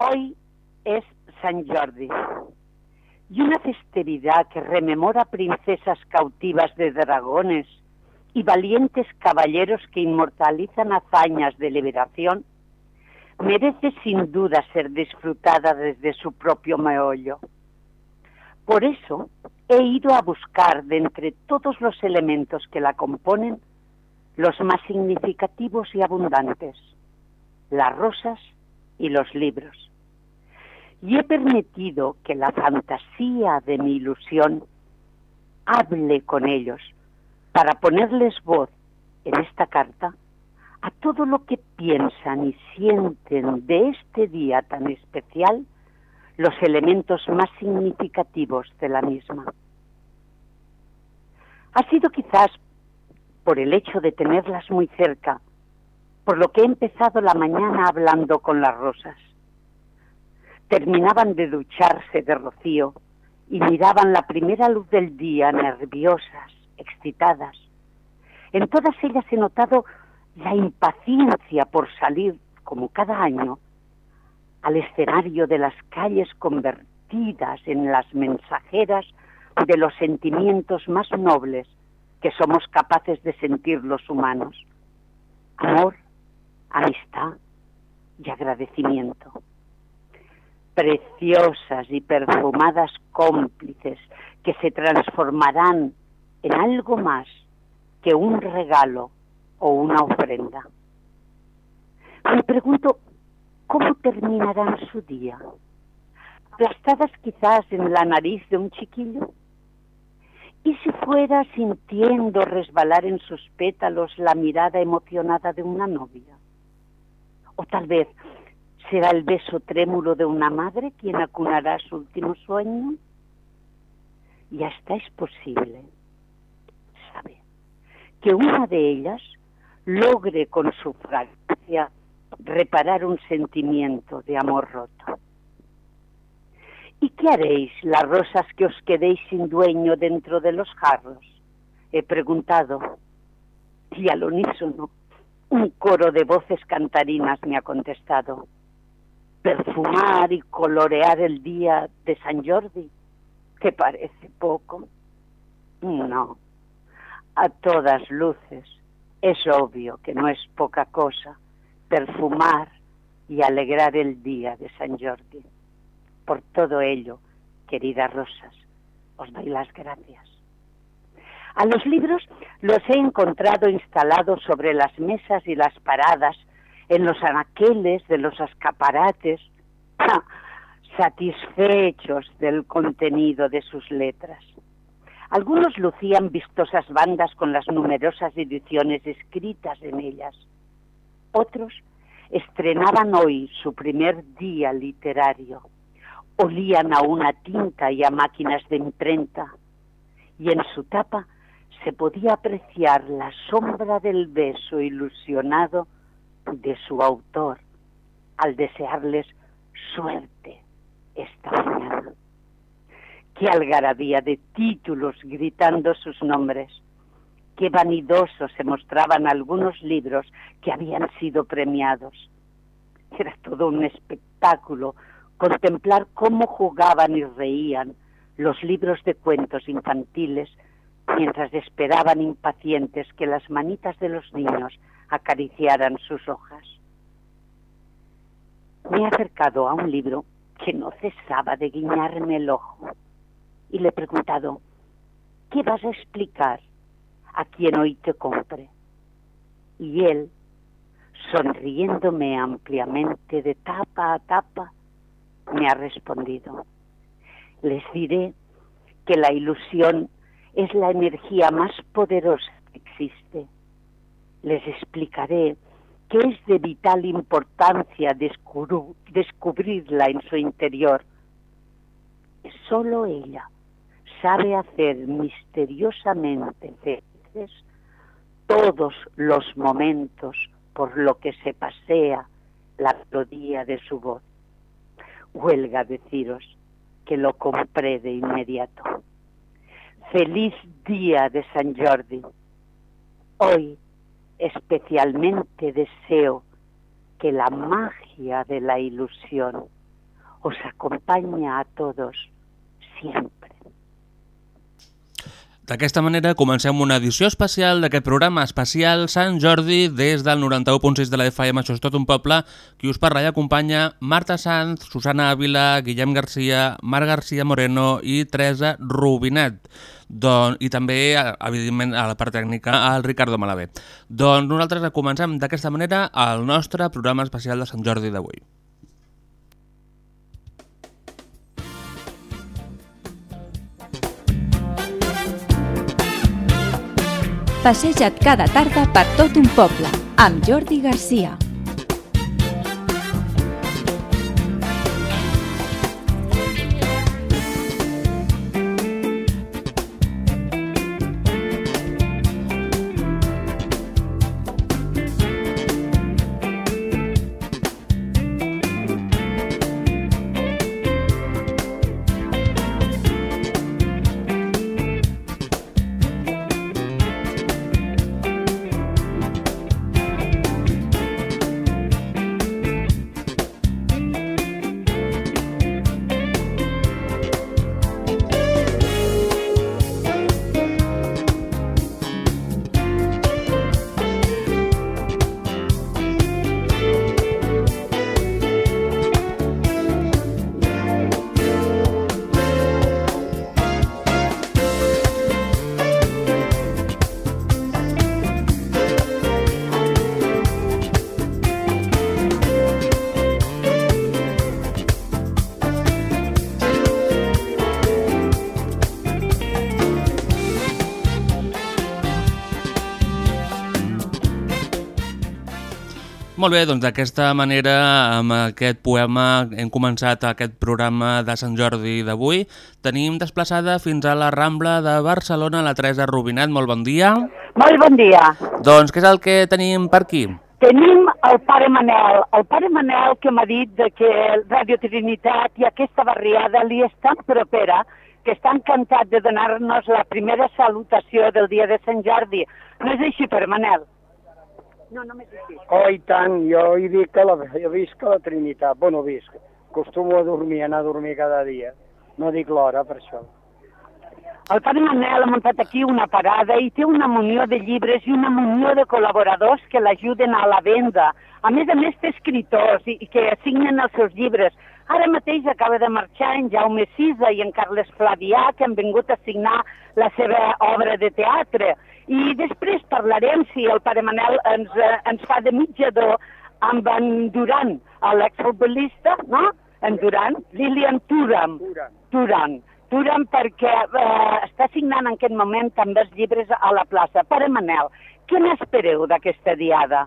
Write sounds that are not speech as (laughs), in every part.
Hoy es San Jordi y una festividad que rememora princesas cautivas de dragones y valientes caballeros que inmortalizan hazañas de liberación, merece sin duda ser disfrutada desde su propio meollo. Por eso he ido a buscar de entre todos los elementos que la componen los más significativos y abundantes, las rosas y los libros. Y he permitido que la fantasía de mi ilusión hable con ellos para ponerles voz en esta carta a todo lo que piensan y sienten de este día tan especial los elementos más significativos de la misma. Ha sido quizás por el hecho de tenerlas muy cerca, por lo que he empezado la mañana hablando con las rosas. Terminaban de ducharse de rocío y miraban la primera luz del día nerviosas, excitadas. En todas ellas he notado la impaciencia por salir, como cada año, al escenario de las calles convertidas en las mensajeras de los sentimientos más nobles que somos capaces de sentir los humanos. Amor, amistad y agradecimiento. Preciosas y perfumadas cómplices que se transformarán en algo más que un regalo o una ofrenda. Me pregunto, ¿cómo terminarán su día? ¿Aplastadas quizás en la nariz de un chiquillo? ¿Y si fuera sintiendo resbalar en sus pétalos la mirada emocionada de una novia? ¿O tal vez será el beso trémulo de una madre quien acunará su último sueño? Y hasta es posible, sabe, que una de ellas logre con su fragancia reparar un sentimiento de amor roto. ¿Y qué haréis, las rosas que os quedéis sin dueño dentro de los jarros? He preguntado. Y al unísono, un coro de voces cantarinas me ha contestado. Perfumar y colorear el día de San Jordi, ¿te parece poco? No, a todas luces, es obvio que no es poca cosa perfumar y alegrar el día de San Jordi. Por todo ello, queridas rosas, os doy las gracias. A los libros los he encontrado instalados sobre las mesas y las paradas, en los anaqueles de los escaparates, satisfechos del contenido de sus letras. Algunos lucían vistosas bandas con las numerosas ediciones escritas en ellas. Otros estrenaban hoy su primer día literario. Olían a una tinta y a máquinas de imprenta. Y en su tapa se podía apreciar la sombra del beso ilusionado de su autor al desearles suerte esta mañana. Qué algarabía de títulos gritando sus nombres. Qué vanidosos se mostraban algunos libros que habían sido premiados. Era todo un espectáculo contemplar cómo jugaban y reían los libros de cuentos infantiles mientras esperaban impacientes que las manitas de los niños acariciaran sus hojas. Me he acercado a un libro que no cesaba de guiñarme el ojo y le he preguntado, ¿qué vas a explicar a quien hoy te compre? Y él, sonriéndome ampliamente de tapa a tapa, me ha respondido, les diré que la ilusión es la energía más poderosa que existe. Les explicaré que es de vital importancia descubrirla en su interior. Solo ella sabe hacer misteriosamente felices todos los momentos por lo que se pasea la melodía de su voz. Huelga deciros que lo compré de inmediato. Feliz día de San Jordi. Hoy especialmente deseo que la magia de la ilusión os acompañe a todos siempre. D'aquesta manera comencem una edició especial d'aquest programa especial Sant Jordi des del 91.6 de la FM, això és tot un poble, qui us parla i acompanya Marta Sanz, Susana Ávila, Guillem Garcia, Marc Garcia Moreno i Teresa Rubinet. Don, I també, eh, evidentment, a la part tècnica, el Ricardo Malavé. Doncs nosaltres comencem d'aquesta manera el nostre programa especial de Sant Jordi d'avui. Passeja't cada tarda per tot un poble amb Jordi Garcia. Molt bé, doncs d'aquesta manera, amb aquest poema, hem començat aquest programa de Sant Jordi d'avui. Tenim desplaçada fins a la Rambla de Barcelona la Teresa Rubinat. Molt bon dia. Molt bon dia. Doncs què és el que tenim per aquí? Tenim el pare Manel, el pare Manel que m'ha dit de que Radio Trinitat i aquesta barriada li és tan propera que està encantat de donar-nos la primera salutació del dia de Sant Jordi. No és així, pare Manel? No, només així. Oh, i tant, jo hi dic que la, jo visc a la Trinitat. Bueno, visc. Acostumo a dormir, anar a dormir cada dia. No dic l'hora, per això. El pare Manel ha muntat aquí una parada i té una munió de llibres i una munió de col·laboradors que l'ajuden a la venda. A més a més té escriptors i, i que signen els seus llibres. Ara mateix acaba de marxar en Jaume Sisa i en Carles Flavià, que han vingut a signar la seva obra de teatre. I després parlarem, si el pare Manel ens, eh, ens fa de mitjador, amb en Duran, l'exfutbolista, no? En Duran, Lilian Turam. Turam. Turam. Turam perquè eh, està signant en aquest moment també els llibres a la plaça. Pare Manel, què n'espereu d'aquesta diada?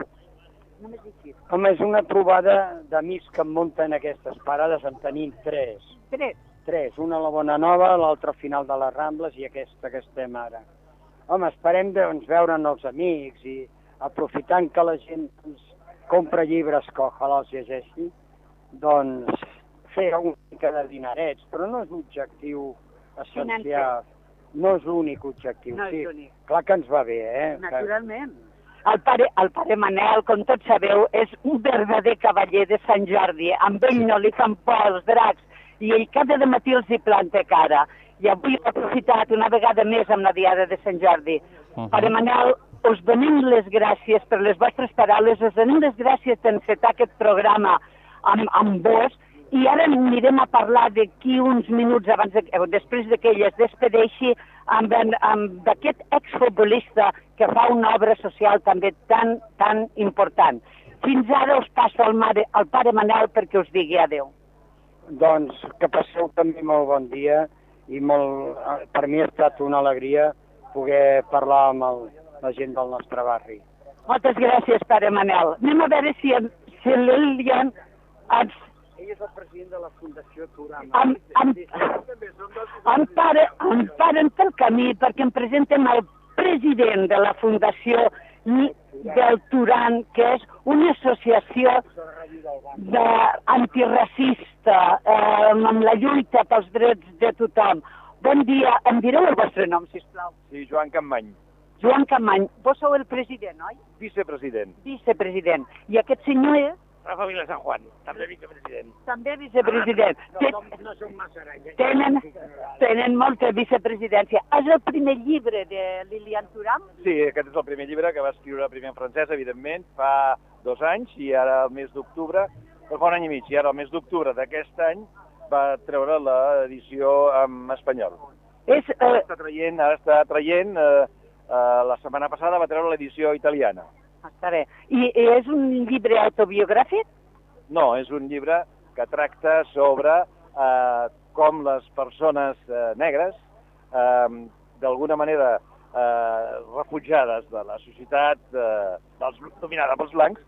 Home, és una trobada d'amics que em munten aquestes parades, en tenim tres. Tres. Tres, una a la Bona Nova, l'altra al final de les Rambles i aquesta que estem ara. Home, esperem doncs, veure'n els amics i aprofitant que la gent doncs, compra llibres que ojalà els llegeixi, doncs fer una mica de dinerets, però no és l'objectiu essencial. No és l'únic objectiu. No és sí. Clar que ens va bé, eh? Naturalment. El pare, el pare Manel, com tots sabeu, és un verdader cavaller de Sant Jordi. Amb ell no li fan por els dracs i ell cada matí els hi planta cara. I avui he aprofitat una vegada més amb la diada de Sant Jordi. Mhm. Pare Manel, us donem les gràcies per les vostres paraules, us donem les gràcies d'encetar aquest programa amb, amb vos i ara anirem a parlar d'aquí uns minuts abans de, eh, després de que ell es despedeixi amb, amb d'aquest exfutbolista que fa una obra social també tan, tan important. Fins ara us passo al, mare, al pare Manel perquè us digui adeu. Doncs que passeu també molt bon dia i molt, per mi ha estat una alegria poder parlar amb el, la gent del nostre barri. Moltes gràcies, pare Manel. Anem a veure si, si l'Elian ens, Ell és el president de la Fundació Turam. em, em, em, para, em paren pel camí perquè em presenten el president de la Fundació del Turan, que és una associació antiracista eh, amb la lluita pels drets de tothom. Bon dia, em direu el vostre nom, sisplau. Sí, Joan Campany, Joan Camany, vos sou el president, oi? vicepresident. Vicepresident. I aquest senyor és Rafa Vila San Juan, també vicepresident. també vicepresident. Ten- No, no som massa grans. Tenen, tenen molta vicepresidència. És el primer llibre de Lilian Turam? Sí, aquest és el primer llibre que va escriure primer en francès, evidentment, fa dos anys, i ara el mes d'octubre, però fa un any i mig, i ara el mes d'octubre d'aquest any va treure l'edició en espanyol. És, Ara eh, està traient, ara està traient, eh, eh, la setmana passada va treure l'edició italiana. Està bé. I, I és un llibre autobiogràfic? No, és un llibre que tracta sobre eh, com les persones eh, negres, eh, d'alguna manera eh, refugiades de la societat eh, dels, dominada pels blancs,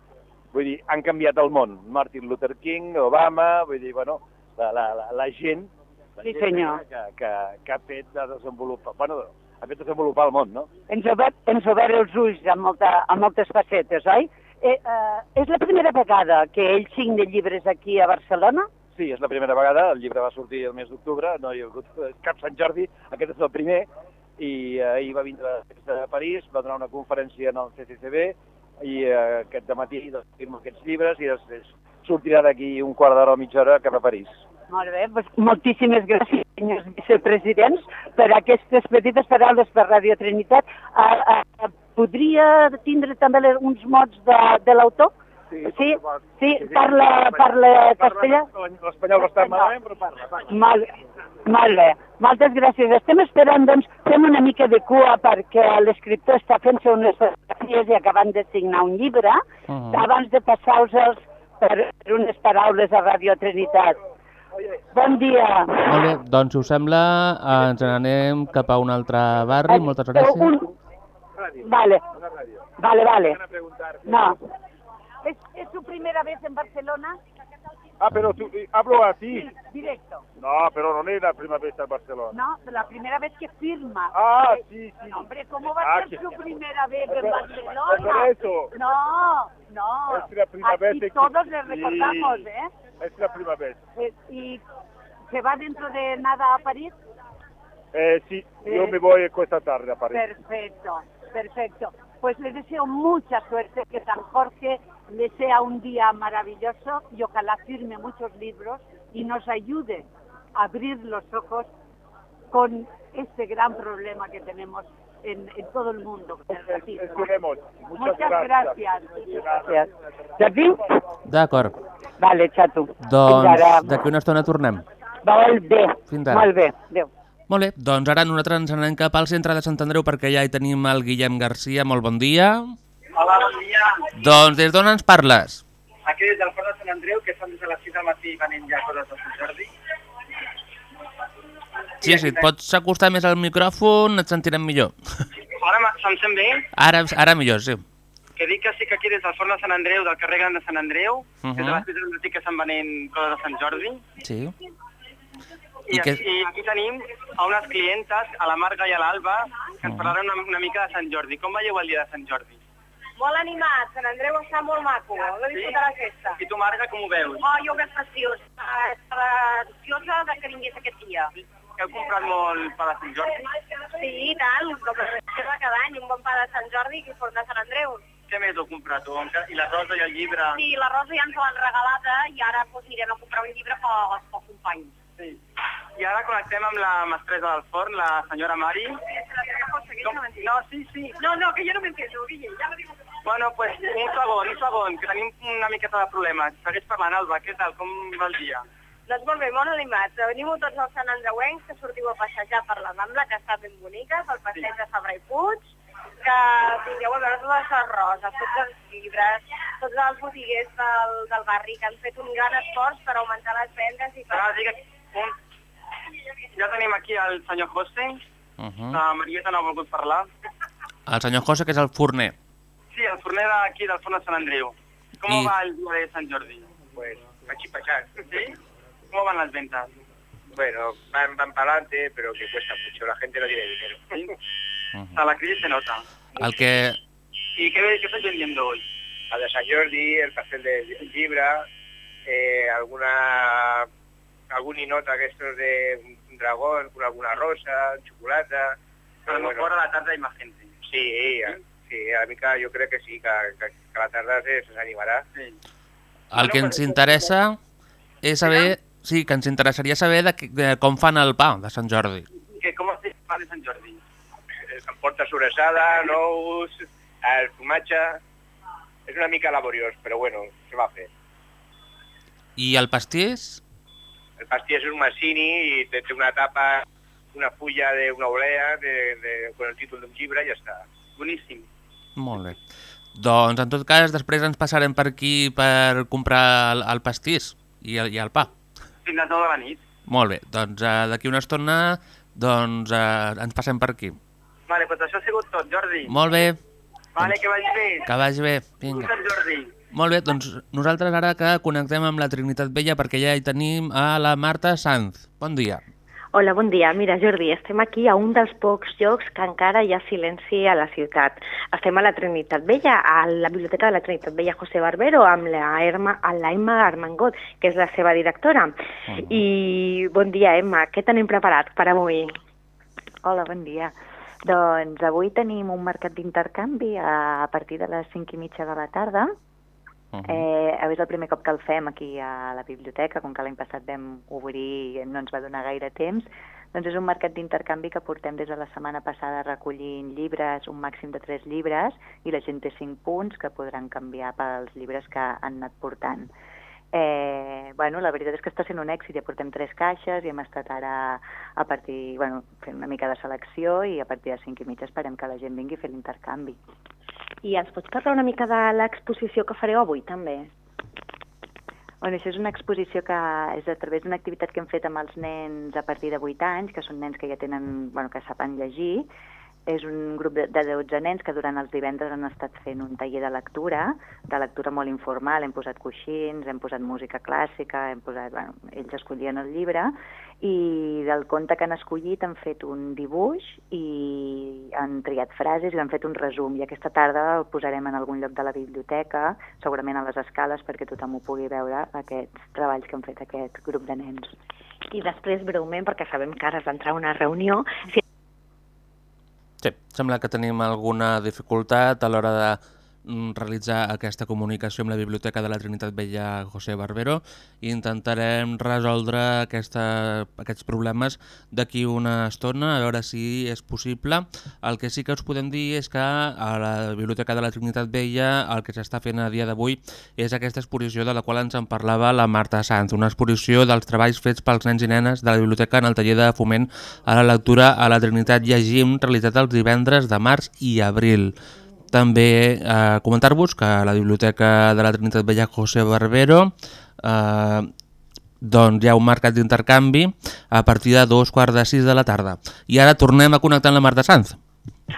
vull dir, han canviat el món. Martin Luther King, Obama, vull dir, bueno, la, la, la, la gent, la Sí, gent senyor. que, que, que ha fet de desenvolupar, bueno, ha fet desenvolupar el món, no? Ens ha obert, ens obert els ulls amb, molta, amb moltes facetes, oi? Eh, eh, és la primera vegada que ell signa llibres aquí a Barcelona? Sí, és la primera vegada, el llibre va sortir el mes d'octubre, no hi ha hagut (laughs) cap Sant Jordi, aquest és el primer, i eh, ahir va vindre de París, va donar una conferència en el CCCB, i eh, aquest matí doncs, firma aquests llibres i després sortirà d'aquí un quart d'hora o mitja hora cap a París. Molt bé, doncs moltíssimes gràcies, senyors vicepresidents, per aquestes petites paraules per Radio Trinitat. Uh, uh, podria tindre també uns mots de, de l'autor? Sí, sí, parla, parla castellà? L'espanyol bastant malament, però parla. parla. Molt, molt bé, moltes gràcies. Estem esperant, doncs, fem una mica de cua perquè l'escriptor està fent-se unes fotografies i acabant de signar un llibre, Mhm. abans de passar-vos per unes paraules a Radio Trinitat. Bon dia. Molt bé, doncs si us sembla, eh, ens n'anem cap a un altre barri. Moltes Eh, gràcies. un- Vale, vale, vale. No. ¿Es, ¿Es su primera vez en Barcelona? Ah, pero tú, eh, hablo así. Directo. No, pero no es la primera vez en Barcelona. No, la primera vez que firma. Ah, sí, sí. No, hombre, ¿cómo va Ah, a ser que- su primera vez en Barcelona? por eso. No, no. Es la primera Aquí vez que- todos le Sí. recordamos, ¿eh? Es la primera vez. Eh, ¿Y se va dentro de nada a París? Eh, sí, yo me voy esta tarde a París. Perfecto, perfecto. Pues les deseo mucha suerte, que San Jorge le sea un día maravilloso y ojalá firme muchos libros y nos ayude a abrir los ojos con este gran problema que tenemos en, en todo el mundo. Esperemos. Muchas, Muchas gracias. gracias. Gracias. Jordi? D'acord. Vale, xato. Doncs d'aquí una estona tornem. Molt bé. Fins ara. Molt bé. Adéu. Molt bé, doncs ara nosaltres ens anem cap al centre de Sant Andreu perquè ja hi tenim el Guillem Garcia. Molt bon dia. Hola, bon dia. Doncs des d'on ens parles? Aquí des del Fort de Sant Andreu, que són des de les 6 del matí venint ja coses de Sant Jordi. Sí, si et pots acostar més al micròfon et sentirem millor. Ara se'm sent bé? Ara, ara millor, sí. Que dic que sí que aquí des del Fort de Sant Andreu, del carrer Gran de Sant Andreu, uh. -huh. des de les 6 del matí que estan venint coses de Sant Jordi. Sí. I, I aquí, I aquí tenim a unes clientes, a la Marga i a l'Alba, que ens parlaran una, una mica de Sant Jordi. Com veieu el dia de Sant Jordi? Molt animat, Sant Andreu està molt maco, l'he viscut a la festa. I tu, Marga, com ho veus? Oh, jo ho veig preciós, estava ansiosa de que vingués aquest dia. Heu comprat molt per a Sant Jordi? Sí, i tant, com que reserva cada any, un bon pa de Sant Jordi i fort de Sant Andreu. Què més heu comprat tu? Encara- I la rosa i el llibre? Sí, la Rosa ja ens l'han regalada i ara doncs, anirem a comprar un llibre pel, pel company. Sí. I ara connectem amb la mestressa del forn, la senyora Mari. No, sí, sí. No, no, que jo no m'entendo, Guille, ja lo dic. Bueno, pues un segon, un segon, que tenim una miqueta de problemes. Segueix parlant, Alba, què tal? Com va el dia? Doncs molt bé, molt animats. Venim tots els Sant Andreuencs que sortiu a passejar per la Rambla, que està ben bonica, pel passeig de Sabra i Puig, que vingueu a veure totes les roses, tots els llibres, tots els botiguers del, del barri que han fet un gran esforç per augmentar les vendes i per... Ara dic un... Ja tenim aquí el senyor José, Uh -huh. la Marieta no ha volgut parlar. El senyor José, que és el forner. Sí, el forner d'aquí del forn de Sant Andreu. ¿Cómo Y- va el día de San Jordi? Pues, pachipachar. ¿Sí? ¿Cómo van las ventas? Bueno, van, van para adelante, pero que cuesta mucho. La gente no tiene dinero. ¿Sí? O sea, la crisis se nota. El que... ¿Y qué, qué estás vendiendo hoy? A de San Jordi, el pastel de Libra, eh, alguna algún inota que esto es de un dragón con alguna rosa, chocolate. A lo bueno, mejor a la tarde hay más gente. sí, sí, a mi yo creo que sí, que, que, que a la tarda se, se animarà. Sí. El que ens interessa és saber... Sí, que ens interessaria saber de, de com fan el pa de Sant Jordi. ¿Qué, ¿Cómo se llama de Sant Jordi? Em porta sobrassada, nous, el formatge... És una mica laboriós, però bueno, se va fer. I el pastís? El pastís és un massini i té una tapa, una fulla d'una olea de, de, con el títol d'un llibre i ja està. Boníssim. Molt bé. Doncs, en tot cas, després ens passarem per aquí per comprar el, el pastís i el, i el pa. Fins a 9 de la nit. Molt bé, doncs eh, d'aquí una estona doncs, eh, ens passem per aquí. Vale, doncs això ha sigut tot, Jordi. Molt bé, Vale, que vagi bé. que vagi bé. Vinga. Sant Jordi. Molt bé, doncs nosaltres ara que connectem amb la Trinitat Vella perquè ja hi tenim a la Marta Sanz. Bon dia. Hola, bon dia. Mira, Jordi, estem aquí a un dels pocs llocs que encara hi ha silenci a la ciutat. Estem a la Trinitat Vella, a la Biblioteca de la Trinitat Vella José Barbero, amb la Emma, amb la Emma Armangot, que és la seva directora. I bon dia, Emma. Què tenim preparat per avui? Hola, bon dia. Doncs avui tenim un mercat d'intercanvi a partir de les 5 i mitja de la tarda. Eh, és el primer cop que el fem aquí a la biblioteca, com que l'any passat vam obrir i no ens va donar gaire temps. Doncs és un mercat d'intercanvi que portem des de la setmana passada recollint llibres, un màxim de 3 llibres, i la gent té 5 punts que podran canviar pels llibres que han anat portant. Eh, bueno, la veritat és que està sent un èxit, ja portem tres caixes i hem estat ara a partir, bueno, fent una mica de selecció i a partir de 5 i mitja esperem que la gent vingui a fer l'intercanvi. I ens pots parlar una mica de l'exposició que fareu avui, també? Bueno, això és una exposició que és a través d'una activitat que hem fet amb els nens a partir de 8 anys, que són nens que ja tenen, bueno, que saben llegir. És un grup de, de 12 nens que durant els divendres han estat fent un taller de lectura, de lectura molt informal, hem posat coixins, hem posat música clàssica, hem posat, bueno, ells escollien el llibre, i del conte que han escollit han fet un dibuix i han triat frases i han fet un resum, i aquesta tarda el posarem en algun lloc de la biblioteca, segurament a les escales, perquè tothom ho pugui veure, aquests treballs que han fet aquest grup de nens. I després, breument, perquè sabem que ara has d'entrar a una reunió, si Sí, sembla que tenim alguna dificultat a l'hora de realitzar aquesta comunicació amb la Biblioteca de la Trinitat Vella José Barbero i intentarem resoldre aquesta, aquests problemes d'aquí una estona, a veure si és possible. El que sí que us podem dir és que a la Biblioteca de la Trinitat Vella el que s'està fent a dia d'avui és aquesta exposició de la qual ens en parlava la Marta Sanz, una exposició dels treballs fets pels nens i nenes de la biblioteca en el taller de foment a la lectura a la Trinitat Llegim, realitzat els divendres de març i abril. També eh, comentar-vos que a la Biblioteca de la Trinitat Vella José Barbero eh, doncs hi ha un mercat d'intercanvi a partir de dos quarts de sis de la tarda. I ara tornem a connectar amb la Marta Sanz.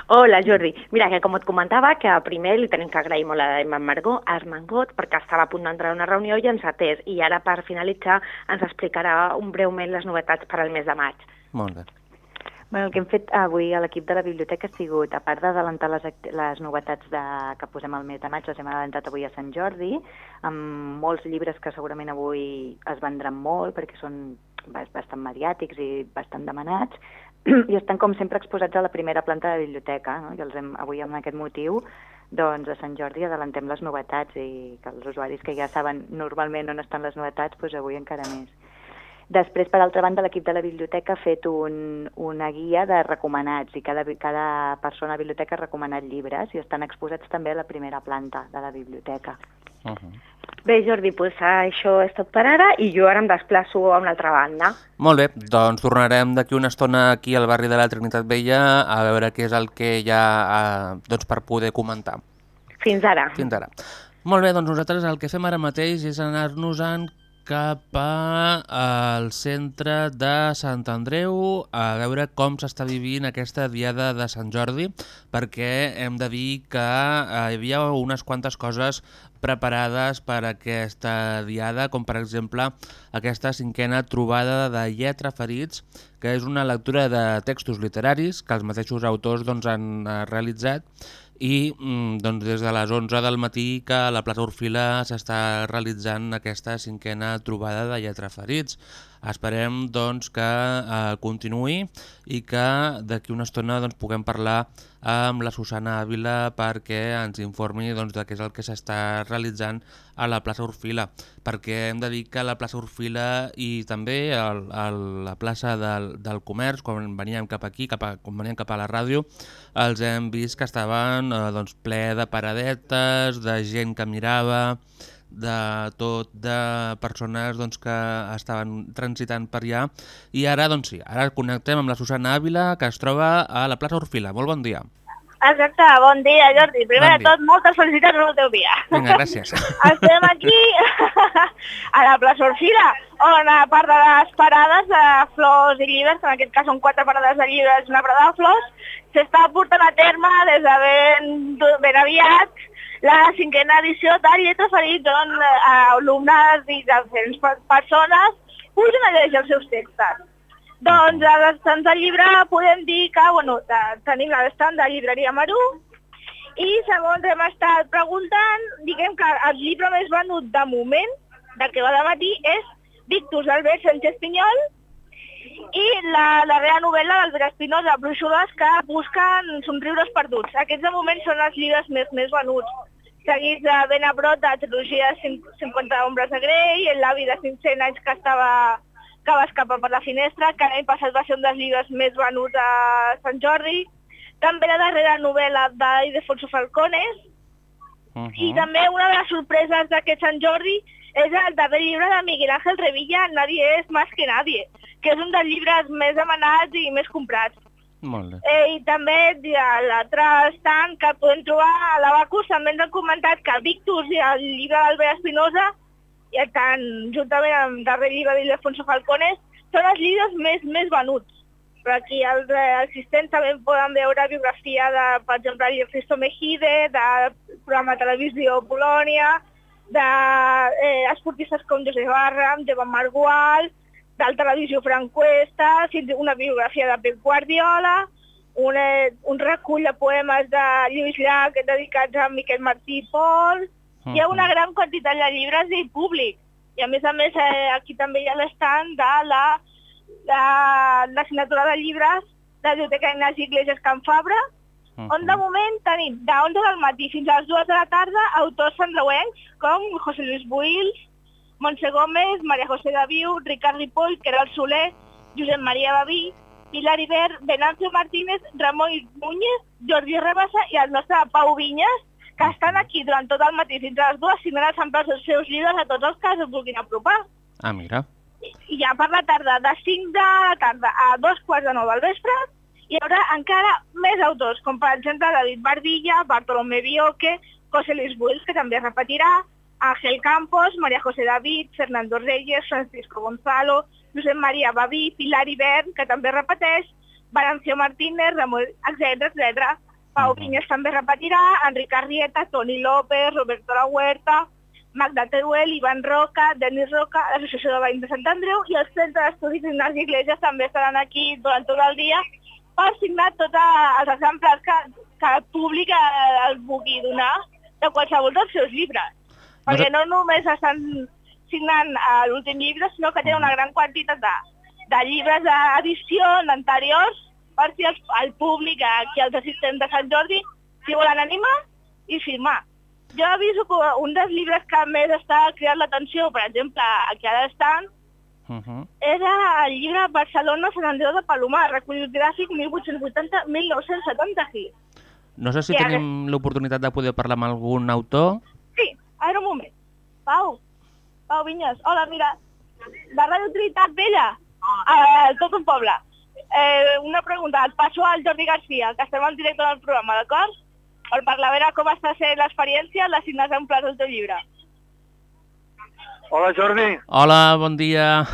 Hola, Jordi. Mira, que com et comentava, que primer li tenim que agrair molt a Emma Margot, Armangot, perquè estava a punt d'entrar a una reunió i ens ha atès. I ara, per finalitzar, ens explicarà un breument les novetats per al mes de maig. Molt bé. Bueno, el que hem fet avui a l'equip de la biblioteca ha sigut, a part d'adelantar les, les novetats de, que posem al mes de maig, les hem adelantat avui a Sant Jordi, amb molts llibres que segurament avui es vendran molt, perquè són bas- bastant mediàtics i bastant demanats, (clears throat) i estan com sempre exposats a la primera planta de la biblioteca, no? i els hem, avui amb aquest motiu doncs a Sant Jordi adelantem les novetats i que els usuaris que ja saben normalment on estan les novetats, doncs avui encara més. Després, per altra banda, l'equip de la biblioteca ha fet un, una guia de recomanats i cada, cada persona a la biblioteca ha recomanat llibres i estan exposats també a la primera planta de la biblioteca. Uh -huh. Bé, Jordi, doncs això és tot per ara i jo ara em desplaço a una altra banda. Molt bé, doncs tornarem d'aquí una estona aquí al barri de la Trinitat Vella a veure què és el que hi ha eh, doncs, per poder comentar. Fins ara. Fins ara. Molt bé, doncs nosaltres el que fem ara mateix és anar-nos-en cap al centre de Sant Andreu a veure com s'està vivint aquesta diada de Sant Jordi, perquè hem de dir que eh, hi havia unes quantes coses preparades per a aquesta diada, com per exemple aquesta cinquena trobada de lletra ferits, que és una lectura de textos literaris que els mateixos autors doncs, han eh, realitzat i mm, doncs, des de les 11 del matí que a la plaça Orfila s'està realitzant aquesta cinquena trobada de lletra ferits. Esperem doncs, que eh, continuï i que d'aquí una estona doncs, puguem parlar amb la Susana Ávila perquè ens informi doncs, de què és el que s'està realitzant a la plaça Orfila. Perquè hem de dir que la plaça Orfila i també el, el, la plaça del, del comerç, quan veníem cap aquí, cap a, quan veníem cap a la ràdio, els hem vist que estaven eh, doncs, ple de paradetes, de gent que mirava, de tot de persones doncs, que estaven transitant per allà i ara doncs sí, ara connectem amb la Susana Ávila que es troba a la plaça Orfila. Molt bon dia. Exacte, bon dia Jordi. Primer Bon de tot, moltes felicitats pel teu dia. Vinga, gràcies. (laughs) Estem aquí (laughs) a la plaça Orfila, on a part de les parades de flors i llibres, en aquest cas són quatre parades de llibres i una parada de flors, s'està portant a terme des de ben, ben aviat la cinquena edició de Lletra Ferits, on eh, alumnes i diferents pe- persones pugen a llegir els seus textos. Doncs a l'estand del llibre podem dir que bueno, te- tenim l'estand de llibreria Marú i segons hem estat preguntant, diguem que el llibre més venut de moment, de que va de matí, és Victus d'Albert Sánchez Pinyol i la darrera novel·la d'Albert Espinosa, Bruixudes que busquen somriures perduts. Aquests de moment són els llibres més, més venuts. Seguits de ben a prop de la trilogia Cin- 50 ombres de Grey, el l'avi de 500 anys que estava que va escapar per la finestra, que l'any passat va ser un dels llibres més venuts a Sant Jordi. També la darrera novel·la d'Idefonso Falcones, i també una de les sorpreses d'aquest Sant Jordi és el darrer llibre de Miguel Ángel Revilla, Nadie és más que nadie, que és un dels llibres més demanats i més comprats. Molt bé. Eh, I també l'altre estant que podem trobar a l'Abacus també ens han comentat que Victus i el llibre d'Albert Espinosa, i tant juntament amb el darrer llibre d'Ildefonso Falcones, són els llibres més, més venuts. Però aquí els assistents també poden veure biografia de, per exemple, el Risto Mejide, del programa de televisió Polònia, de eh, com Josep Barram, Joan Margual, del televisió i una biografia de Pep Guardiola, un, un recull de poemes de Lluís Llach dedicats a Miquel Martí i Pol, hi ha una gran quantitat de llibres i públic. I a més a més eh, aquí també hi ha l'estand de la, de la signatura de llibres de la Biblioteca Ignasi Iglesias Can Fabra, on de moment tenim de 11 del matí fins a les 2 de la tarda autors sandreuencs com José Luis Buils, Montse Gómez, Maria José Daviu, Ricard Ripoll, Queralt Soler, Josep Maria Babí, Pilar Iber, Venancio Martínez, Ramon Núñez, Jordi Rebassa i el nostre Pau Vinyes, que estan aquí durant tot el matí fins a les dues signant exemplars dels seus llibres a tots els que es vulguin apropar. Ah, mira. I ja per la tarda, de 5 de la tarda a dos quarts de nou del vespre, hi haurà encara més autors, com per exemple David Bardilla, Bartolomé Bioque, José Luis Buils, que també es repetirà, Ángel Campos, María José David, Fernando Reyes, Francisco Gonzalo, Josep Maria Babí, Pilar Ibern, que també repeteix, Valencio Martínez, Ramon, etc etc. Pau Vinyes també repetirà, Enric Arrieta, Toni López, Roberto La Huerta, Magda Teruel, Ivan Roca, Denis Roca, l'Associació de Veïns de Sant Andreu i el Centre d'Estudis Ignasi Iglesias també estaran aquí durant tot el dia per signar tots els exemplars que, que el públic el vulgui donar de qualsevol dels seus llibres. Perquè no només estan signant eh, l'últim llibre, sinó que tenen una gran quantitat de, de llibres d'edició anteriors per si el, el públic, aquí els assistents de Sant Jordi, si volen animar i firmar. Jo aviso que un dels llibres que més està cridant l'atenció, per exemple, aquí a l'estant, Uh -huh. és el llibre Barcelona Sant Andreu de Palomar, recollit gràfic 1880-1976. No sé si ara- tenim l'oportunitat de poder parlar amb algun autor. A veure un moment. Pau, Pau Vinyes, hola, mira, de Ràdio Trinitat Vella, a tot un poble. Eh, una pregunta, et passo al Jordi Garcia, que estem al directe del programa, d'acord? Per parlar a veure com està sent l'experiència, les signes exemplars del teu llibre. Hola, Jordi. Hola, bon dia.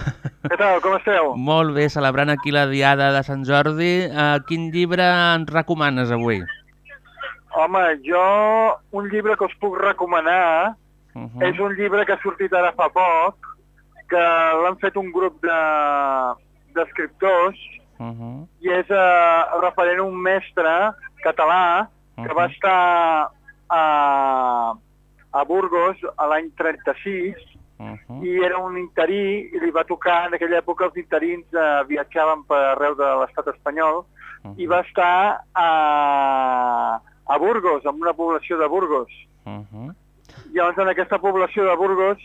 Què tal, com esteu? Molt bé, celebrant aquí la Diada de Sant Jordi. Uh, quin llibre ens recomanes avui? Home, jo un llibre que us puc recomanar Uh uh -huh. -huh. és un llibre que ha sortit ara fa poc, que l'han fet un grup de- d'escriptors Uh -huh. i és uh, referent a un mestre català que va estar a, a Burgos a l'any 36 Uh -huh. i era un interí i li va tocar, en aquella època els interins eh, viatjaven per arreu de l'estat espanyol i va estar a, a Burgos, en una població de Burgos. Uh -huh. Llavors, en aquesta població de Burgos,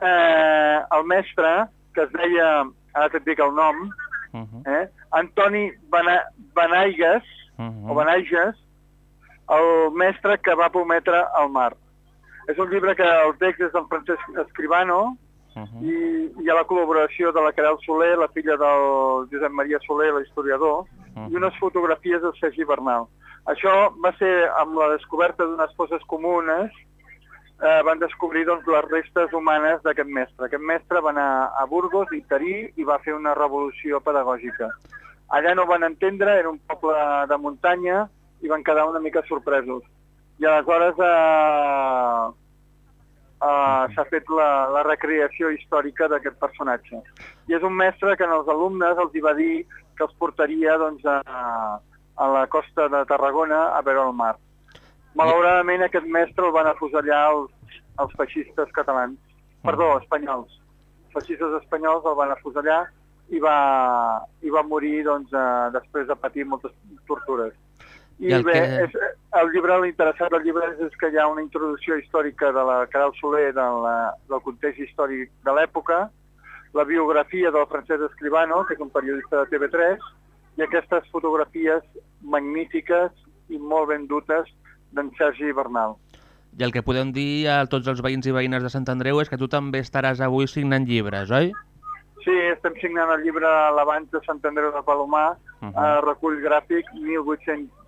eh, el mestre, que es deia, ara et dic el nom, Uh -huh. eh, Antoni Bena, Benaigues, Uh o Benaiges, el mestre que va prometre el mar. És un llibre que el text és d'en Francesc Escribano i hi ha la col·laboració de la Caral Soler, la filla del Josep Maria Soler, l'historiador, i unes fotografies del Sergi Bernal. Això va ser amb la descoberta d'unes fosses comunes eh, van descobrir doncs, les restes humanes d'aquest mestre. Aquest mestre va anar a Burgos, interí, i va fer una revolució pedagògica. Allà no van entendre, era un poble de muntanya, i van quedar una mica sorpresos. I aleshores eh, eh, s'ha fet la, la recreació històrica d'aquest personatge. I és un mestre que als alumnes els va dir que els portaria doncs, a, a la costa de Tarragona a veure el mar. Malauradament aquest mestre el van afusellar els, els feixistes catalans, perdó, espanyols. Els feixistes espanyols el van afusellar i va, i va morir doncs, eh, després de patir moltes tortures. I, I el bé, que- és, el llibre, l'interessant del llibre és, és que hi ha una introducció històrica de la Caral Soler de la, del context històric de l'època, la biografia del Francesc Escribano, que és un periodista de TV3, i aquestes fotografies magnífiques i molt ben dutes d'en Sergi Bernal. I el que podem dir a tots els veïns i veïnes de Sant Andreu és que tu també estaràs avui signant llibres, oi? Sí, estem signant el llibre L'Abans de Sant Andreu de Palomar, uh Mhm. -huh. recull gràfic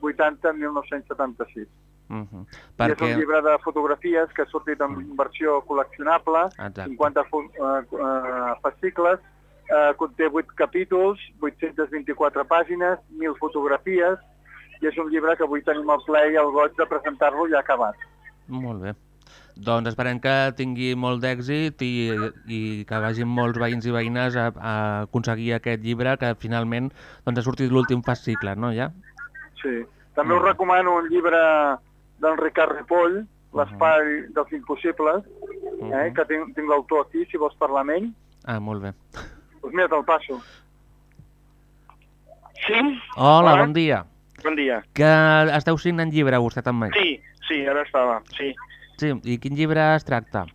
1880-1976. Uh -huh. I és Perquè... un llibre de fotografies que ha sortit en versió col·leccionable, Exacte. 50 fu- eh, eh, fascicles, eh, conté 8 capítols, 824 pàgines, 1.000 fotografies, i és un llibre que avui tenim el ple i el goig de presentar-lo ja acabat. Molt bé. Doncs esperem que tingui molt d'èxit i, i que vagin molts veïns i veïnes a, a aconseguir aquest llibre que finalment doncs, ha sortit l'últim fascicle, no, ja? Sí. També us recomano un llibre d'en Ricard Ripoll, L'espai dels impossibles, eh, que tinc, tinc l'autor aquí, si vols parlar amb ell. Ah, molt bé. Doncs mira, te'l passo. Sí? Hola, bon dia. Bon dia. Que esteu signant llibre vostè també? Sí, sí, ara estava, sí. Sí, i quin llibre es tracta?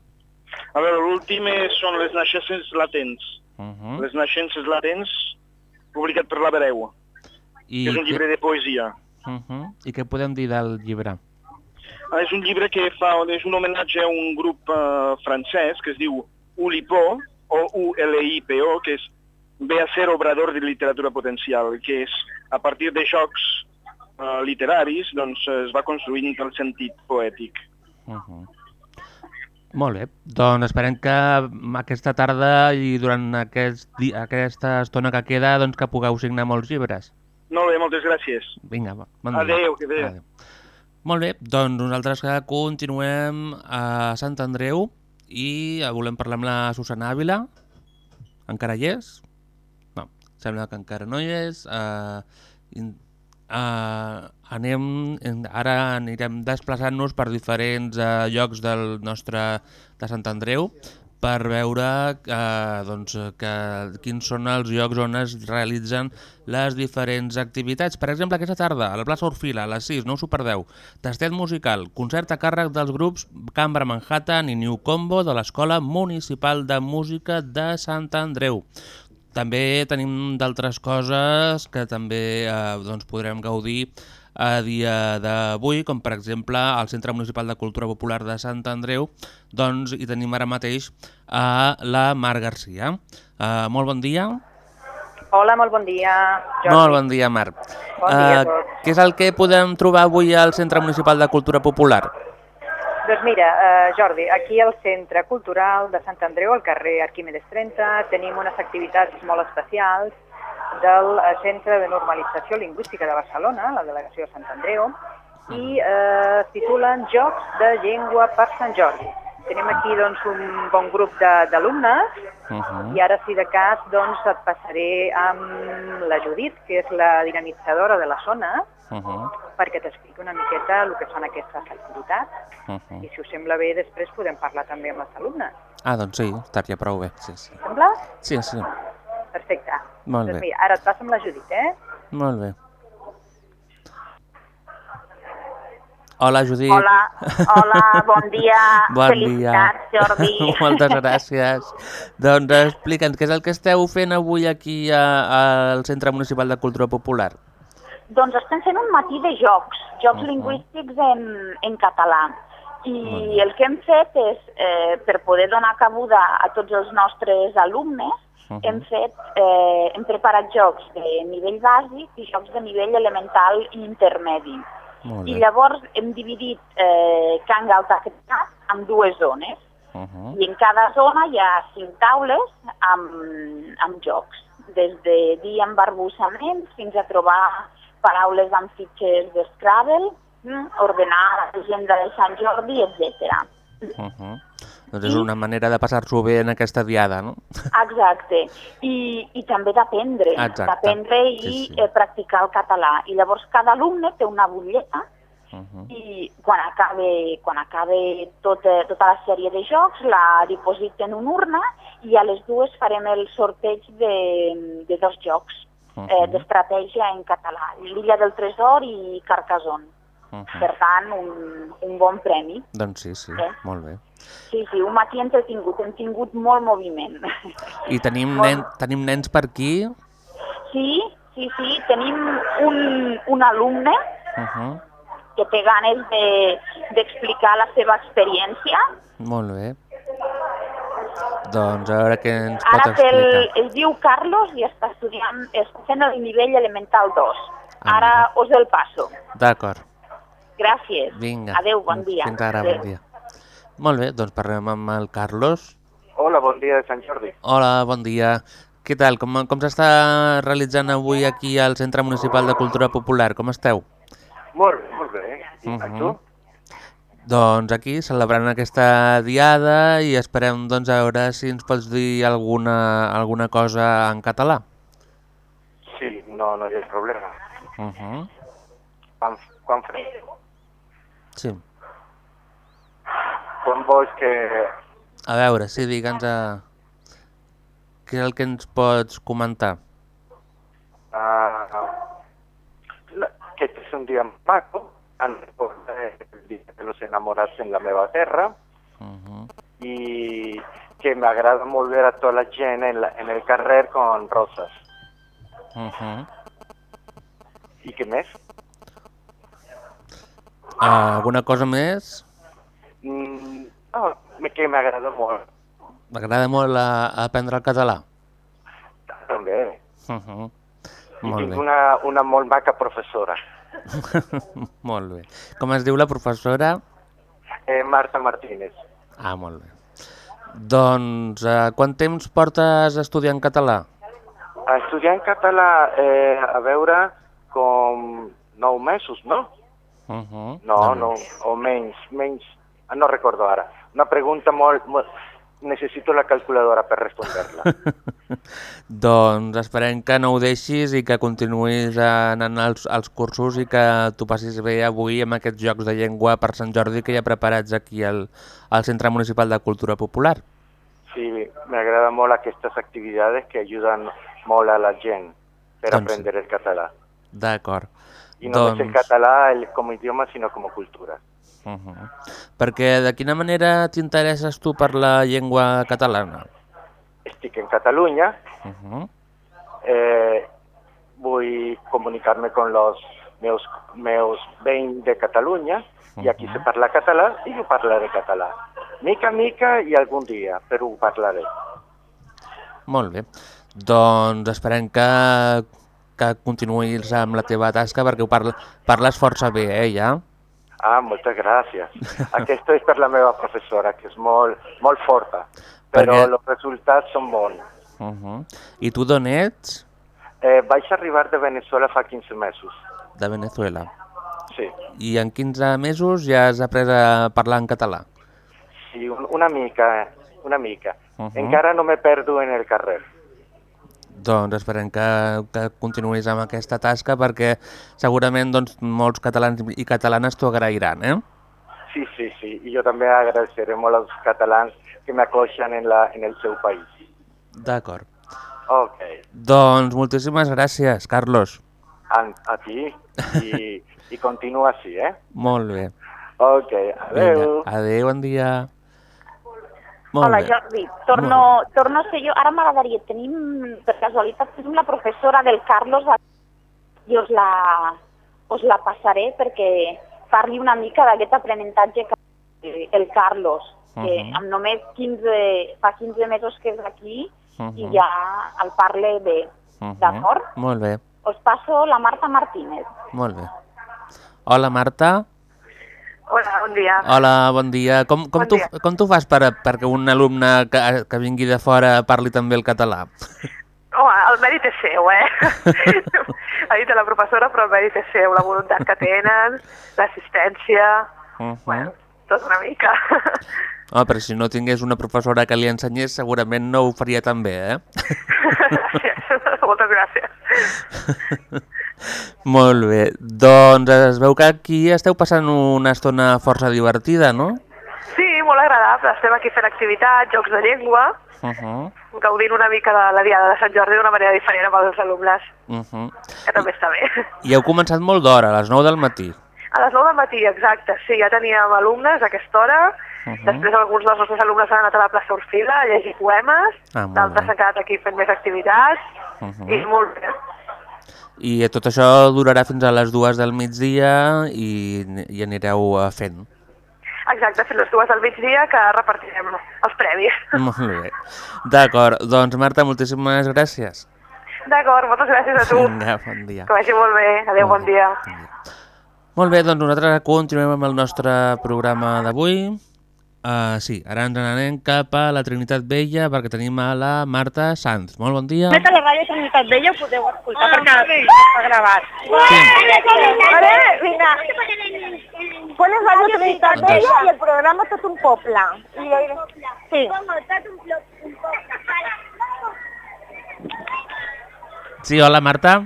A veure, l'últim són les naixences latents. Uh -huh. Les naixences latents, publicat per la Bereu. I és un què- llibre de poesia. Uh -huh. I què podem dir del llibre? Ah, És un llibre que fa, és un homenatge a un grup eh, francès que es diu Ulipo, o U-L-I-P-O, que és ve a ser obrador de literatura potencial, que és a partir de jocs eh, literaris doncs, es va construint el sentit poètic. Uh -huh. Molt bé, doncs esperem que aquesta tarda i durant aquest aquesta estona que queda doncs que pugueu signar molts llibres. Molt bé, moltes gràcies. Vinga, bon dia. Adéu, que bé. Adéu. Molt bé, doncs nosaltres que continuem a Sant Andreu i volem parlar amb la Susana Ávila. Encara hi és? No, sembla que encara no hi és. Uh, uh, anem, ara anirem desplaçant-nos per diferents uh, llocs del nostre de Sant Andreu per veure eh, doncs, que, quins són els llocs on es realitzen les diferents activitats. Per exemple, aquesta tarda, a la plaça Orfila, a les 6, no us ho perdeu, tastet musical, concert a càrrec dels grups Cambra Manhattan i New Combo de l'Escola Municipal de Música de Sant Andreu. També tenim d'altres coses que també eh, doncs podrem gaudir a dia d'avui, com per exemple al Centre Municipal de Cultura Popular de Sant Andreu, doncs hi tenim ara mateix a la Mar Garcia. Uh, molt bon dia. Hola, molt bon dia. Jordi. Molt bon dia, Mar. Bon dia Eh, què és el que podem trobar avui al Centre Municipal de Cultura Popular? Doncs mira, eh, Jordi, aquí al Centre Cultural de Sant Andreu, al carrer Arquímedes 30, tenim unes activitats molt especials del eh, Centre de Normalització Lingüística de Barcelona, la delegació de Sant Andreu, i eh, es titulen Jocs de Llengua per Sant Jordi. Tenim aquí doncs, un bon grup d'alumnes i ara, si de cas, doncs, et passaré amb la Judit, que és la dinamitzadora de la zona, Uh -huh. perquè t'expliqui una miqueta el que són aquestes activitats. Uh -huh. I si us sembla bé, després podem parlar també amb els alumnes. Ah, doncs sí, estaria prou bé. Sí, sí. Sembla? Sí, sí. Perfecte. Molt doncs bé. mira, ara et passo amb la Judit, eh? Molt bé. Hola, Judit. Hola, hola, bon dia. (laughs) Bon Felicitats, dia. Jordi. (laughs) Moltes gràcies. doncs explica'ns, què és el que esteu fent avui aquí a- al Centre Municipal de Cultura Popular? Doncs estem fent un matí de jocs, jocs Mhm. lingüístics en, en català. I el que hem fet és, eh, per poder donar cabuda a tots els nostres alumnes, Mhm. hem fet, eh, hem preparat jocs de nivell bàsic i jocs de nivell elemental i intermedi. I llavors hem dividit eh, Can Galta Creat en dues zones. Uh -huh. I en cada zona hi ha cinc taules amb, amb jocs, des de dir embarbussaments fins a trobar paraules amb fitxers de Scrabble, mm, ordenar la llegenda de Sant Jordi, etc. Uh -huh. Doncs és una manera de passar-s'ho bé en aquesta diada, no? (laughs) Exacte. I, i també d'aprendre, d'aprendre i Sí, sí. Eh, practicar el català. I llavors cada alumne té una butlleta Uh -huh. i quan acabe, quan acabe tota, tota la sèrie de jocs la dipositen en una urna i a les dues farem el sorteig de, de dos jocs eh, d'estratègia en català, l'Illa del Tresor i Carcassonne. Uh -huh. Per tant, un, un bon premi. Doncs sí, sí, Eh? molt bé. Sí, sí, un matí entretingut, hem tingut molt moviment. I tenim, nen, tenim nens per aquí? Sí, sí, sí, tenim un, un alumne Uh -huh. que té ganes de- d'explicar la seva experiència. Molt bé. Doncs a veure què ens pot Ara té el, explicar. es diu Carlos i està estudiant, està fent el nivell elemental 2. Ah, Ara us el passo. D'acord, Gràcies. vinga. Adeu, bon dia. Fins ara, Adéu. bon dia. Molt bé, doncs parlem amb el Carlos. Hola, bon dia de Sant Jordi. Hola, bon dia. Què tal? Com, com s'està realitzant avui aquí al Centre Municipal de Cultura Popular? Com esteu? Molt bé, molt bé. I Mhm. uh tu? Doncs aquí, celebrant aquesta diada i esperem doncs, a veure si ens pots dir alguna, alguna cosa en català. Sí, no, no hi ha problema. Uh -huh. Quan, quan fem? Sí. Quan vols que... A veure, sí, digue'ns a... què és el que ens pots comentar. Uh, que és un dia maco, en el de los enamorats en la meva terra, i que m'agrada molt veure tota la gent en, la, en el carrer con roses. Uh -huh. I què més? uh, alguna cosa més? Mm, me- que m'agrada molt. M'agrada molt a, a aprendre el català. També. Uh -huh. I Molt tinc bé. una, una molt maca professora, (laughs) molt bé. Com es diu la professora? eh, Marta Martínez. Ah, molt bé. Doncs, uh, quant temps portes estudiant català? Estudiant català, eh, a veure, com nou mesos, no? Uh -huh. No, no, o menys, menys. No recordo ara. Una pregunta molt... molt... Necessito la calculadora per respondre-la. (laughs) Doncs esperem que no ho deixis i que continuïs anant als, als cursos i que t'ho passis bé avui amb aquests Jocs de Llengua per Sant Jordi que hi ha preparats aquí al, al Centre Municipal de Cultura Popular. Sí, m'agrada molt aquestes activitats que ajuden molt a la gent per Doncs- aprendre el català. D'acord. I no només el català el, com a idioma, sinó com a cultura. Uh -huh. Perquè de quina manera t'interesses tu per la llengua catalana? Estic en Catalunya, Uh -huh. eh, vull comunicar-me con los meus, meus veïns de Catalunya i aquí se parla català i jo parlaré català. Mica en mica i algun dia, però ho parlaré. Molt bé. Doncs esperem que, que continuïs amb la teva tasca perquè ho parla, parles força bé, eh, ja? Ah, moltes gràcies. (laughs) Aquest és per la meva professora, que és molt, molt forta, però Perquè- els resultats són bons. Uh -huh. I tu d'on ets? Eh, vaig arribar de Venezuela fa 15 mesos. De Venezuela. Sí, I en 15 mesos ja has après a parlar en català? sí un- una mica, una mica. Uh -huh. Encara no me perdo en el carrer. Doncs esperem que, que continuïs amb aquesta tasca perquè segurament doncs, molts catalans i catalanes t'ho agrairan, eh? Sí, sí, sí. I jo també agradeceré molt als catalans que m'acoixen en, la, en el seu país. D'acord. Ok. Doncs moltíssimes gràcies, Carlos. A, a ti i, (laughs) i continua així, eh? Molt bé. Ok, adeu. Vinga, adéu, bon dia. Molt Hola, bé. Jordi. Torno, torno a ser jo. Ara m'agradaria, tenim, per casualitat, tenim la professora del Carlos i us la, us la passaré perquè parli una mica d'aquest aprenentatge que el Carlos, que Mhm. amb només 15, fa 15 mesos que és aquí i Mhm. ja el parle bé. Mhm. D'acord? Molt bé, Us passo la Marta Martínez. molt bé. Hola, Marta. Hola, bon dia. Hola, bon dia. Com, com, Bon tu, dia. com tu fas per, perquè un alumne que, que vingui de fora parli també el català? Home, el mèrit és seu, eh? (laughs) ha dit la professora, però el mèrit és seu, la voluntat que tenen, l'assistència, Uh -huh. tot una mica. Home, però si no tingués una professora que li ensenyés, segurament no ho faria tan bé, eh? (laughs) Moltes gràcies. (laughs) (laughs) Molt bé. Doncs es veu que aquí esteu passant una estona força divertida, no? Sí, molt agradable. Estem aquí fent activitats, jocs de llengua, Uh -huh. gaudint una mica de la Diada de Sant Jordi d'una manera diferent amb els alumnes, Uh -huh. que també està bé. I heu començat molt d'hora, a les 9 del matí. A les 9 del matí, exacte, sí, ja teníem alumnes a aquesta hora, Uh -huh. després alguns dels nostres alumnes han anat a la plaça Orfila a llegir poemes, Ah, d'altres bé. s'han quedat aquí fent més activitats, Uh -huh. i molt bé. I tot això durarà fins a les dues del migdia i, i anireu fent. Exacte, fins les dues del migdia que repartirem els premis. (laughs) Molt bé. D'acord, doncs Marta, moltíssimes gràcies. D'acord, moltes gràcies a tu. Vinga, bon dia. Que vagi molt bé. Adéu, bon dia. Molt bé, doncs nosaltres continuem amb el nostre programa d'avui. Uh, sí, ara ens n'anem cap a la Trinitat Vella perquè tenim a la Marta Sanz. Molt bon dia. Fet a la ràdio Trinitat Vella ho podeu escoltar perquè està gravat. Vale, vinga. Pones ràdio Trinitat Vella i el programa Tot un poble. I Sí. Sí, hola Marta.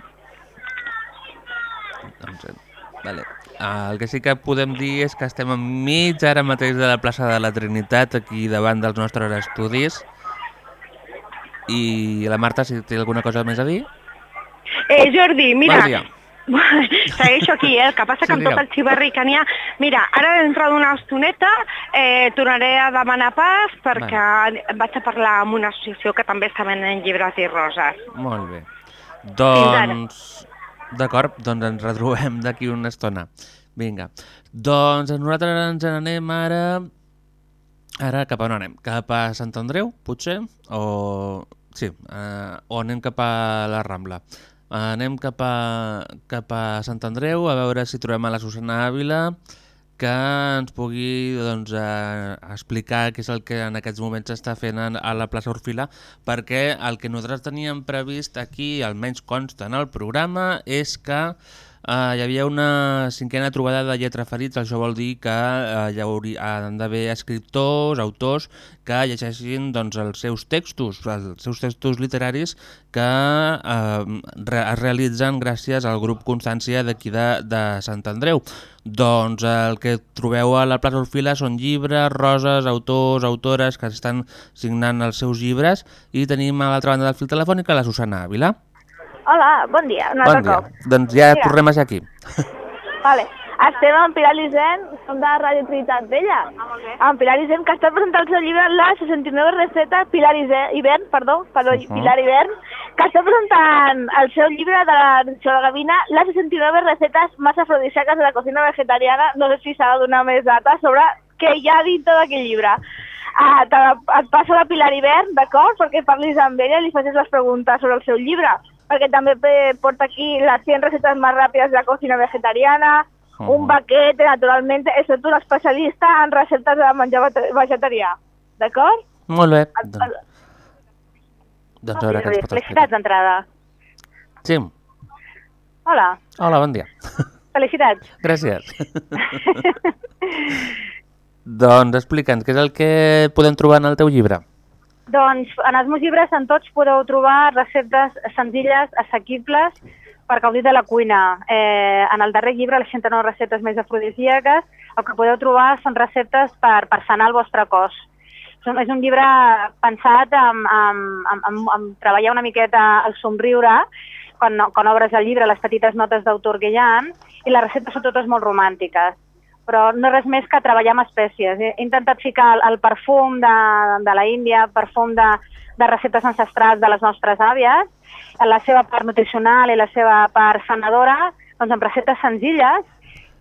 Vale. El que sí que podem dir és que estem enmig ara mateix de la plaça de la Trinitat, aquí davant dels nostres estudis. I la Marta, si té alguna cosa més a dir? Eh, Jordi, mira, Bon (laughs) segueixo aquí, eh? el que passa que amb tot el xivarri que n'hi ha... Mira, ara dintre d'una estoneta eh, tornaré a demanar pas perquè vaig a parlar amb una associació que també està venent llibres i roses. Molt bé. Doncs... D'acord, doncs ens retrobem (laughs) d'aquí una estona. Vinga. Doncs nosaltres ens n'anem ara... Ara cap a on anem? Cap a Sant Andreu, potser? O... Sí, eh, o anem cap a la Rambla. Anem cap a, cap a Sant Andreu a veure si trobem a la Susana Ávila que ens pugui doncs, eh, explicar què és el que en aquests moments s'està fent en- a la plaça Orfila, perquè el que nosaltres teníem previst aquí, almenys consta en el programa, és que eh, hi havia una cinquena trobada de lletra ferits, això vol dir que eh, hi hauria, han d'haver escriptors, autors, que llegeixin doncs, els seus textos, els seus textos literaris que eh, re es realitzen gràcies al grup Constància d'aquí de, de Sant Andreu. Doncs el que trobeu a la plaça Orfila són llibres, roses, autors, autores que estan signant els seus llibres i tenim a l'altra banda del fil telefònic la Susana Ávila. Hola, bon dia, un Bon altre dia. cop. Doncs ja Mira. tornem a ser aquí. (laughs) Vale. Estem amb Pilar Lisent, som de Ràdio Trinitat Vella. Amb Pilar Lisent, que està presentant el seu llibre La 69 recetes, Pilar Ise- Hivern, perdó, perdó Mhm. Pilar Hivern, que està presentant el seu llibre de la Reducció de Gavina, Les 69 recetes más afrodisíaques de la cocina vegetariana. No sé si s'ha de donar més data sobre què hi ha dintre d'aquest llibre. Ah, te, et passo la Pilar Hivern, d'acord? Perquè parlis amb ella i li facis les preguntes sobre el seu llibre. Perquè també porta aquí les 100 recetes més ràpides de la cocina vegetariana un paquete, naturalmente, soy un especialista en receptes de menjar vegetarià, d'acord? Molt bé. Doncs, doncs a veure què ens pot explicar. Felicitats d'entrada. Sí. Hola, Hola, bon dia. felicitats. Gràcies. (laughs) doncs explica'ns, què és el que podem trobar en el teu llibre? Doncs en els meus llibres en tots podeu trobar receptes senzilles, assequibles, per gaudir de la cuina. Eh, en el darrer llibre, les 109 receptes més afrodisíaques, el que podeu trobar són receptes per, per sanar el vostre cos. És un, llibre pensat en, en, en, en, en treballar una miqueta el somriure, quan, quan obres el llibre, les petites notes d'autor que hi ha, i les receptes són totes molt romàntiques però no res més que treballar amb espècies. He intentat ficar el, el perfum de, de la Índia, perfum de, de receptes ancestrals de les nostres àvies, la seva part nutricional i la seva part sanadora, doncs amb receptes senzilles,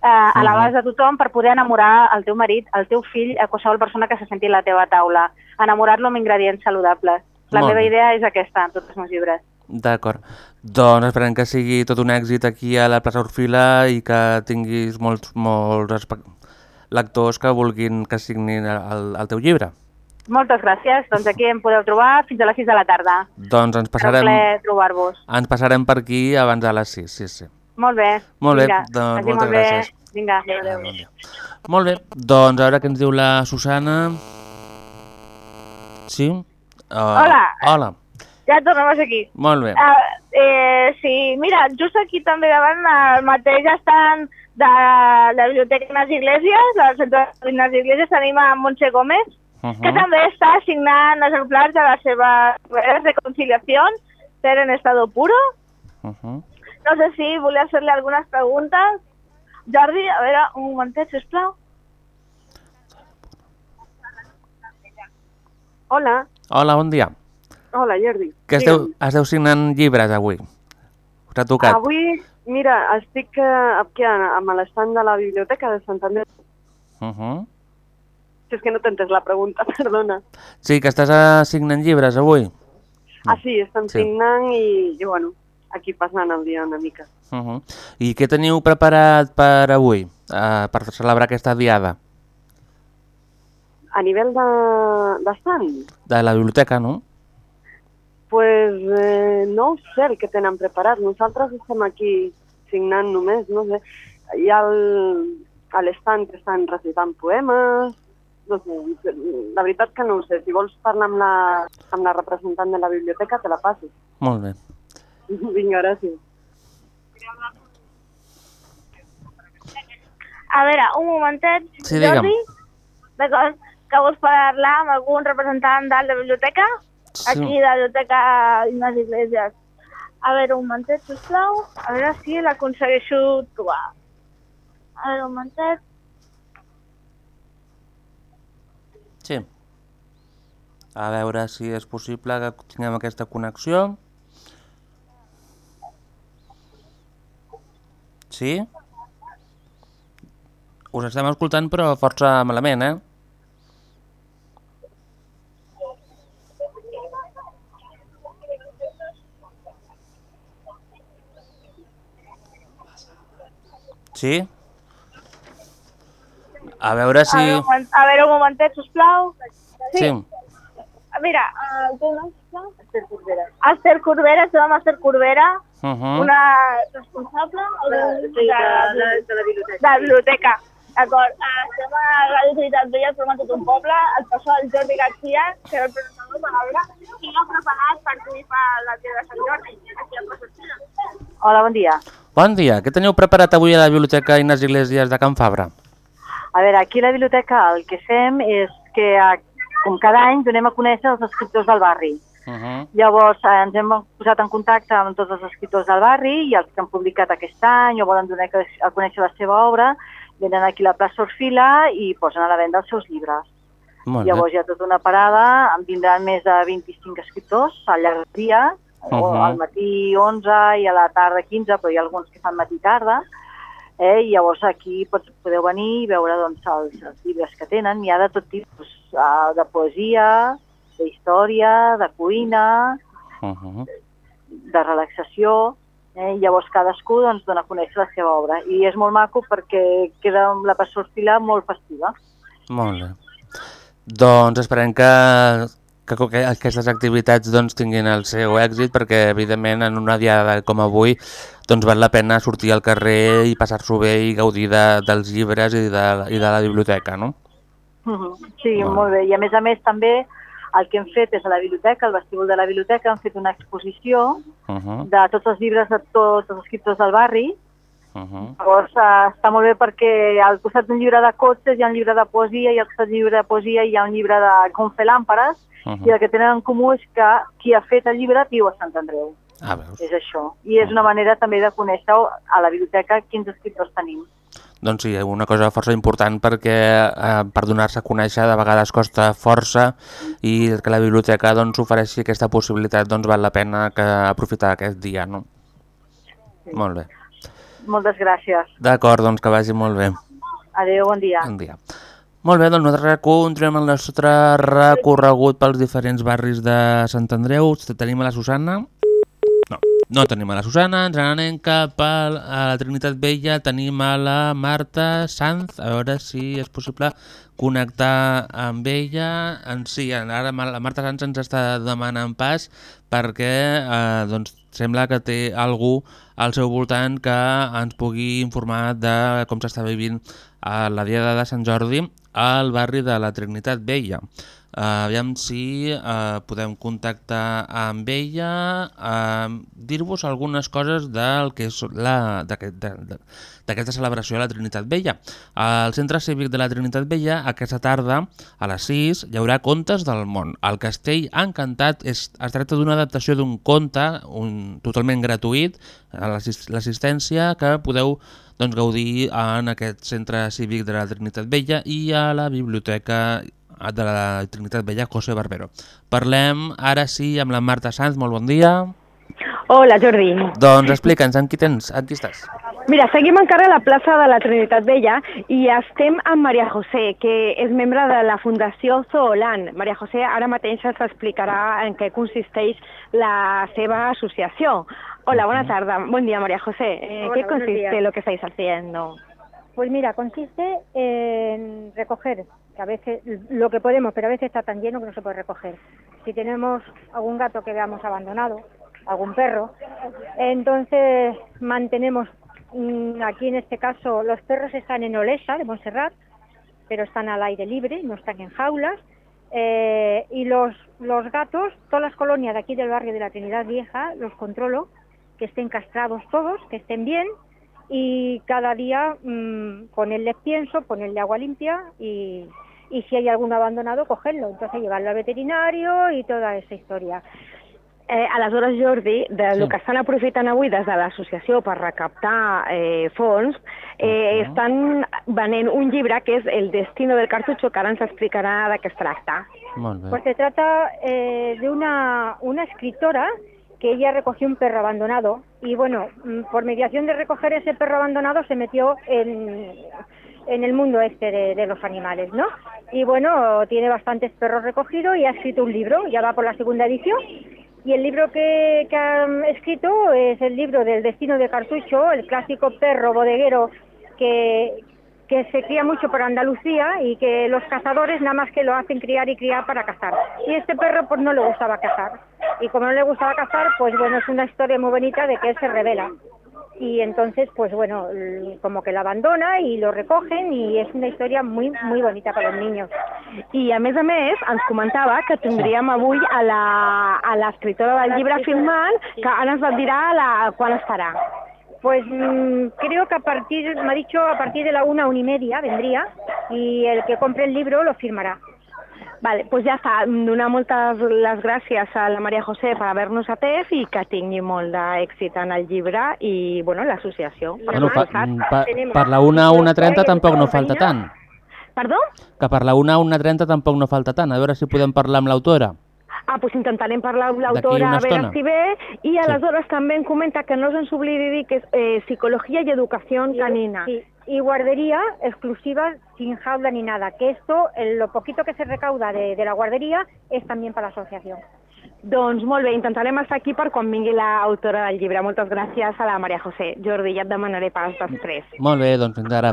eh, a l'abast de tothom per poder enamorar el teu marit, el teu fill, a qualsevol persona que se senti a la teva taula. Enamorar-lo amb ingredients saludables. La Molt meva idea és aquesta en tots els meus llibres. D'acord. Doncs esperem que sigui tot un èxit aquí a la plaça Orfila i que tinguis molts, molts lectors que vulguin que signin el, el teu llibre. Moltes gràcies. Doncs aquí em podeu trobar fins a les 6 de la tarda. Doncs ens passarem, trobar-vos. ens passarem per aquí abans de les 6, sí, sí. Molt bé. Molt bé, Vinga, doncs moltes molt bé. gràcies. Vinga, adéu, adéu. Molt bé, doncs a veure què ens diu la Susana. Sí? Uh, Hola. Hola, Ja tornem aquí. molt bé. Uh, eh, sí, mira, just aquí també davant el mateix estan de la Biblioteca Ignasi Iglesias, al centre d'Ignasi Iglesias tenim a Montse Gómez, Uh que també està signant exemplars de la seva obras de conciliació, ser en estado puro. Uh -huh. No sé si volia fer-li algunes preguntes. Jordi, a veure, un momentet, sisplau. Hola, Hola, bon dia. Hola Jordi. Que esteu, esteu signant llibres avui. Us ha tocat. Avui, mira, estic eh, aquí amb l'estant de la biblioteca de Santander. Uh -huh. Si és que no t'he entès la pregunta, (laughs) perdona. Sí, que estàs eh, signant llibres avui. Ah, sí, estan Sí. signant i, i, bueno, aquí passant el dia una mica. Uh -huh. I què teniu preparat per avui, uh, per celebrar aquesta diada? A nivell de- d'estand, De la biblioteca, no? Pues, eh, no ho sé el que tenen preparat. Nosaltres estem aquí signant només, no sé. Hi ha el, a l'estand que estan recitant poemes, no sé, la veritat que no ho sé. Si vols parlar amb la, amb la representant de la biblioteca, te la passo. Molt bé. (laughs) Vinga, gràcies. A veure, un momentet, Sí, digue'm. Jordi. D'acord, que vols parlar amb algun representant de la biblioteca? Aquí, de la biblioteca Ignasi Iglesias. A veure, un momentet, sisplau. A veure si l'aconsegueixo trobar. A veure, un momentet. Sí. A veure si és possible que tinguem aquesta connexió. Sí? Us estem escoltant però força malament, eh? Sí? A veure si... A veure, un moment- a veure, un momentet, sisplau. Sí. Mira, el teu nom, sisplau? Esther Corbera. Esther Corbera, estem amb Esther Corbera, Uh -huh. una responsable de, Sí, de- de- de la biblioteca. De la biblioteca. D'acord. Ah, Estem a Ràdio Trinitat Vella, el programa Tot un Poble, el professor el Jordi García, que és el presentador per veure qui ha preparat per tu i per la tia de Sant Jordi. Aquí a. Hola, bon dia. Bon dia. Què teniu preparat avui a la Biblioteca Ignasi Iglesias de Can Fabra? A veure, aquí a la biblioteca el que fem és que, com cada any, donem a conèixer els escriptors del barri. Uh -huh. Llavors eh, ens hem posat en contacte amb tots els escriptors del barri i els que han publicat aquest any o volen donar a conèixer la seva obra, venen aquí a la plaça Orfila i posen a la venda els seus llibres. Molt bé. Llavors hi ha tota una parada, en vindran més de 25 escriptors al llarg del dia, uh. -huh. al matí 11 i a la tarda 15, però hi ha alguns que fan matí tarda, eh? i llavors aquí pots, podeu venir i veure doncs, els, els llibres que tenen, hi ha de tot tipus, uh, de poesia, de història, de cuina, Uh -huh. de relaxació, Eh? I llavors cadascú doncs, dona a conèixer la seva obra. I és molt maco perquè queda la perspectiva molt festiva. Molt bé. Doncs esperem que, que, que aquestes activitats doncs, tinguin el seu èxit perquè, evidentment, en una diada com avui doncs val la pena sortir al carrer i passar-s'ho bé i gaudir de, dels llibres i de, i de la biblioteca, no? -huh. Sí, bueno. molt bé. I a més a més també el que hem fet és a la biblioteca, al vestíbul de la biblioteca, hem fet una exposició uh -huh. de tots els llibres de tots els escriptors del barri. Uh -huh. Llavors uh, està molt bé perquè al costat d'un llibre de cotxes hi ha un llibre de poesia i al costat d'un llibre de poesia hi ha un llibre de com fer làmperes uh -huh. i el que tenen en comú és que qui ha fet el llibre viu a Sant Andreu. Ah, veus. És això. I és una manera també de conèixer a la biblioteca quins escriptors tenim. Doncs sí, una cosa força important perquè eh, per donar-se a conèixer de vegades costa força i que la biblioteca doncs, ofereixi aquesta possibilitat doncs val la pena que aprofitar aquest dia, no? Sí. Molt bé. Moltes gràcies. D'acord, doncs que vagi molt bé. Adéu, bon dia. Bon dia. Molt bé, doncs nosaltres continuem el nostre recorregut pels diferents barris de Sant Andreu. Tenim a la Susana. No, no tenim a la Susana, ens n'anem cap a la Trinitat Vella, tenim a la Marta Sanz, a veure si és possible connectar amb ella. En, sí, ara la Marta Sanz ens està demanant pas perquè eh, doncs, sembla que té algú al seu voltant que ens pugui informar de com s'està vivint a la Diada de Sant Jordi al barri de la Trinitat Vella. Uh, aviam si uh, podem contactar amb ella, uh, dir-vos algunes coses del que és d'aquesta celebració de la Trinitat Vella. Al Centre Cívic de la Trinitat Vella, aquesta tarda, a les 6, hi haurà Contes del món. El Castell Encantat és, es tracta d'una adaptació d'un conte un, totalment gratuït, l'assistència que podeu doncs, gaudir en aquest centre cívic de la Trinitat Vella i a la biblioteca de la Trinitat Vella José Barbero. Parlem ara sí amb la Marta Sanz, molt bon dia. Hola Jordi. Doncs explica'ns, amb qui tens? Amb qui estàs? Mira, seguim encara a la plaça de la Trinitat Vella i estem amb Maria José, que és membre de la Fundació Zoolan. Maria José ara mateix ens explicarà en què consisteix la seva associació. Hola, buena tarde. Buen día, María José. Eh, Hola, ¿Qué buenos consiste lo que estáis haciendo? Pues mira, consiste en recoger, a veces lo que podemos, pero a veces está tan lleno que no se puede recoger. Si tenemos algún gato que veamos abandonado, algún perro, entonces mantenemos, mm, aquí en este caso, los perros están en Olesa de Montserrat, pero están al aire libre, no están en jaulas, eh, y los, los gatos, todas las colonias de aquí del barrio de la Trinidad Vieja, los controlo, que estén castrados todos, que estén bien, y cada día mm, ponerles pienso, ponerle agua limpia y, y si hay algún abandonado, cogerlo. Entonces llevarlo al veterinario y toda esa historia. Eh, aleshores, Jordi, de Sí. lo que estan aprofitant avui des de l'associació per recaptar eh, fons, eh, estan venent un llibre que és El destino del cartucho, que ara ens explicarà de què es tracta. Molt bé. Pues se trata eh, de una, una escritora que ella recogió un perro abandonado y bueno, mm, por mediación de recoger ese perro abandonado se metió en, en el mundo este de, los animales, ¿no? Y bueno, tiene bastantes perros recogidos y ha escrito un libro, ya va por la segunda edición. Y el libro que, que ha escrito es el libro del destino de Cartucho, el clásico perro bodeguero que, que se cría mucho por Andalucía y que los cazadores nada más que lo hacen criar y criar para cazar. Y este perro pues no le gustaba cazar. Y como no le gustaba cazar, pues bueno, es una historia muy bonita de que él se revela. Y entonces, pues bueno, como que lo abandona y lo recogen y es una historia muy, muy bonita para los niños. I a més a més ens comentava que tindríem avui a la- a l'escriptora del llibre filmant, que ara ens dirà la, quan estarà. Pues mm, creo que a partir, me ha dicho a partir de la una, una y media vendría y el que compre el libro lo firmará. Vale, doncs ja està. Donar moltes les gràcies a la Maria José per haver-nos atès i que tingui molt d'èxit en el llibre i bueno, l'associació. Bueno, pa, mm, pa, per la 1 a 1.30 tampoc no falta tant. Perdó? Que per la 1 a 1.30 tampoc no falta tant. A veure si podem parlar amb l'autora. Ah, doncs intentarem parlar amb l'autora a veure si ve i aleshores també em comenta que no se'ns oblidi dir que és eh, psicología y educación canina. Sí, y guardería exclusiva sin jaula ni nada, que esto, el- lo poquito que se recauda de, de la guardería, es también para la asociación. Doncs molt bé, intentarem estar aquí per quan vingui l'autora del llibre. Moltes gràcies a la Maria José. Jordi, ja et demanaré pas després. Molt bé, doncs fins ara.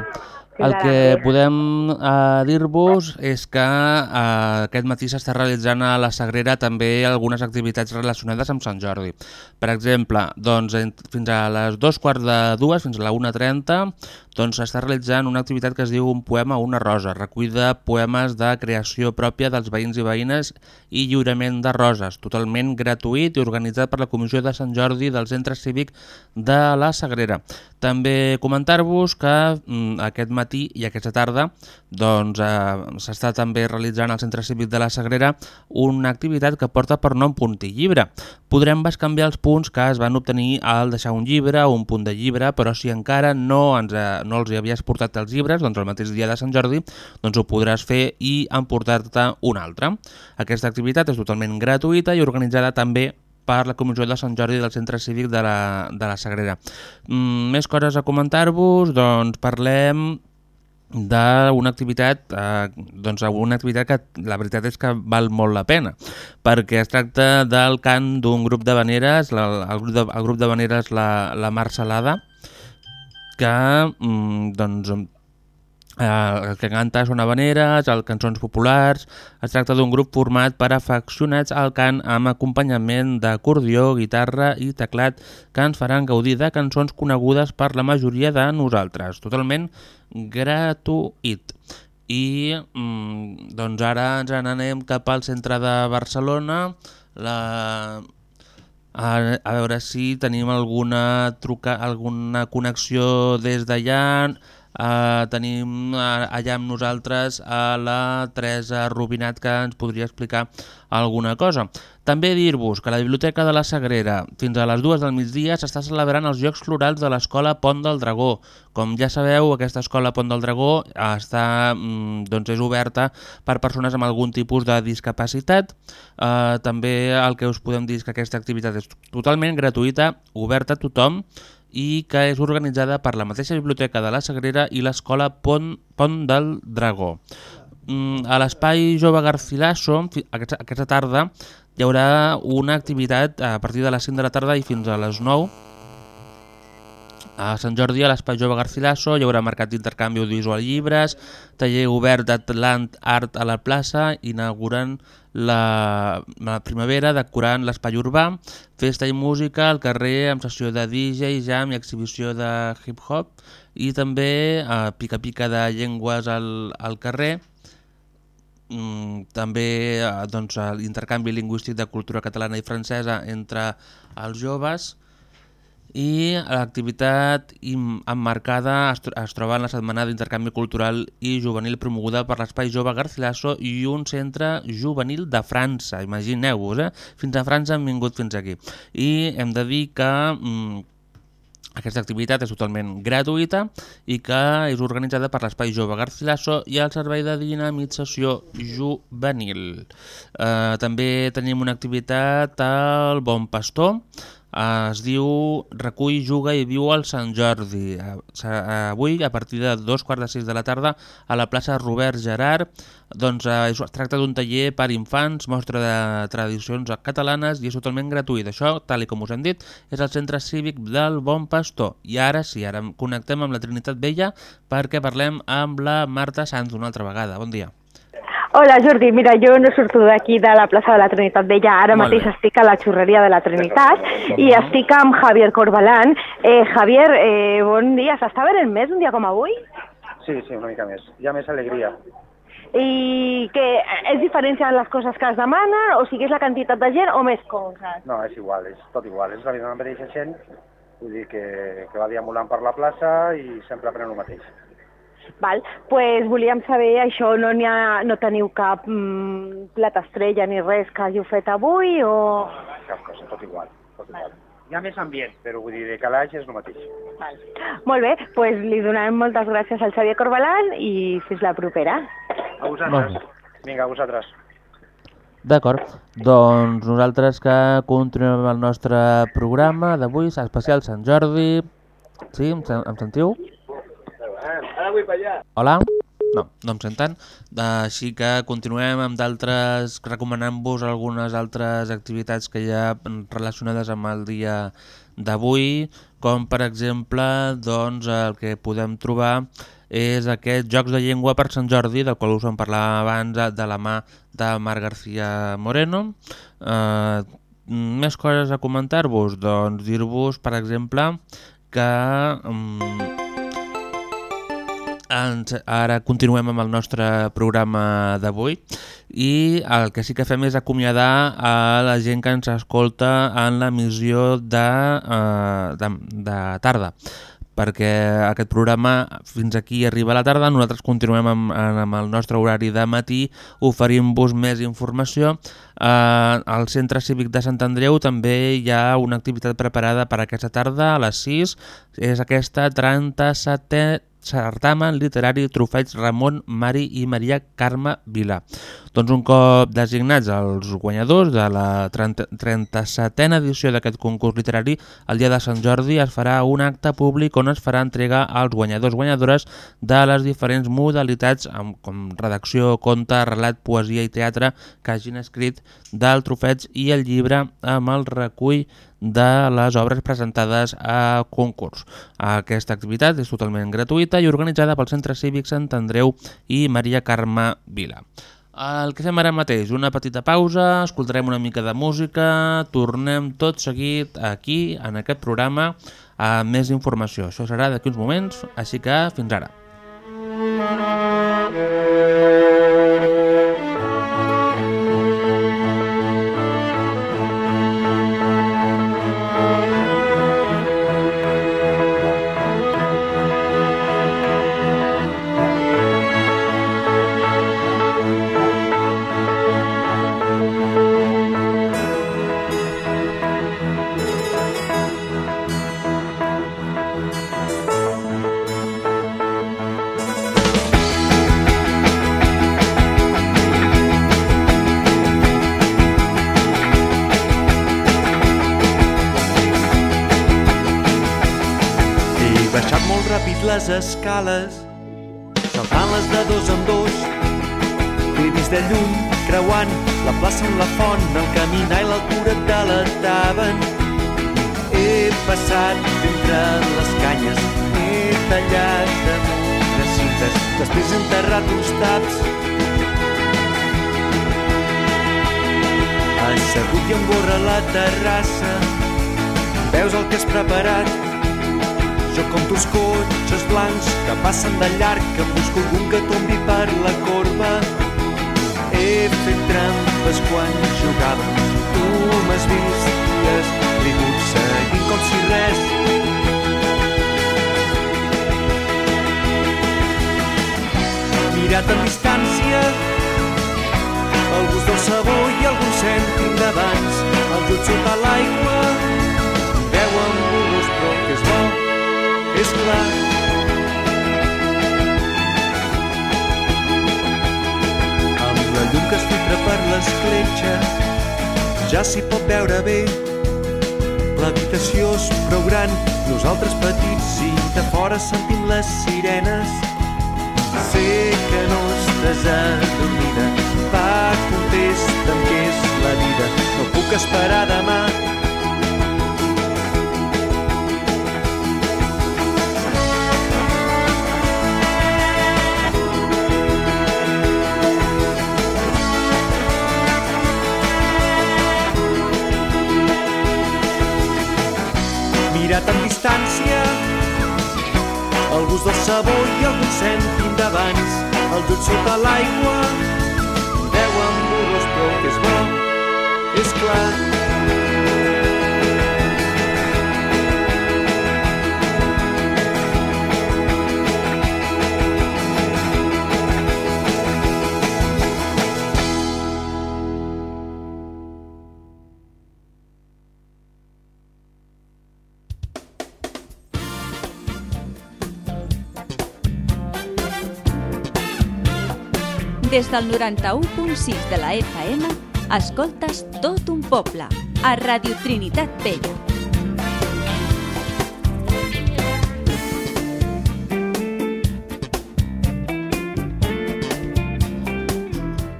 El que podem eh, dir-vos és que eh, aquest matí s'està realitzant a la Sagrera també algunes activitats relacionades amb Sant Jordi. Per exemple, doncs, fins a les dos quarts de dues, fins a la 1.30, doncs s'està realitzant una activitat que es diu Un poema, una rosa, recull de poemes de creació pròpia dels veïns i veïnes i lliurament de roses, totalment gratuït i organitzat per la Comissió de Sant Jordi del Centre Cívic de la Sagrera. També comentar-vos que mm, aquest matí i aquesta tarda doncs, eh, s'està també realitzant al Centre Cívic de la Sagrera una activitat que porta per nom Punt i Llibre. Podrem bescanviar els punts que es van obtenir al deixar un llibre o un punt de llibre, però si encara no, ens, eh, no els hi havies portat els llibres, doncs el mateix dia de Sant Jordi, doncs ho podràs fer i emportar-te un altre. Aquesta activitat és totalment gratuïta i organitzada també per la Comissió de Sant Jordi del Centre Cívic de la, de la Sagrera. Mm, més coses a comentar-vos, doncs parlem d'una activitat, eh, doncs una activitat que la veritat és que val molt la pena, perquè es tracta del cant d'un grup de veneres, la, el, grup de, el grup de veneres La, la Mar Salada, que mm, doncs, eh, el que canta són habaneres, el cançons populars, es tracta d'un grup format per afeccionats al cant amb acompanyament d'acordió, guitarra i teclat que ens faran gaudir de cançons conegudes per la majoria de nosaltres, totalment gratuït. I mm, doncs ara ens n'anem cap al centre de Barcelona, la, a, a veure si tenim alguna truca, alguna connexió des d'allà. Uh, tenim uh, allà amb nosaltres a la Teresa Rubinat que ens podria explicar alguna cosa. També dir-vos que la Biblioteca de la Sagrera fins a les dues del migdia s'està celebrant els Jocs Florals de l'Escola Pont del Dragó. Com ja sabeu, aquesta Escola Pont del Dragó està, mm, doncs és oberta per persones amb algun tipus de discapacitat. Uh, també el que us podem dir és que aquesta activitat és totalment gratuïta, oberta a tothom, i que és organitzada per la mateixa Biblioteca de la Sagrera i l'Escola Pont, Pont del Dragó. Mm, a l'Espai Jove Garcilaso, aquesta tarda, hi haurà una activitat a partir de les 5 de la tarda i fins a les 9 a Sant Jordi, a l'Espai Jove Garcilaso, hi haurà mercat d'intercanvi audiovisual llibres, taller obert d'Atlant Art a la plaça, inaugurant la, la primavera, decorant l'espai urbà, festa i música al carrer amb sessió de DJ, jam i exhibició de hip-hop, i també eh, pica-pica de llengües al, al carrer, mm, també eh, doncs, l'intercanvi lingüístic de cultura catalana i francesa entre els joves i l'activitat emmarcada es, es troba en la setmana d'intercanvi cultural i juvenil promoguda per l'Espai Jove Garcilaso i un centre juvenil de França, imagineu-vos, eh? Fins a França han vingut fins aquí. I hem de dir que mm, aquesta activitat és totalment gratuïta i que és organitzada per l'Espai Jove Garcilaso i el Servei de Dinamització Juvenil. Eh, també tenim una activitat al Bon Pastor, es diu Recull, juga i viu al Sant Jordi. Avui, a partir de dos quarts de sis de la tarda, a la plaça Robert Gerard, doncs eh, es tracta d'un taller per infants, mostra de tradicions catalanes i és totalment gratuït. Això, tal i com us hem dit, és el centre cívic del Bon Pastor. I ara sí, ara em connectem amb la Trinitat Vella perquè parlem amb la Marta Sanz una altra vegada. Bon dia. Hola Jordi, mira, jo no surto d'aquí de la plaça de la Trinitat Vella, ara Molt mateix bé. estic a la xurreria de la Trinitat i estic amb Javier Corbalán. Eh, Javier, eh, bon dia, s'està venent més un dia com avui? Sí, sí, una mica més. Hi ha més alegria. I que és diferència en les coses que es demanen, o sigui, és la quantitat de gent o més coses? No, és igual, és tot igual. És la mateixa gent, vull dir que, que va deambulant per la plaça i sempre pren el mateix. Val, pues volíem saber això, no, ha, no teniu cap mm, plat estrella ni res que hàgiu fet avui o... Cap cosa, tot igual. Tot igual. Hi ha més ambient, però vull dir, de calaix és el mateix. Val. Molt bé, pues li donem moltes gràcies al Xavier Corbalán i fins la propera. A vosaltres. Vinga, a vosaltres. D'acord, doncs nosaltres que continuem el nostre programa d'avui, especial Sant Jordi. Sí, em, sen- em sentiu? Ara vull per allà. Hola? No, no em senten. Així que continuem amb d'altres, recomanant-vos algunes altres activitats que hi ha relacionades amb el dia d'avui, com per exemple doncs, el que podem trobar és aquest Jocs de Llengua per Sant Jordi, del qual us en parlàvem abans de la mà de Marc García Moreno. Eh, més coses a comentar-vos? Doncs dir-vos, per exemple, que... Um, ens, ara continuem amb el nostre programa d'avui i el que sí que fem és acomiadar a la gent que ens escolta en l'emissió de, uh, de, de tarda perquè aquest programa fins aquí arriba a la tarda, nosaltres continuem amb, amb el nostre horari de matí oferint-vos més informació. Eh, al Centre Cívic de Sant Andreu també hi ha una activitat preparada per aquesta tarda a les 6, és aquesta 37 certamen literari Trofeig Ramon, Mari i Maria Carme Vila. Doncs un cop designats els guanyadors de la 37a edició d'aquest concurs literari, el dia de Sant Jordi es farà un acte públic on es farà entrega als guanyadors guanyadores de les diferents modalitats com redacció, conte, relat, poesia i teatre que hagin escrit del trofeig i el llibre amb el recull de les obres presentades a concurs. Aquesta activitat és totalment gratuïta i organitzada pel Centre Cívic Sant Andreu i Maria Carme Vila. El que fem ara mateix, una petita pausa, escoltarem una mica de música, tornem tot seguit aquí, en aquest programa, amb més informació. Això serà d'aquí uns moments, així que fins ara. les escales, saltant-les de dos en dos, primis de llum creuant la plaça amb la font, el caminar i l'altura delataven. He passat entre les canyes, he tallat de cintes, després he enterrat uns taps. Assegut i amb gorra a la terrassa, veus el que has preparat, jo compto els cotxes blancs que passen de llarg, que busco algun que tombi per la corba. He fet trampes quan jugava, tu m'has vist i has rigut seguint com si res. Mirat a distància, el gust del sabor i algun cèntim d'abans, el jut sota l'aigua, filtra per l'escletxa. Ja s'hi pot veure bé. L'habitació és prou gran, nosaltres petits i de fora sentim les sirenes. Sé que no estàs adormida, va, contesta'm què és la vida, no puc esperar demà mirat amb distància. El gust del sabor i algun cèntim d'abans el dut sota l'aigua veu amb burros però que és bo és clar Des del 91.6 de la FM, escoltes tot un poble, a Radio Trinitat Vella.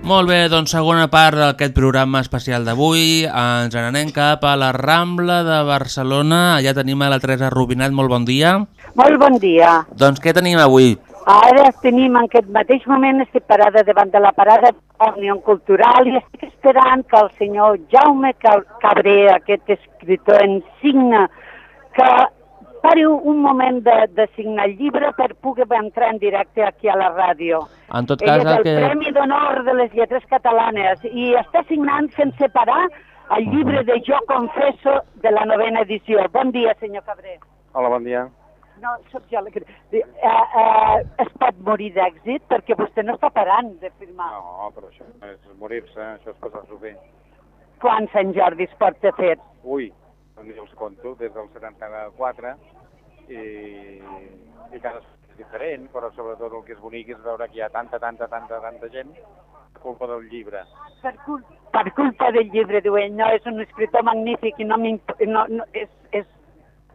Molt bé, doncs segona part d'aquest programa especial d'avui. Ens n'anem cap a la Rambla de Barcelona. Allà tenim a la Teresa Rubinat. Molt bon dia. Molt bon dia. Doncs què tenim avui? Ara tenim en aquest mateix moment, estic parada davant de la parada d'Òmnium Cultural i estic esperant que el senyor Jaume Cabré, aquest escriptor insigne, que pari un moment de, de signar el llibre per poder entrar en directe aquí a la ràdio. En tot Ell cas, és el el que... Premi d'Honor de les Lletres Catalanes i està signant sense parar el llibre de Jo Confesso de la novena edició. Bon dia, senyor Cabré. Hola, bon dia. No, sóc jo la que... Uh, uh, es pot morir d'èxit perquè vostè no està parant de firmar. No, però això no és morir-se, això és passar-s'ho bé. Quan Sant Jordi es porta fet? Ui, doncs jo els conto des del 74 i, i cada és diferent, però sobretot el que és bonic és veure que hi ha tanta, tanta, tanta, tanta gent per culpa del llibre. Per, cul per culpa del llibre, diu ell, no, és un escriptor magnífic i no, no, no és, és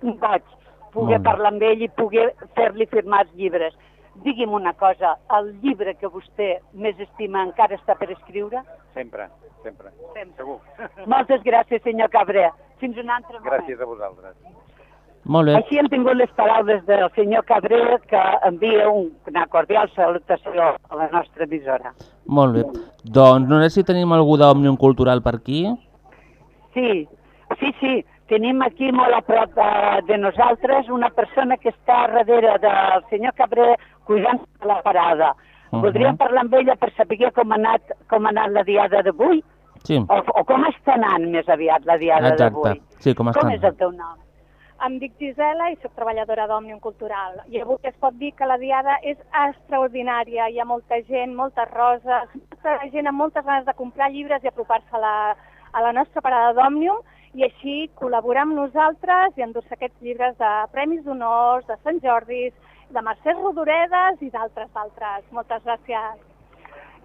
un goig poder parlar amb ell i poder fer-li firmar els llibres. Digui'm una cosa, el llibre que vostè més estima encara està per escriure? Sempre, sempre. Sempre. Segur. Moltes gràcies, senyor Cabré. Fins un altre moment. Gràcies a vosaltres. Molt bé. Així hem tingut les paraules del senyor Cabré que envia un- una cordial salutació a la nostra emissora. Molt bé. Doncs no sé si tenim algú d'Òmnium Cultural per aquí. Sí, sí, sí. Tenim aquí molt a prop de, de nosaltres una persona que està darrere del senyor Cabré cuidant la parada. Uh Mhm. Voldríem parlar amb ella per saber com ha anat, com ha anat la diada d'avui Sí, o, o com està anant més aviat la diada exacte. d'avui. Sí, com Com és el teu nom? Em dic Gisela i sóc treballadora d'Òmnium Cultural. I avui es pot dir que la diada és extraordinària. Hi ha molta gent, moltes roses, molta gent amb moltes ganes de comprar llibres i apropar-se a, la, a la nostra parada d'Òmnium i així col·laborar amb nosaltres i endur-se aquests llibres de Premis d'Honors, de Sant Jordis, de Mercè Rodoredes i d'altres, d'altres. Moltes gràcies.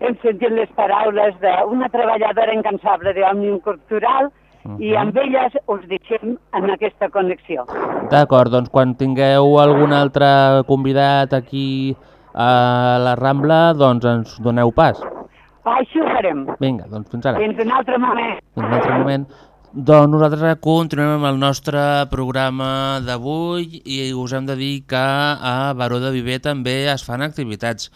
Hem sentit les paraules d'una treballadora incansable d'Òmnium Cultural i amb elles us deixem en aquesta connexió. D'acord, doncs quan tingueu algun altre convidat aquí a la Rambla, doncs ens doneu pas. Així ho farem. Vinga, doncs fins ara. Fins un altre moment. Fins un altre moment. Doncs nosaltres continuem amb el nostre programa d'avui i us hem de dir que a Baró de Viver també es fan activitats.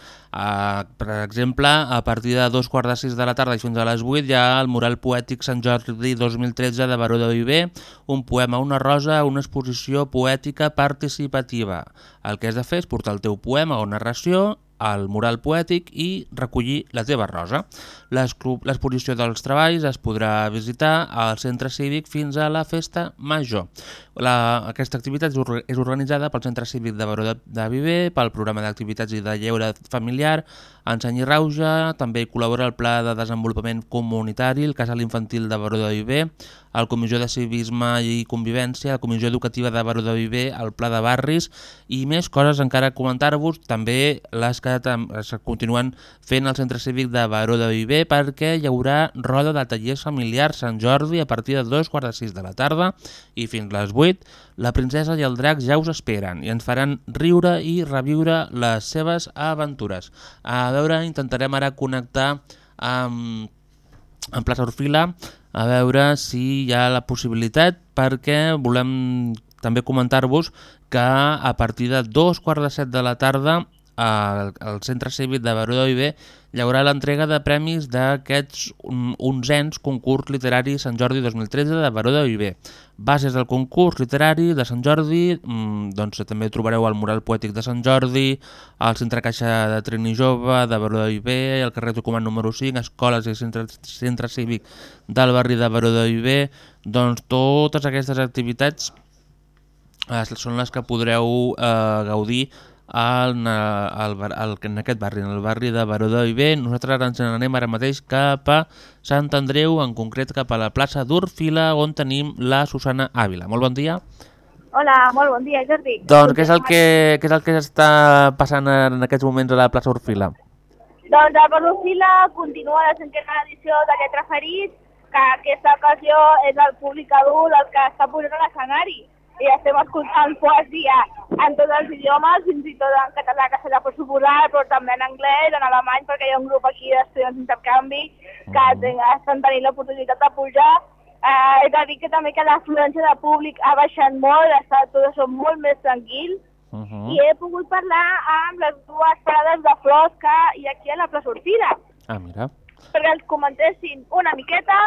Per exemple, a partir de dos quarts de sis de la tarda i fins a les 8 hi ha el mural poètic Sant Jordi 2013 de Baró de Viver, un poema, una rosa, una exposició poètica participativa. El que has de fer és portar el teu poema o narració al mural poètic i recollir la teva rosa. L'exposició dels treballs es podrà visitar al centre cívic fins a la festa major. La, aquesta activitat és or- és organitzada pel Centre Cívic de Baró de, de Viver, pel programa d'activitats i de lleure familiar, Enseny i Rauja, també col·labora el Pla de Desenvolupament Comunitari, el Casal Infantil de Baró de Viver, el Comissió de Civisme i Convivència, la Comissió Educativa de Baró de Viver, el Pla de Barris i més coses encara a comentar-vos, també les que es continuen fent al Centre Cívic de Baró de Viver perquè hi haurà roda de tallers familiars Sant Jordi a partir de dos quarts de sis de la tarda i fins les 8 la princesa i el drac ja us esperen i ens faran riure i reviure les seves aventures. A veure, intentarem ara connectar amb, amb Plaça Orfila a veure si hi ha la possibilitat perquè volem també comentar-vos que a partir de dos quarts de set de la tarda al, al Centre Cívic de Baró Viver hi haurà l'entrega de premis d'aquests onzens concurs literari Sant Jordi 2013 de Baró Viver. Bases del concurs literari de Sant Jordi, mm, doncs també trobareu el mural poètic de Sant Jordi, al Centre Caixa de Trini Jove de Baró Viver, el carrer Tucumán número 5, escoles i centre, centre cívic del barri de Baró Viver, doncs totes aquestes activitats eh, són les que podreu eh, gaudir al, al, bar- al, en aquest barri, en el barri de Baró de Viver. Nosaltres ara ens n'anem ara mateix cap a Sant Andreu, en concret cap a la plaça d'Urfila, on tenim la Susana Àvila. Molt bon dia. Hola, molt bon dia, Jordi. Doncs què és el que, què és el que està passant en aquests moments a la plaça Urfila? Doncs el Barrufila continua la cinquena edició d'aquest referit, que aquesta ocasió és el públic adult el que està posant a l'escenari. I estem escoltant poesia en tots els idiomes, fins i tot en català, castellà per suposar, però també en anglès, en alemany, perquè hi ha un grup aquí d'estudiants d'intercanvi que ten- estan tenint l'oportunitat de pujar. Eh, he de dir que també que l'afluència de públic ha baixat molt, està tot això molt més tranquil, Uh -huh. i he pogut parlar amb les dues parades de flors que hi ha aquí a la plaça Ortida, Ah, mira. perquè ens comentessin una miqueta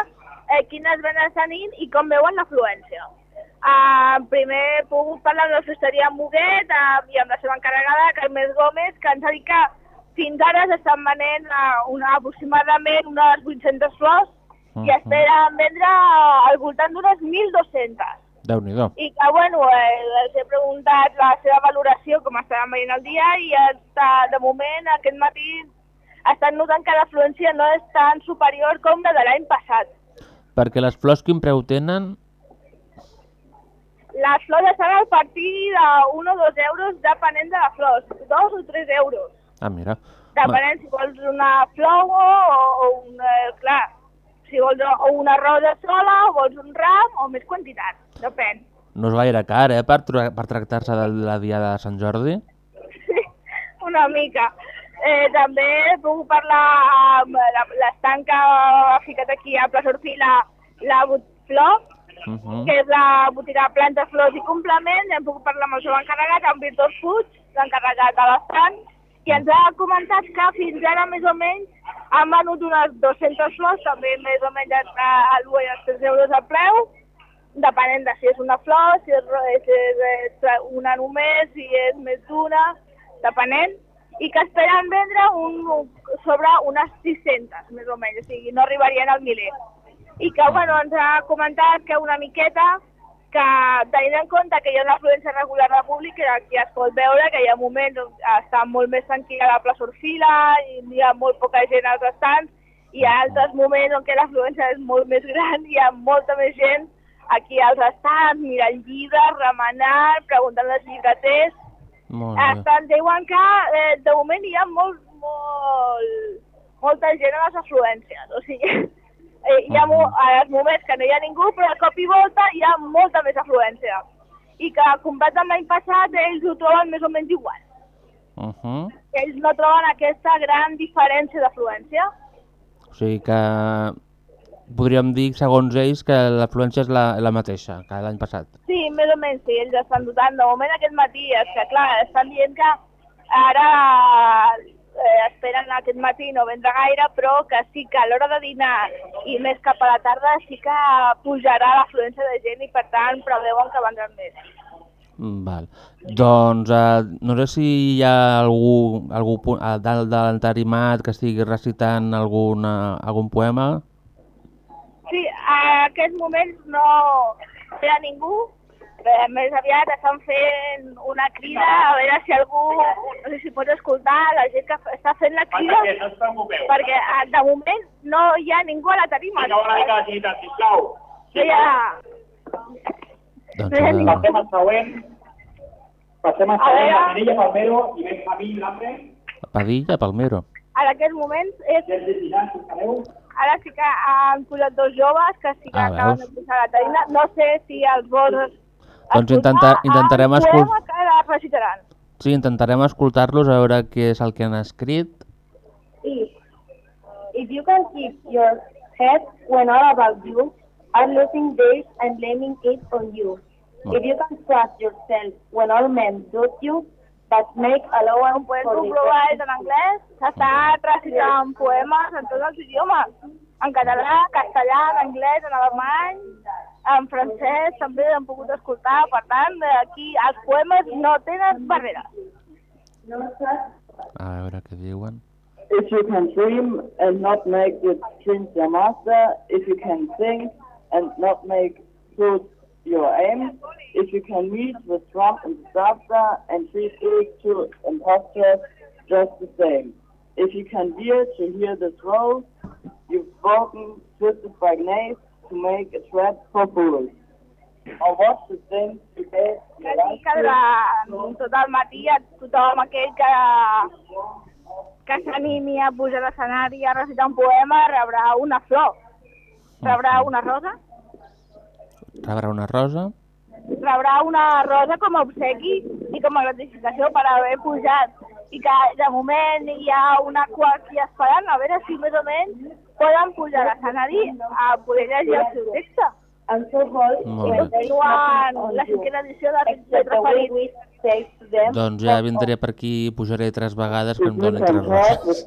eh, quines vendes tenim i com veuen l'afluència. Uh, primer he pogut parlar amb la fusteria Muguet uh, i amb la seva encarregada, Carmes Gómez, que ens ha dit que fins ara s'estan venent uh, una, aproximadament unes 800 flors i esperen vendre uh, al voltant d'unes 1.200 Déu-n'hi-do. i que, bueno, eh, els he preguntat la seva valoració, com estaven veient el dia, i està, de moment, aquest matí, estan notant que l'afluència no és tan superior com la de l'any passat. Perquè les flors quin preu tenen? Les flors estan al partir d'un o dos euros, depenent de les flors, dos o tres euros. Ah, mira. Depenent si vols una flor o, o un, eh, clar, si vols o una rosa sola o vols un ram o més quantitat, depèn. No és gaire car, eh, per, per tractar-se de la Diada de Sant Jordi. una mica. Eh, també pogut parlar amb la- l'estanc que ha ficat aquí a Plaça Orfí, la, la But Flor, Uh -huh. que és la botiga plantes, flors i complements. Hem pogut parlar amb el seu encarregat, amb Víctor Puig, l'encarregat de l'estanc, i ens ha comentat que fins ara més o menys han venut unes 200 flors, també més o menys entre a l'1 i els 3 euros a preu, depenent de si és una flor, si és, si és, eh, una només, si és més d'una, depenent, i que esperen vendre un, sobre unes 600, més o menys, o sigui, no arribarien al miler. I que, bueno, ens ha comentat que una miqueta que tenint en compte que hi ha una afluència regular de públic, que aquí es pot veure que hi ha moments on està molt més tranquil·la la plaça Orfila i hi ha molt poca gent als estants, i hi ha altres moments on que l'afluència és molt més gran i hi ha molta més gent aquí als estants, mirant llibres, remenant, preguntant als llibreters, Molt bé. estan, diuen que eh, de moment hi ha molt, molt, molta gent a les afluències. O sigui, eh, hi ha els moments que no hi ha ningú, però de cop i volta hi ha molta més afluència. I que comparat amb l'any passat ells ho troben més o menys igual. Uh -huh. Ells no troben aquesta gran diferència d'afluència. O sigui que podríem dir, segons ells, que l'afluència és la, la mateixa que l'any passat. Sí, més o menys, sí, ells estan dotant. De moment aquest matí, és que clar, estan dient que ara eh, esperen aquest matí no vendre gaire, però que sí que a l'hora de dinar i més cap a la tarda sí que pujarà l'afluència de gent i per tant preveuen que vendran més. Mm, Val. Doncs eh, no sé si hi ha algú, algú a dalt de l'entarimat que estigui recitant alguna, algun poema. Sí, a aquests moments no hi ha ningú, eh, més aviat estan fent una crida a veure si algú, no sé si pots escoltar la gent que està fent la crida, no us preocupeu. perquè eh, de moment no hi ha ningú a la tarima. Vinga, una mica de agilitat, sisplau. No hi ha... Doncs, No eh, ningú. Passem al següent. Passem al A següent, veure. la Mireia Palmero i Ben Javi Lambre. Padilla, Palmero. En aquests moments és... Ara sí que han posat dos joves que sí que Ah, acaben veus? de posar la tarima. No sé si els vols Doncs intenta, intentarem, el escol... poema que la recitaran. sí, intentarem escoltar-los a veure què és el que han escrit. If, if you can keep your head when all about you are losing days and blaming it on you. If you can trust yourself when all men doubt you, but make allowance for comprovar és en anglès, s'està recitant poemes en tots els idiomes. En català, castellà, en anglès, en alemany, en francès també hem pogut escoltar. Per tant, aquí els poemes no tenen barreres. A veure què diuen. If you can dream and not make your dreams your master, if you can think and not make truth your aim, if you can meet with Trump and disaster and treat it to impostors just the same, if you can dare to hear this rose, you've spoken, twisted by knaves to make a threat for fools. Or what to think today durant tot el matí a tothom aquell que, que s'animi a pujar a l'escenari a recitar un poema rebrà una flor. Rebrà una rosa Rebrà una rosa. rebrà una rosa com a obsequi i com a gratificació per haver pujat. I que de moment hi ha una aquí esperant, a veure si més o menys poden pujar a l'escenari a poder llegir el seu text. Forth. Molt bé. Continuant la cinquena edició de Text Preferit. Doncs ja vindré per aquí i pujaré tres vegades que em donin tres roses.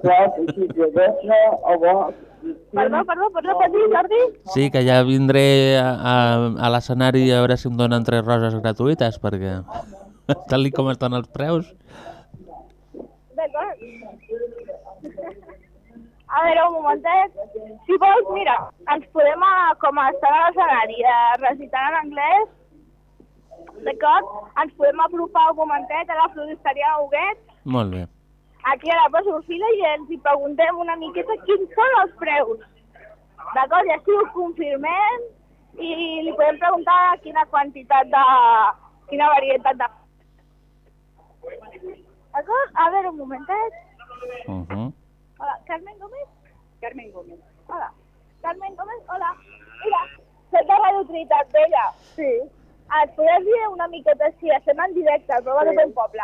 Perdó, perdó, pots repetir, Jordi? Sí, que ja vindré a, a, a l'escenari a veure si em donen tres roses gratuïtes, perquè (laughs) tal com estan els preus... D'acord. A veure, un momentet. Si vols, mira, ens podem, a, com a estar a l'escenari, eh, recitant en anglès, d'acord? Ens podem apropar un momentet a la floristeria Huguet, Molt bé. aquí a la plaça Orfila, i ens hi preguntem una miqueta quins són els preus. D'acord? I així ho confirmem i li podem preguntar quina quantitat de... quina varietat de... D'acord? A veure, un momentet. Uh -huh. Hola, Carmen Gómez? Carmen Gómez. Hola. Carmen Gómez, hola. Mira, soc de Radio Trinitat Vella. Sí. Et podries dir una miqueta si estem en directe, programa Sí. de Ben Poble.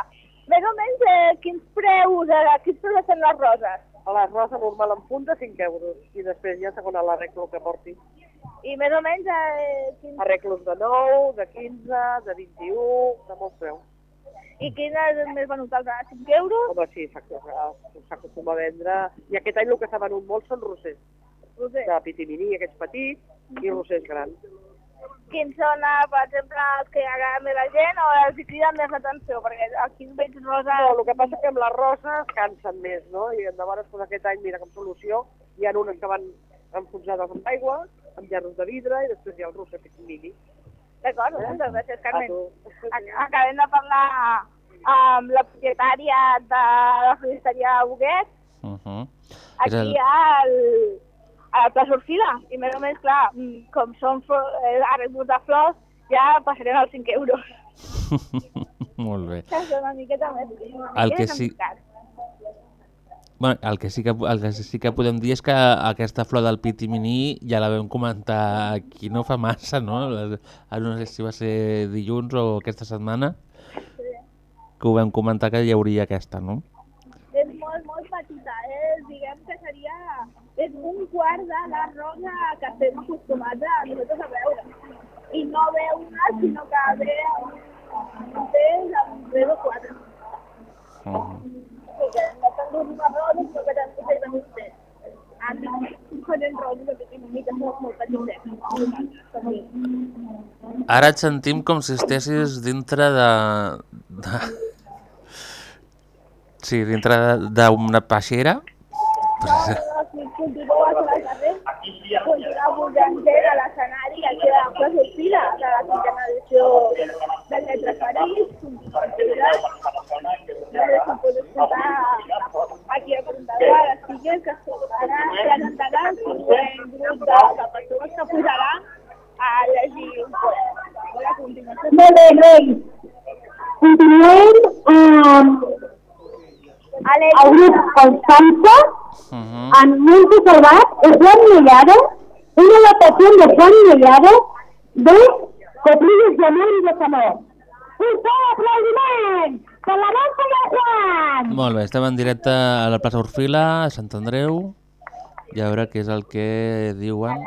Més o menys, eh, quins preus, eh, quins preus estan les roses? A la rosa normal en punt de 5 euros i després ja segons l'arreglo que porti. I més o menys, eh, quins... Arreglos de 9, de 15, de 21, de molts preus. I quin és més venut, el de 5 euros? Home, sí, s'acostuma a vendre. I aquest any el que s'ha venut molt són rossers. Roser. De pitiminí, aquests petits, i rossers grans. Quins són, eh, per exemple, els que agraden més la gent o els que criden més l'atenció? Perquè aquí veig rosa... No, el que passa que amb les roses cansen més, no? I llavors, doncs, aquest any, mira, com solució, hi ha unes que van enfonsades amb aigua, amb gerros de vidre, i després hi ha el rosser pitiminí. D'acord, moltes gràcies, Carmen. Acabem de parlar amb la propietària de la floristeria Boguet, Uh -huh. aquí el- al, a la plaça Orfila. I més o menys, clar, mm, com són eh, arreglos de flors, ja passarem als 5 euros. (laughs) Molt bé. Que és una miqueta més... El que sí-. Bueno, el que, sí que, el que sí que podem dir és que aquesta flor del pitiminí ja la vam comentar aquí no fa massa, no? No sé si va ser dilluns o aquesta setmana que ho vam comentar que hi hauria aquesta, no? És molt, molt petita, eh? Diguem que seria... És un quart de la rosa que estem acostumats a nosaltres a veure. I no ve una, sinó que ve un, un peix amb tres o quatre. Uh -huh. Perquè no dur una rosa, sinó que té un peix. Ara et sentim com si estessis dintre de... de... Sí, dintre de- d'una peixera. Si continues a l'escenari aquí a la plaça Orfila, de la cinquena edició de Lletres París, continua pujant. No sé si pots escoltar aquí a presentador a les filles que ara presentaran un grup de, de persones que pujaran a llegir un poema. A continuació. Molt bé, Rei. Continuem amb el grup Constanza, amb Monte Salvat, de Juan Mellado, una adaptación de Juan Mellado de Cotrillos de Amor y de Amor. Un sol aplaudiment per la dansa de Juan! Molt bé, estem en directe a la plaça Orfila, a Sant Andreu, i a veure què és el que diuen.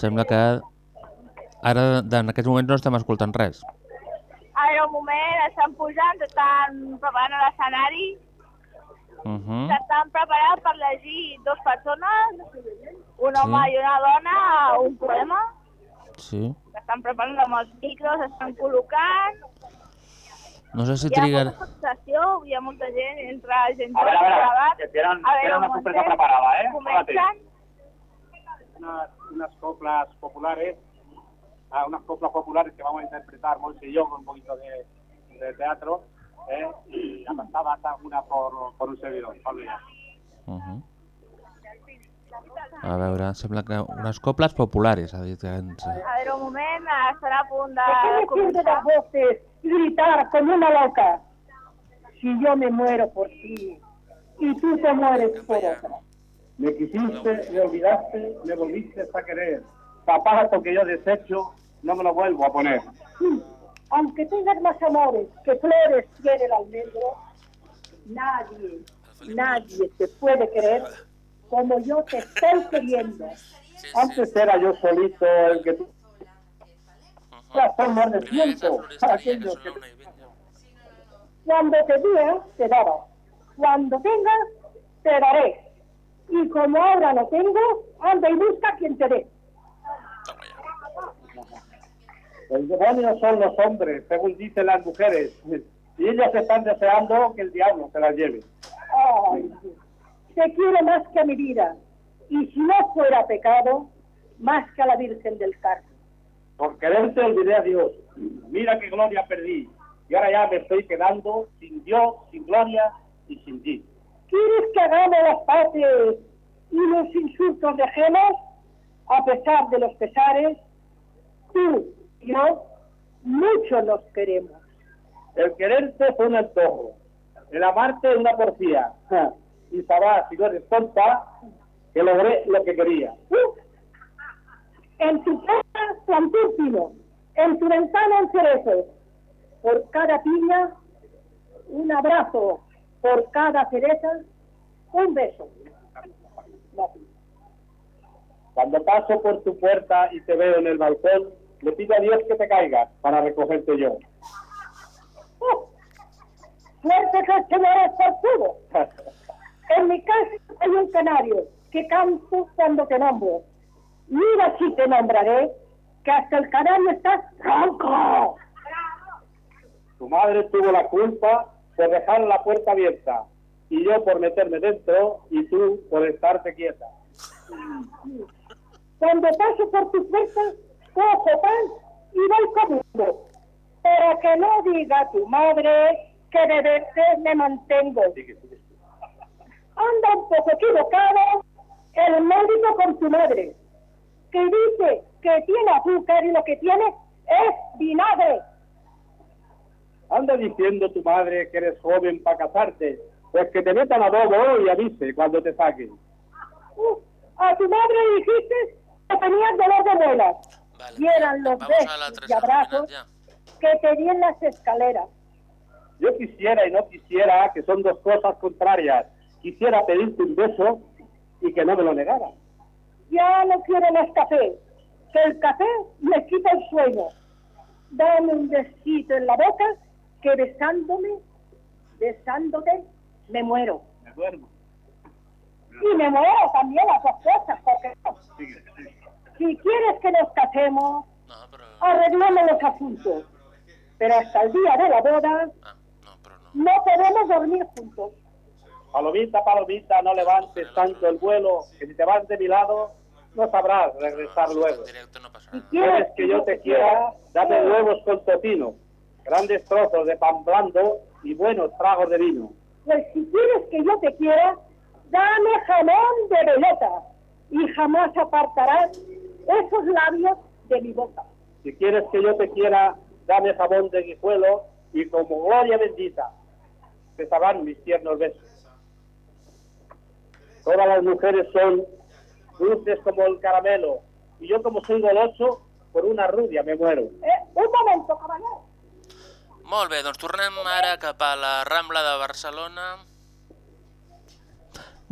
Sembla que ara, en aquests moments, no estem escoltant res. Ara un moment, estan pujant, estan preparant a l'escenari, Uh -huh. s'estan preparant per llegir dos persones, un home Sí. i una dona, un poema. Sí. S'estan preparant amb els micros, s'estan col·locant. No sé si Hi ha trigar... molta hi ha molta gent, entra gent A veure, a veure, que tenen- A veure, tenen una un sorpresa preparada, eh? Comencen. unas, unas coplas populares, ah, unas coplas populares que vamos a interpretar Monse y yo con un poquito de, de teatro, ¿eh? y la pasada una por, por un servidor, Pablo. Uh -huh. A veure, sembla que unes coples populares, ha dit que ens... A veure, un moment, estarà a punt de ¿Qué me sirve de començar. voces gritar como una loca? Si yo me muero por ti y tú te mueres por otra. Me quisiste, me olvidaste, me volviste a querer. zapato que yo desecho, no me lo vuelvo a poner. Aunque tengas más amores que flores tiene el almendro, nadie, nadie te puede querer como yo te estoy queriendo. Antes era yo solito el que tú... Ya somos de tiempo para aquellos que... Cuando te diga, te daba. Cuando tengas, te daré. Y como ahora no tengo, anda y busca quien te dé. El demonio son los hombres, según dicen las mujeres. Y ellas están deseando que el diablo se las lleve. Ay, te quiero más que a mi vida. Y si no fuera pecado, más que a la Virgen del Carmen. Por quererte olvidé a Dios. Mira qué gloria perdí. Y ahora ya me estoy quedando sin Dios, sin gloria y sin ti. ¿Quieres que hagamos las paces y los insultos dejemos? A pesar de los pesares, tú y yo mucho nos queremos. El quererte fue un antojo. El amarte una porfía. Ja. Y sabrás, si no eres tonta, que logré lo que quería. En tu casa, plantísimo. En tu ventana, en cerezos. Por cada piña, un abrazo. Por cada cereza, un beso. Cuando paso por tu puerta y te veo en el balcón, le pido a Dios que te caigas para recogerte yo. Suerte que el Señor es forzudo. (laughs) En mi casa hay un canario que canto cuando te nombro. Mira si te nombraré, que hasta el canario está ronco. Tu madre tuvo la culpa por dejar la puerta abierta y yo por meterme dentro y tú por estarte quieta. Cuando paso por tu puerta, cojo pan y voy comiendo. Para que no diga tu madre que de verte me mantengo. Anda un poco equivocado el médico con tu madre, que dice que tiene azúcar y lo que tiene es vinagre. Anda diciendo tu madre que eres joven para casarte, pues que te metan adobo y avise cuando te saquen. Uh, a tu madre dijiste que tenías dolor de muelas. y eran los besos y abrazos que te di en las escaleras. Yo quisiera y no quisiera, que son dos cosas contrarias. Quisiera pedirte un beso y que no me lo negara. Ya no quiero más café, que el café me quita el sueño. Dame un besito en la boca, que besándome, besándote, me muero. Me duermo. Y me muero también las dos cosas, porque no. Si quieres que nos casemos, arreglemos los asuntos. Pero hasta el día de la boda, no podemos dormir juntos. Palomita, palomita, no levantes tanto el vuelo, que si te vas de mi lado, no sabrás regresar luego. Si quieres que yo te quiera, dame huevos con tocino, grandes trozos de pan blando y buenos tragos de vino. Pues si quieres que yo te quiera, dame jamón de bellota y jamás apartarás esos labios de mi boca. Si quieres que yo te quiera, dame jabón de guijuelo y como gloria bendita, te sabrán mis tiernos besos. Todas las mujeres son dulces como el caramelo y yo como soy goloso, por una rubia me muero. Eh, un momento, caballero. Molt bé, doncs tornem ara cap a la Rambla de Barcelona.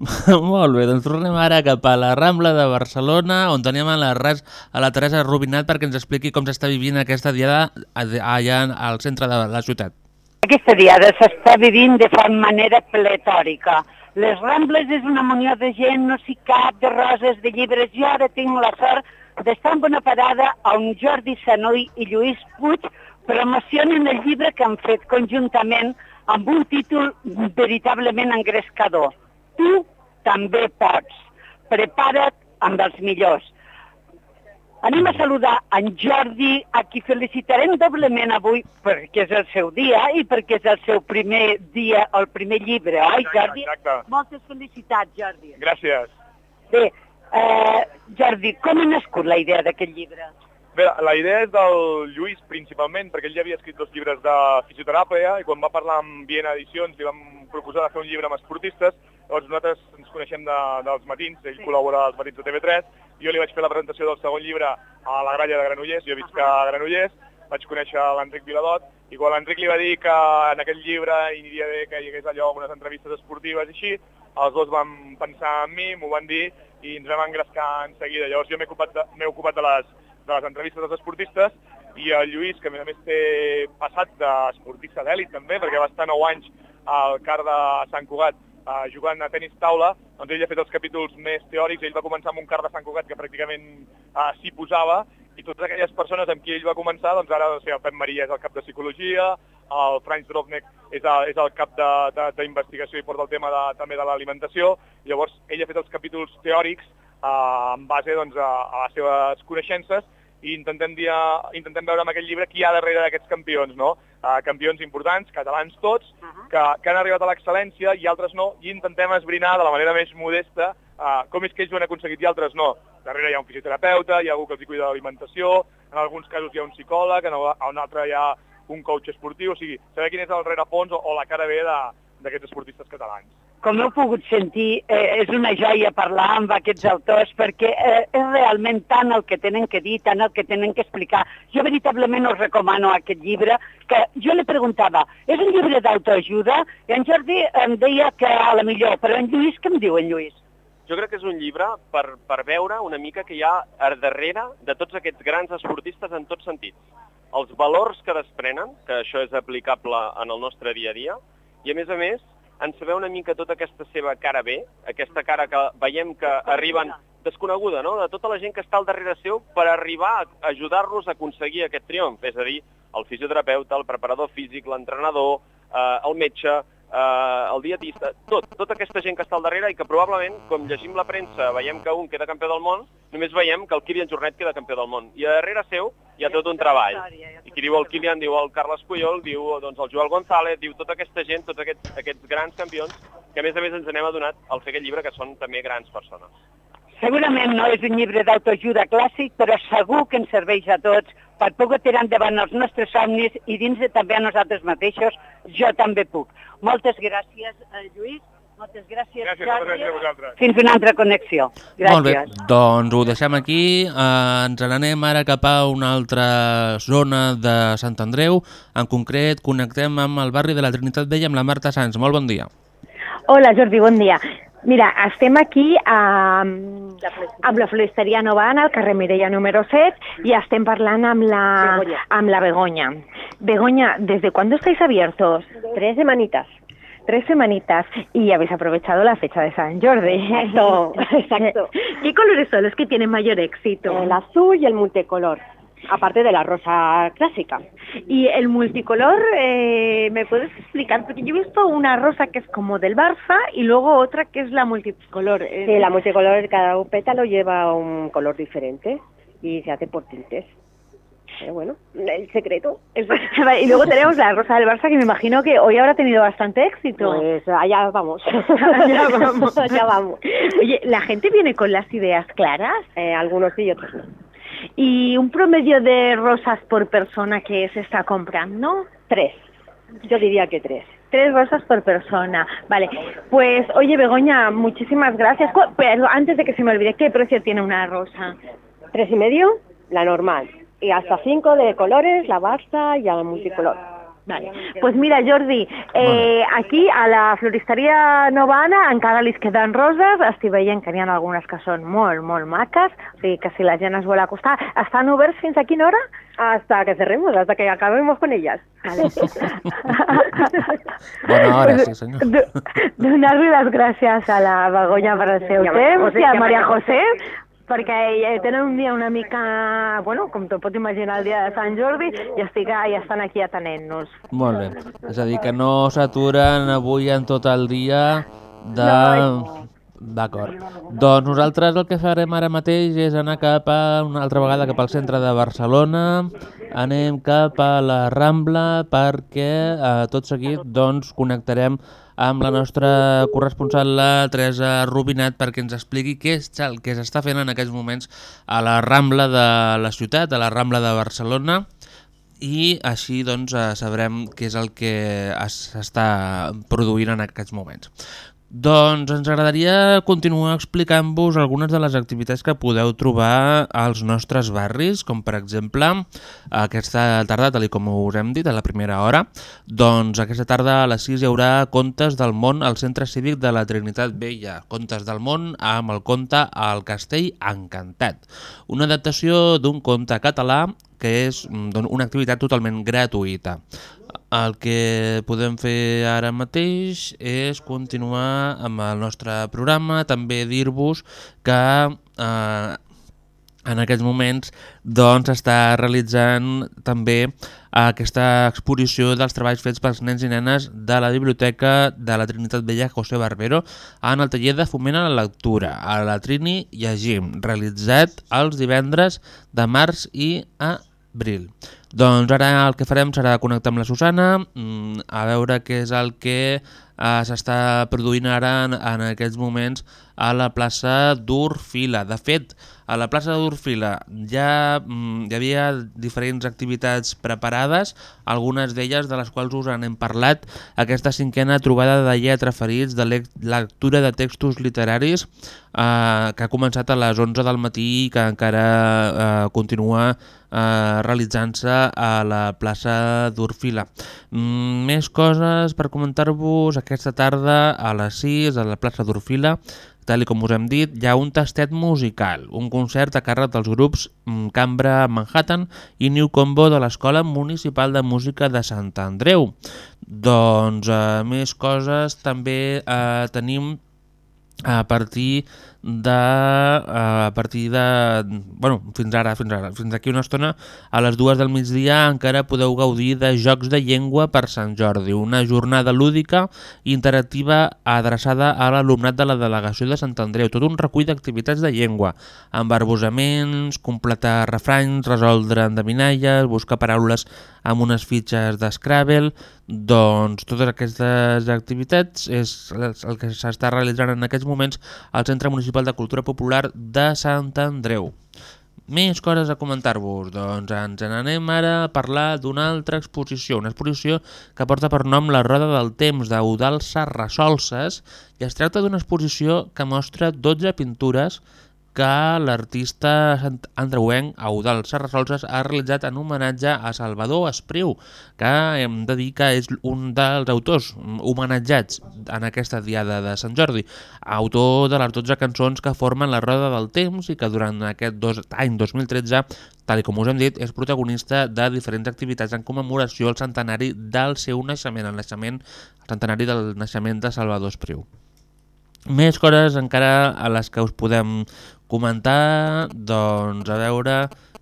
(laughs) Molt bé, doncs tornem ara cap a la Rambla de Barcelona, on tenim a la, res, a la Teresa Rubinat perquè ens expliqui com s'està vivint aquesta diada allà al centre de la ciutat. Aquesta diada s'està vivint de forma manera pletòrica. Les Rambles és una munió de gent, no s'hi cap, de roses, de llibres. Jo ara tinc la sort d'estar en una parada on Jordi Sanoi i Lluís Puig promocionen el llibre que han fet conjuntament amb un títol veritablement engrescador. Tu també pots. Prepara't amb els millors. Anem a saludar en Jordi, a qui felicitarem doblement avui perquè és el seu dia i perquè és el seu primer dia, el primer llibre, oi, Jordi? Exacte. Moltes felicitats, Jordi. Gràcies. Bé, eh, Jordi, com ha nascut la idea d'aquest llibre? Bé, la idea és del Lluís principalment, perquè ell ja havia escrit dos llibres de fisioteràpia i quan va parlar amb Viena Edicions li vam proposar de fer un llibre amb esportistes, llavors nosaltres ens coneixem de, dels matins, ell sí. col·labora als matins de TV3, jo li vaig fer la presentació del segon llibre a la gralla de Granollers, jo visc a Granollers, vaig conèixer l'Enric Viladot, i quan l'Enric li va dir que en aquell llibre aniria bé que hi hagués allò unes entrevistes esportives i així, els dos van pensar en mi, m'ho van dir, i ens vam engrescar en seguida. Llavors jo m'he ocupat, de, ocupat de, les, de les entrevistes dels esportistes, i el Lluís, que a més a més té passat d'esportista d'èlit també, perquè va estar 9 anys al CAR de Sant Cugat uh, jugant a tenis taula, doncs ell ha fet els capítols més teòrics, ell va començar amb un CAR de Sant Cugat que pràcticament uh, s'hi posava, i totes aquelles persones amb qui ell va començar, doncs ara o sigui, el Pep Maria és el cap de psicologia, el Franz Drovnek és el, és el cap d'investigació i porta el tema de, també de l'alimentació, llavors ell ha fet els capítols teòrics eh, en base doncs, a, a les seves coneixences i intentem, dia, intentem veure amb aquest llibre qui hi ha darrere d'aquests campions, no? Uh, campions importants, catalans tots, que, que han arribat a l'excel·lència i altres no, i intentem esbrinar de la manera més modesta uh, com és que ells ho han aconseguit i altres no. Darrere hi ha un fisioterapeuta, hi ha algú que els cuida l'alimentació, en alguns casos hi ha un psicòleg, en un altre hi ha un coach esportiu, o sigui, saber quin és el rerefons o, o la cara B d'aquests esportistes catalans com heu pogut sentir, eh, és una joia parlar amb aquests autors perquè eh, és realment tant el que tenen que dir, tant el que tenen que explicar. Jo veritablement us recomano aquest llibre, que jo li preguntava, és un llibre d'autoajuda? I en Jordi em deia que a la millor, però en Lluís, què em diu en Lluís? Jo crec que és un llibre per, per veure una mica que hi ha darrere de tots aquests grans esportistes en tots sentits. Els valors que desprenen, que això és aplicable en el nostre dia a dia, i a més a més en saber una mica tota aquesta seva cara bé, aquesta cara que veiem que arriben desconeguda, no? de tota la gent que està al darrere seu per arribar a ajudar-los a aconseguir aquest triomf, és a dir, el fisioterapeuta, el preparador físic, l'entrenador, eh, el metge, eh, el dietista, tot, tota aquesta gent que està al darrere i que probablement, com llegim la premsa, veiem que un queda campió del món, només veiem que el Kilian Jornet queda campió del món. I a darrere seu hi ha tot un treball. I qui diu el Kilian diu el Carles Puyol, diu doncs, el Joel González, diu tota aquesta gent, tots aquests, aquests grans campions, que a més a més ens n'hem adonat al fer aquest llibre que són també grans persones. Segurament no és un llibre d'autoajuda clàssic, però segur que ens serveix a tots per poder tirar endavant els nostres somnis i dins de també a nosaltres mateixos, jo també puc. Moltes gràcies, eh, Lluís. Moltes gràcies, gràcies, gràcies a vosaltres. Fins una altra connexió. Gràcies. Molt bé, doncs ho deixem aquí. Eh, ens n'anem ara cap a una altra zona de Sant Andreu. En concret, connectem amb el barri de la Trinitat Vella amb la Marta Sanz. Molt bon dia. Hola, Jordi, bon dia. Mira, estem aquí amb, amb la floristeria Novana, al carrer Mireia número 7, y estem parlant amb la, Begoña. amb la Begoña. Begoña, ¿desde cuándo estáis abiertos? Tres semanitas. Tres semanitas. Y habéis aprovechado la fecha de San Jordi. Exacto, (laughs) exacto. ¿Qué colores son los que tienen mayor éxito? El azul y el multicolor, aparte de la rosa clásica. Y el multicolor, eh, ¿me puedes explicar? Porque yo he visto una rosa que es como del Barça y luego otra que es la multicolor. Eh, Sí, la multicolor, cada un pétalo lleva un color diferente y se hace por tintes. Pero bueno, el secreto. Y luego tenemos la rosa del Barça que me imagino que hoy habrá tenido bastante éxito. Pues allá vamos. (laughs) allá vamos. (laughs) allá vamos. Oye, ¿la gente viene con las ideas claras? Eh, algunos sí y otros no. ¿Y un promedio de rosas por persona que se está comprando? Tres. Yo diría que tres. Tres rosas por persona. Vale. Pues, oye, Begoña, muchísimas gracias. Pero antes de que se me olvide, ¿qué precio tiene una rosa? Tres y medio, la normal. Y hasta cinco de colores, la Barça y la multicolor. Vale. Pues mira, Jordi, eh, aquí a la floristeria Novana encara li queden roses, estic veient que n'hi ha algunes que són molt, molt maques, o sigui que si la gent es vol acostar, estan oberts fins a quina hora? Hasta que cerremos, hasta que acabemos con ellas. (laughs) Bona hora, sí senyor. Do- Donar-li les gràcies a la Begoña per el seu temps i a Maria José perquè eh, tenen un dia una mica, bueno, com tu pots imaginar el dia de Sant Jordi, i, estic, i estan aquí atenent-nos. Molt bé. És a dir, que no s'aturen avui en tot el dia de... D'acord. Doncs nosaltres el que farem ara mateix és anar cap a una altra vegada cap al centre de Barcelona, anem cap a la Rambla perquè eh, tot seguit doncs connectarem amb la nostra corresponsal, la Teresa Rubinat, perquè ens expliqui què és el que s'està fent en aquests moments a la Rambla de la ciutat, a la Rambla de Barcelona, i així doncs eh, sabrem què és el que es- s'està produint en aquests moments. Doncs ens agradaria continuar explicant-vos algunes de les activitats que podeu trobar als nostres barris, com per exemple aquesta tarda, tal com us hem dit a la primera hora, doncs aquesta tarda a les 6 hi haurà Contes del món al Centre Cívic de la Trinitat Vella, Contes del món amb el conte El castell encantat, una adaptació d'un conte català que és doncs, una activitat totalment gratuïta. El que podem fer ara mateix és continuar amb el nostre programa, també dir-vos que eh, en aquests moments doncs, està realitzant també aquesta exposició dels treballs fets pels nens i nenes de la Biblioteca de la Trinitat Vella José Barbero en el taller de foment a la lectura a la Trini Llegim, realitzat els divendres de març i abril. Doncs ara el que farem serà connectar amb la Susana, mm, a veure què és el que eh, s'està produint ara en, en aquests moments a la plaça d'Urfila. De fet, a la plaça d'Urfila ja mm, hi havia diferents activitats preparades, algunes d'elles de les quals us en hem parlat, aquesta cinquena trobada de lletra ferits de lectura de textos literaris eh, que ha començat a les 11 del matí i que encara eh, continua eh, realitzant-se a la plaça d'Urfila. Mm, més coses per comentar-vos aquesta tarda a les 6 a la plaça d'Urfila tal com us hem dit, hi ha un tastet musical, un concert a càrrec dels grups mm, Cambra Manhattan i New Combo de l'Escola Municipal de Música de Sant Andreu. Doncs eh, més coses també eh, tenim a partir de a partir de bueno, fins ara, fins ara, fins aquí una estona a les dues del migdia encara podeu gaudir de Jocs de Llengua per Sant Jordi, una jornada lúdica interactiva adreçada a l'alumnat de la delegació de Sant Andreu, tot un recull d'activitats de llengua, amb arbosaments, completar refranys, resoldre endevinalles, buscar paraules amb unes fitxes d'Scrabble, doncs totes aquestes activitats és el que s'està realitzant en aquests moments al Centre Municipal de Cultura Popular de Sant Andreu. Més coses a comentar-vos, doncs ens n'anem ara a parlar d'una altra exposició, una exposició que porta per nom La Roda del Temps d'Eudal Sarrasolses i es tracta d'una exposició que mostra 12 pintures que l'artista andreuenc Eudal Serrasolses ha realitzat en homenatge a Salvador Espriu, que hem de dir que és un dels autors homenatjats en aquesta diada de Sant Jordi, autor de les 12 cançons que formen la Roda del Temps i que durant aquest dos, any 2013, tal com us hem dit, és protagonista de diferents activitats en commemoració al centenari del seu naixement, el naixement, el centenari del naixement de Salvador Espriu. Més coses encara a les que us podem comentar, doncs a veure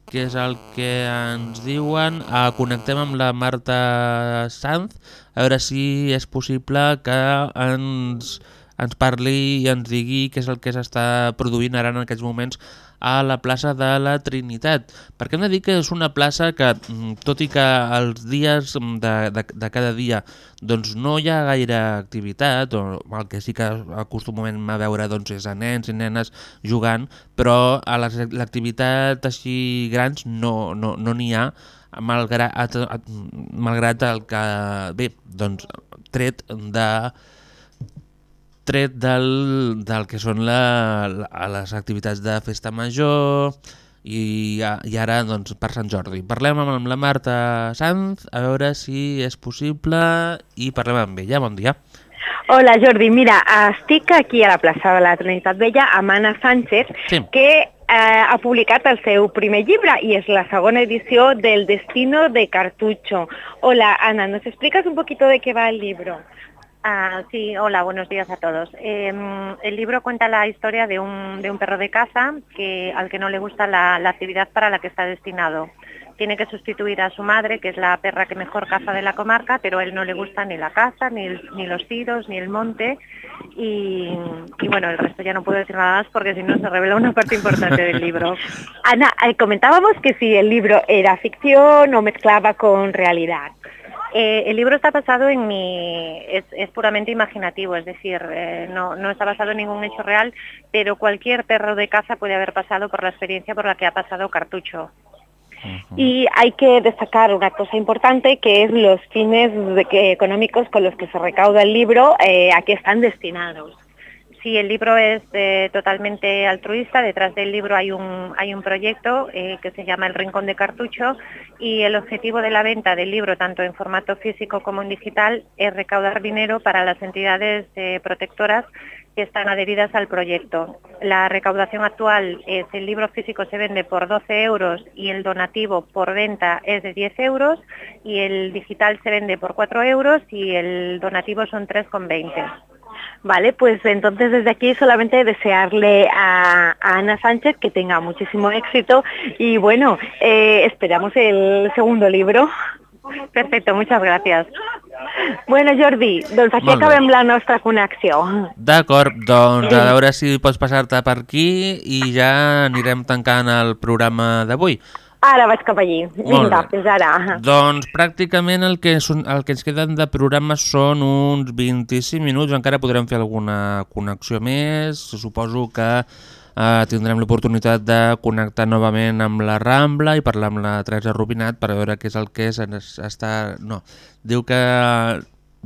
què és el que ens diuen. Ah, connectem amb la Marta Sanz, a veure si és possible que ens, ens parli i ens digui què és el que s'està produint ara en aquests moments a la plaça de la Trinitat, perquè hem de dir que és una plaça que, mm, tot i que els dies de, de, de cada dia doncs no hi ha gaire activitat, o el que sí que acostumem a veure doncs, és a nens i nenes jugant, però a l'activitat així grans no n'hi no, no ha, malgrat, malgrat el que, bé, doncs, tret de tret del, del que són la, la, les activitats de festa major i, i ara doncs, per Sant Jordi. Parlem amb la Marta Sanz a veure si és possible i parlem amb ella. Bon dia. Hola Jordi, mira, estic aquí a la plaça de la Trinitat Vella amb Anna Sánchez, sí. que eh, ha publicat el seu primer llibre i és la segona edició del Destino de Cartucho. Hola Ana, ¿nos explicas un poquito de qué va el libro? Ah, sí, hola, buenos días a todos. Eh, el libro cuenta la historia de un, de un perro de caza que, al que no le gusta la, la, actividad para la que está destinado. Tiene que sustituir a su madre, que es la perra que mejor caza de la comarca, pero a él no le gusta ni la caza, ni, el, ni los tiros, ni el monte. Y, y, bueno, el resto ya no puedo decir nada más porque si no se revela una parte importante del libro. (laughs) Ana, eh, comentábamos que si el libro era ficción o mezclaba con realidad. Eh, el libro está basado en mi, es, es puramente imaginativo, es decir, eh, no, no está basado en ningún hecho real, pero cualquier perro de caza puede haber pasado por la experiencia por la que ha pasado Cartucho. Y hay que destacar una cosa importante que es los fines de que- económicos con los que se recauda el libro, eh, a qué están destinados. Sí, el libro es eh, totalmente altruista. Detrás del libro hay un, hay un proyecto eh, que se llama El Rincón de Cartucho y el objetivo de la venta del libro, tanto en formato físico como en digital, es recaudar dinero para las entidades eh, protectoras que están adheridas al proyecto. La recaudación actual es el libro físico se vende por 12 euros y el donativo por venta es de 10 euros y el digital se vende por 4 euros y el donativo son 3,20. Vale, pues entonces desde aquí solamente desearle a, a Ana Sánchez que tenga muchísimo éxito y bueno, eh, esperamos el segundo libro. Perfecto, muchas gracias. Bueno, Jordi, doncs aquí acabem la nostra connexió. D'acord, doncs a veure si pots passar-te per aquí i ja anirem tancant el programa d'avui. Ara vaig cap allí. Vinga, fins ara. Doncs pràcticament el que, són, el que ens queden de programa són uns 25 minuts, encara podrem fer alguna connexió més, suposo que eh, tindrem l'oportunitat de connectar novament amb la Rambla i parlar amb la Teresa Rubinat per veure què és el que se'ns està... No, diu que...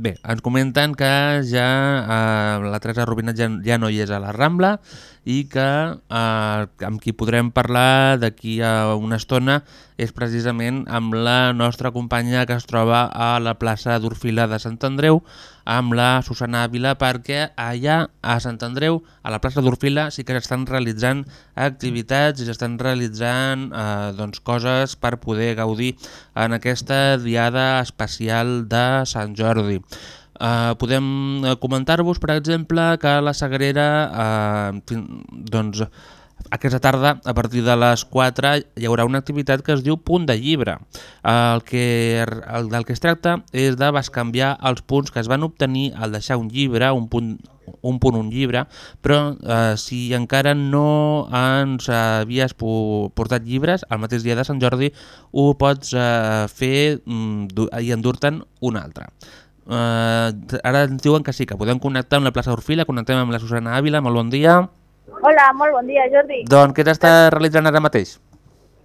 Bé, ens comenten que ja eh, la Teresa Rubinat ja, ja no hi és a la Rambla i que eh, amb qui podrem parlar d'aquí a una estona és precisament amb la nostra companya que es troba a la plaça d'Orfila de Sant Andreu amb la Susana Ávila perquè allà a Sant Andreu, a la plaça d'Orfila, sí que s'estan realitzant activitats i s'estan realitzant eh, doncs, coses per poder gaudir en aquesta diada especial de Sant Jordi. Uh, podem eh, comentar-vos, per exemple, que la Sagrera fin, doncs, aquesta tarda, a partir de les 4, hi haurà una activitat que es diu Punt de Llibre. El que, el del que es tracta és de bascanviar els punts que es van obtenir al deixar un llibre, un punt, un punt, un llibre, però eh, si encara no ens havies po- portat llibres, el mateix dia de Sant Jordi ho pots eh, fer mm, i endur-te'n un altre. Uh, ara ens diuen que sí, que podem connectar amb la plaça Orfila, connectem amb la Susana Ávila, molt bon dia. Hola, molt bon dia, Jordi. Doncs què t'està realitzant ara mateix?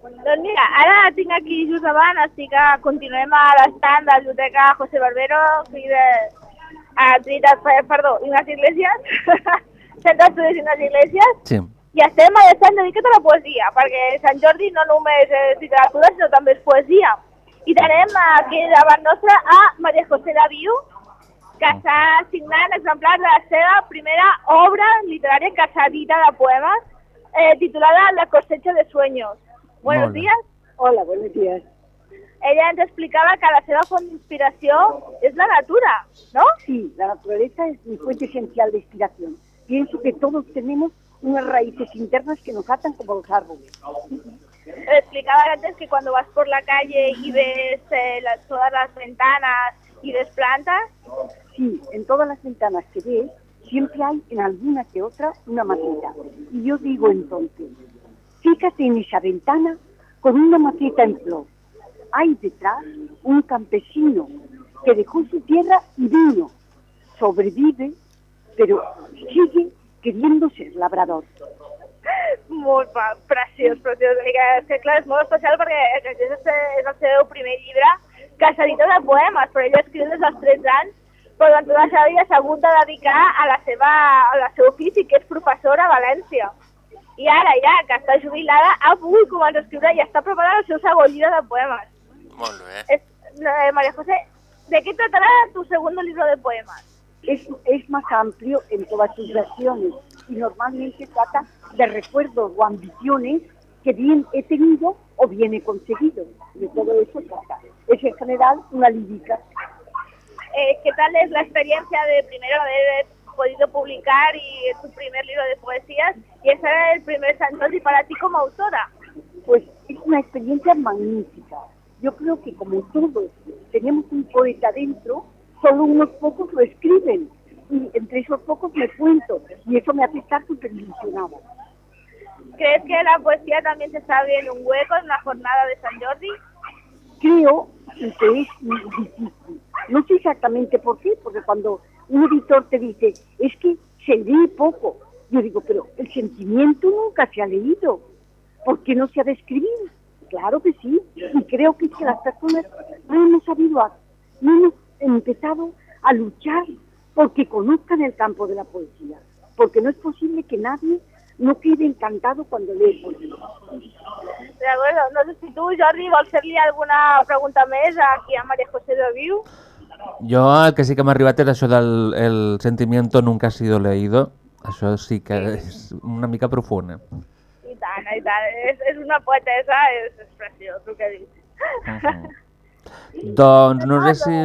Doncs mira, ara tinc aquí just davant, estic a, continuem a l'estand de la biblioteca José Barbero, aquí de a Trinitat, eh, perdó, Ignasi Iglesias, (laughs) Centre d'Estudis Ignasi Iglesias, Sí. i estem a l'estand dedicat a la poesia, perquè Sant Jordi no només és literatura, sinó també és poesia. I tenem aquí davant nostre a Maria José Daviu, que està signant exemplars de la seva primera obra literària que s'edita de poemes, eh, titulada La cosecha de sueños. Buenos días. Hola, buenos días. Ella ens explicava que la seva font d'inspiració és la natura, ¿no? Sí, la naturaleza es mi fuente esencial de inspiración. Pienso que todos tenemos unas raíces internas que nos atan como los árboles. Explicaba antes que cuando vas por la calle y ves eh, todas las ventanas y ves plantas, Sí, en todas las ventanas que ves, siempre hay en alguna que otra una maceta. Y yo digo entonces, fíjate en esa ventana con una maceta en flor. Hay detrás un campesino que dejó su tierra y vino. Sobrevive, pero sigue queriendo ser labrador. Molt preciós, preciós. I que, és que, clar, és molt especial perquè aquest és, el- és el seu primer llibre que s'edita de poemes, però ell escriu des dels 13 anys, però durant tota la seva vida s'ha hagut de dedicar a la seva, a la seu ofici, que és professora a València. I ara, ja que està jubilada, ha pogut començar a escriure i està preparant el seu segon llibre de poemes. Molt bé. Es, eh, María José, ¿de qué tratará tu segundo libro de poemas? es, es más amplio en todas sus versiones y normalmente trata de recuerdos o ambiciones que bien he tenido o bien he conseguido. De todo eso trata. Es en general una lírica. Eh, ¿Qué tal es la experiencia de primero haber podido publicar y tu primer libro de poesías y ese era el primer San Jordi para ti como autora? Pues es una experiencia magnífica. Yo creo que como todos tenemos un poeta dentro, solo unos pocos lo escriben. Y entre esos pocos me cuento. Y eso me hace estar súper ilusionada. ¿Crees que la poesía también se está abriendo un hueco en la jornada de San Jordi? creo que es difícil. No sé exactamente por qué, porque cuando un editor te dice, es que se lee poco, yo digo, pero el sentimiento nunca se ha leído. ¿Por qué no se ha de escribir? claro que sí. Y creo que, es que las personas no hemos sabido, no hemos empezado a luchar porque conozcan el campo de la poesía. Porque no es posible que nadie no quede encantado cuando lee poesía. De acuerdo. No sé si tu, Jordi, vols fer-li alguna pregunta més aquí a María José de Viu. Jo el que sí que m'ha arribat és això del el sentimiento nunca ha sido leído. Això sí que és una mica profunda. I tant, i tant. És, és una poetesa, és, és preciós el que ha dit. Doncs no sé si...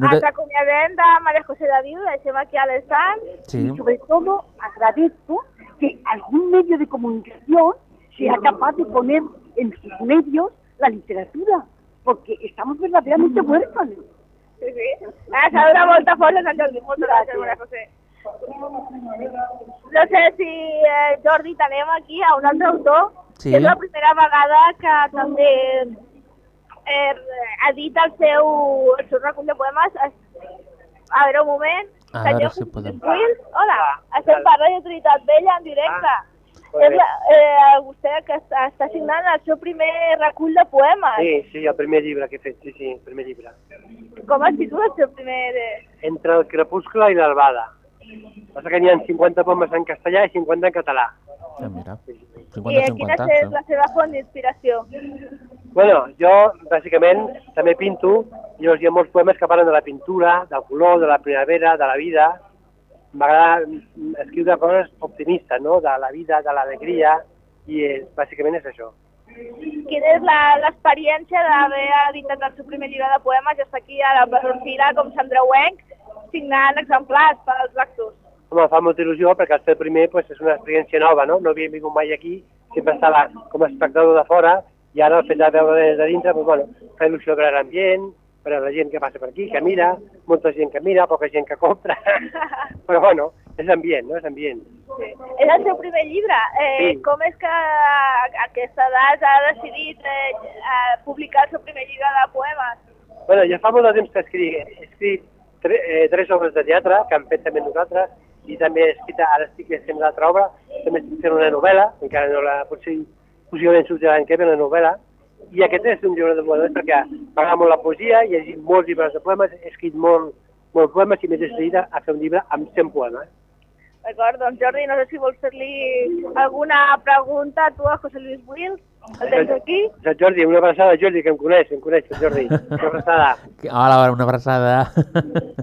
No Ens acomiadem de María José de Viu, deixem aquí a l'estand. Sí. Y sobre todo agradezco que algún medio de comunicación sea capaz de poner en sus medios la literatura, porque estamos verdaderamente huérfanos. Sí, sí. Ah, s'ha donat molta força a Sant Jordi. Moltes gràcies, María José. No sé si, eh, Jordi, tenem aquí a un altre autor, Sí. que és la primera vegada que també eh, edita el seu, el seu recull de poemes. Es- A veure, un moment. A Senyor veure si podem... Will, hola, estem per Radio Trinitat Vella en directe. molt és la, eh, vostè que està, està signant el seu primer recull de poemes. Sí, sí, el primer llibre que he fet, sí, sí, el primer llibre. Com es titula el seu primer... De... Entre el crepuscle i l'albada. Passa que n'hi ha 50 poemes en castellà i 50 en català. Ah, mira. I eh, quina és la seva font d'inspiració? Bueno, jo, bàsicament, també pinto, i llavors hi ha molts poemes que parlen de la pintura, del color, de la primavera, de la vida. M'agrada mm, escriure coses optimistes, no?, de la vida, de l'alegria, i és, bàsicament és això. Quina és l'experiència d'haver editat el seu primer llibre de poemes i estar aquí a la Orfila com Sandreuenc signant exemplars pels lectors? Home, fa molta il·lusió perquè el ser primer pues, és una experiència nova, no? No havia vingut mai aquí, sempre estava com a espectador de fora, i ara el fet de veure des de dintre, pues, bueno, fa il·lusió veure l'ambient, veure la gent que passa per aquí, que mira, molta gent que mira, poca gent que compra, (laughs) però bueno, és ambient, no? És ambient. Sí. És el seu primer llibre. Eh, Sí. Com és que a aquesta edat ha decidit eh, eh, publicar el seu primer llibre de poemes? Bueno, ja fa molt de temps que escric, he escrit tre, eh, tres obres de teatre que han fet també nosaltres i també he escrit, ara estic fent una altra obra, també estic fent una novel·la, encara no la, potser possiblement sortirà l'any que ve, una novel·la, i aquest és un llibre de poemes perquè m'agrada molt la poesia, he llegit molts llibres de poemes, he escrit molt, molt poemes i m'he decidit a a fer un llibre amb 100 poemes. D'acord, doncs Jordi, no sé si vols fer-li alguna pregunta a tu a José Luis Will. El tens aquí? El Jordi, una abraçada, Jordi, que em coneix, em coneix, el Jordi. Una abraçada. Hola, una abraçada.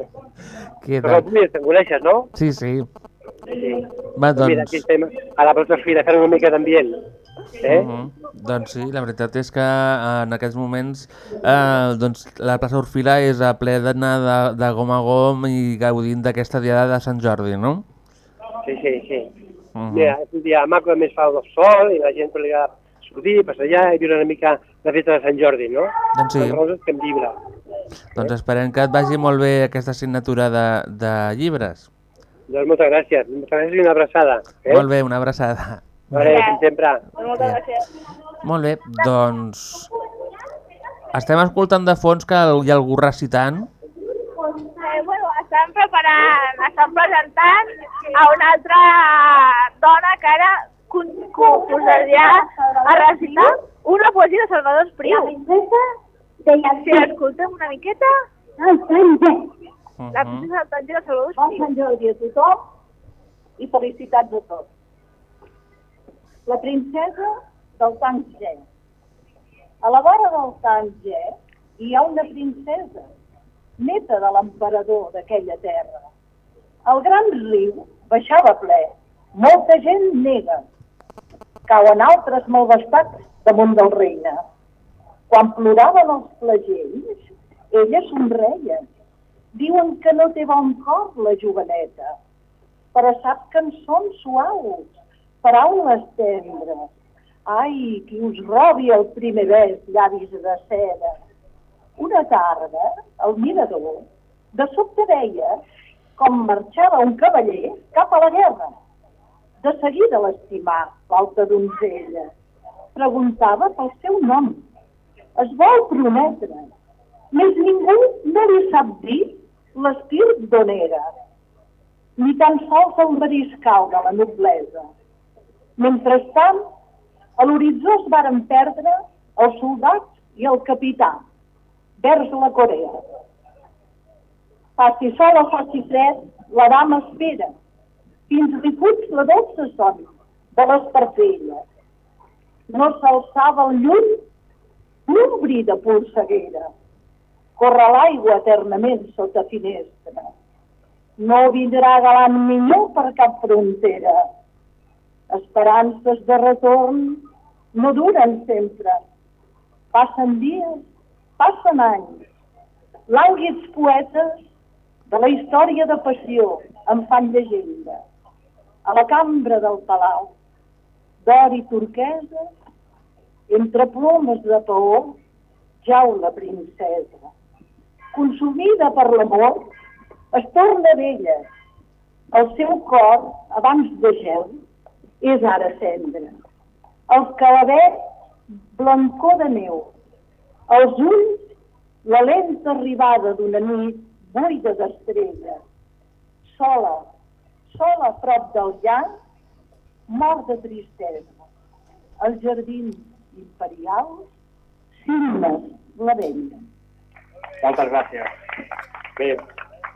(laughs) Què Però tu te'n coneixes, no? Sí, sí. Va, doncs... Mira, aquí estem a la plaça Fira fent una mica d'ambient. Eh? Uh -huh. Doncs sí, la veritat és que eh, en aquests moments eh, doncs, la plaça Orfila és a ple d'anar de, de gom a gom i gaudint d'aquesta diada de Sant Jordi, no? Sí, sí, sí. Uh -huh. Mira, és un dia maco, a més fa el sol i la gent li agrada sortir, passejar i viure una mica la festa de Sant Jordi, no? Doncs sí. Les roses que em llibre. Doncs esperem que et vagi molt bé aquesta assignatura de, de llibres. Doncs moltes gràcies. Moltes gràcies i una abraçada. Eh? Molt bé, una abraçada. Vale, com sempre. Moltes gràcies. Molt bé, doncs... Estem escoltant de fons que hi ha algú recitant. Eh, bueno, estan preparant, estan presentant a una altra dona que ara posaria a recitar una poesia de Salvador Espriu. La princesa de Si l'escoltem una miqueta... Tanger. La princesa de Salvador. Bon Sant Jordi a tothom i felicitats a tots. La princesa del Tanger. A la vora del Tanger hi ha una princesa, neta de l'emperador d'aquella terra. El gran riu baixava ple, molta gent nega. Cauen altres malvestats damunt del reina. Quan ploraven els flagells, ella somreia. Diuen que no té bon cor la joveneta, però sap cançons suaus, paraules tendres. Ai, qui us robi el primer bes, llavis de seda. Una tarda, al mirador, de sobte veia com marxava un cavaller cap a la guerra. De seguida l'estimà, l'alta donzella. Preguntava pel seu nom. Es vol prometre. Més ningú no li sap dir l'estir d'on era. Ni tan sols el mariscal de la noblesa. Mentrestant, A l'horitzó es varen perdre els soldats i el capità, vers la Corea. Faci sol o faci fred, la dama espera, fins li fuig la dolça son de les parpelles. No s'alçava el lluny un bri de polseguera. Corre l'aigua eternament sota finestra. No vindrà galant millor per cap frontera. Esperances de retorn no duren sempre. Passen dies, passen anys. Lànguids poetes de la història de passió en fan llegenda. A la cambra del palau, d'or i turquesa, entre plomes de paó, jau la princesa. Consumida per l'amor, es torna vella. El seu cor, abans de gel, és ara cendra. Els calabets, blancor de neu. Els ulls, la lenta arribada d'una nit buida d'estrelles. Sola, sola a prop del llac, mort de tristesa. Els jardins imperials, signes la vella. Moltes gràcies. Bé,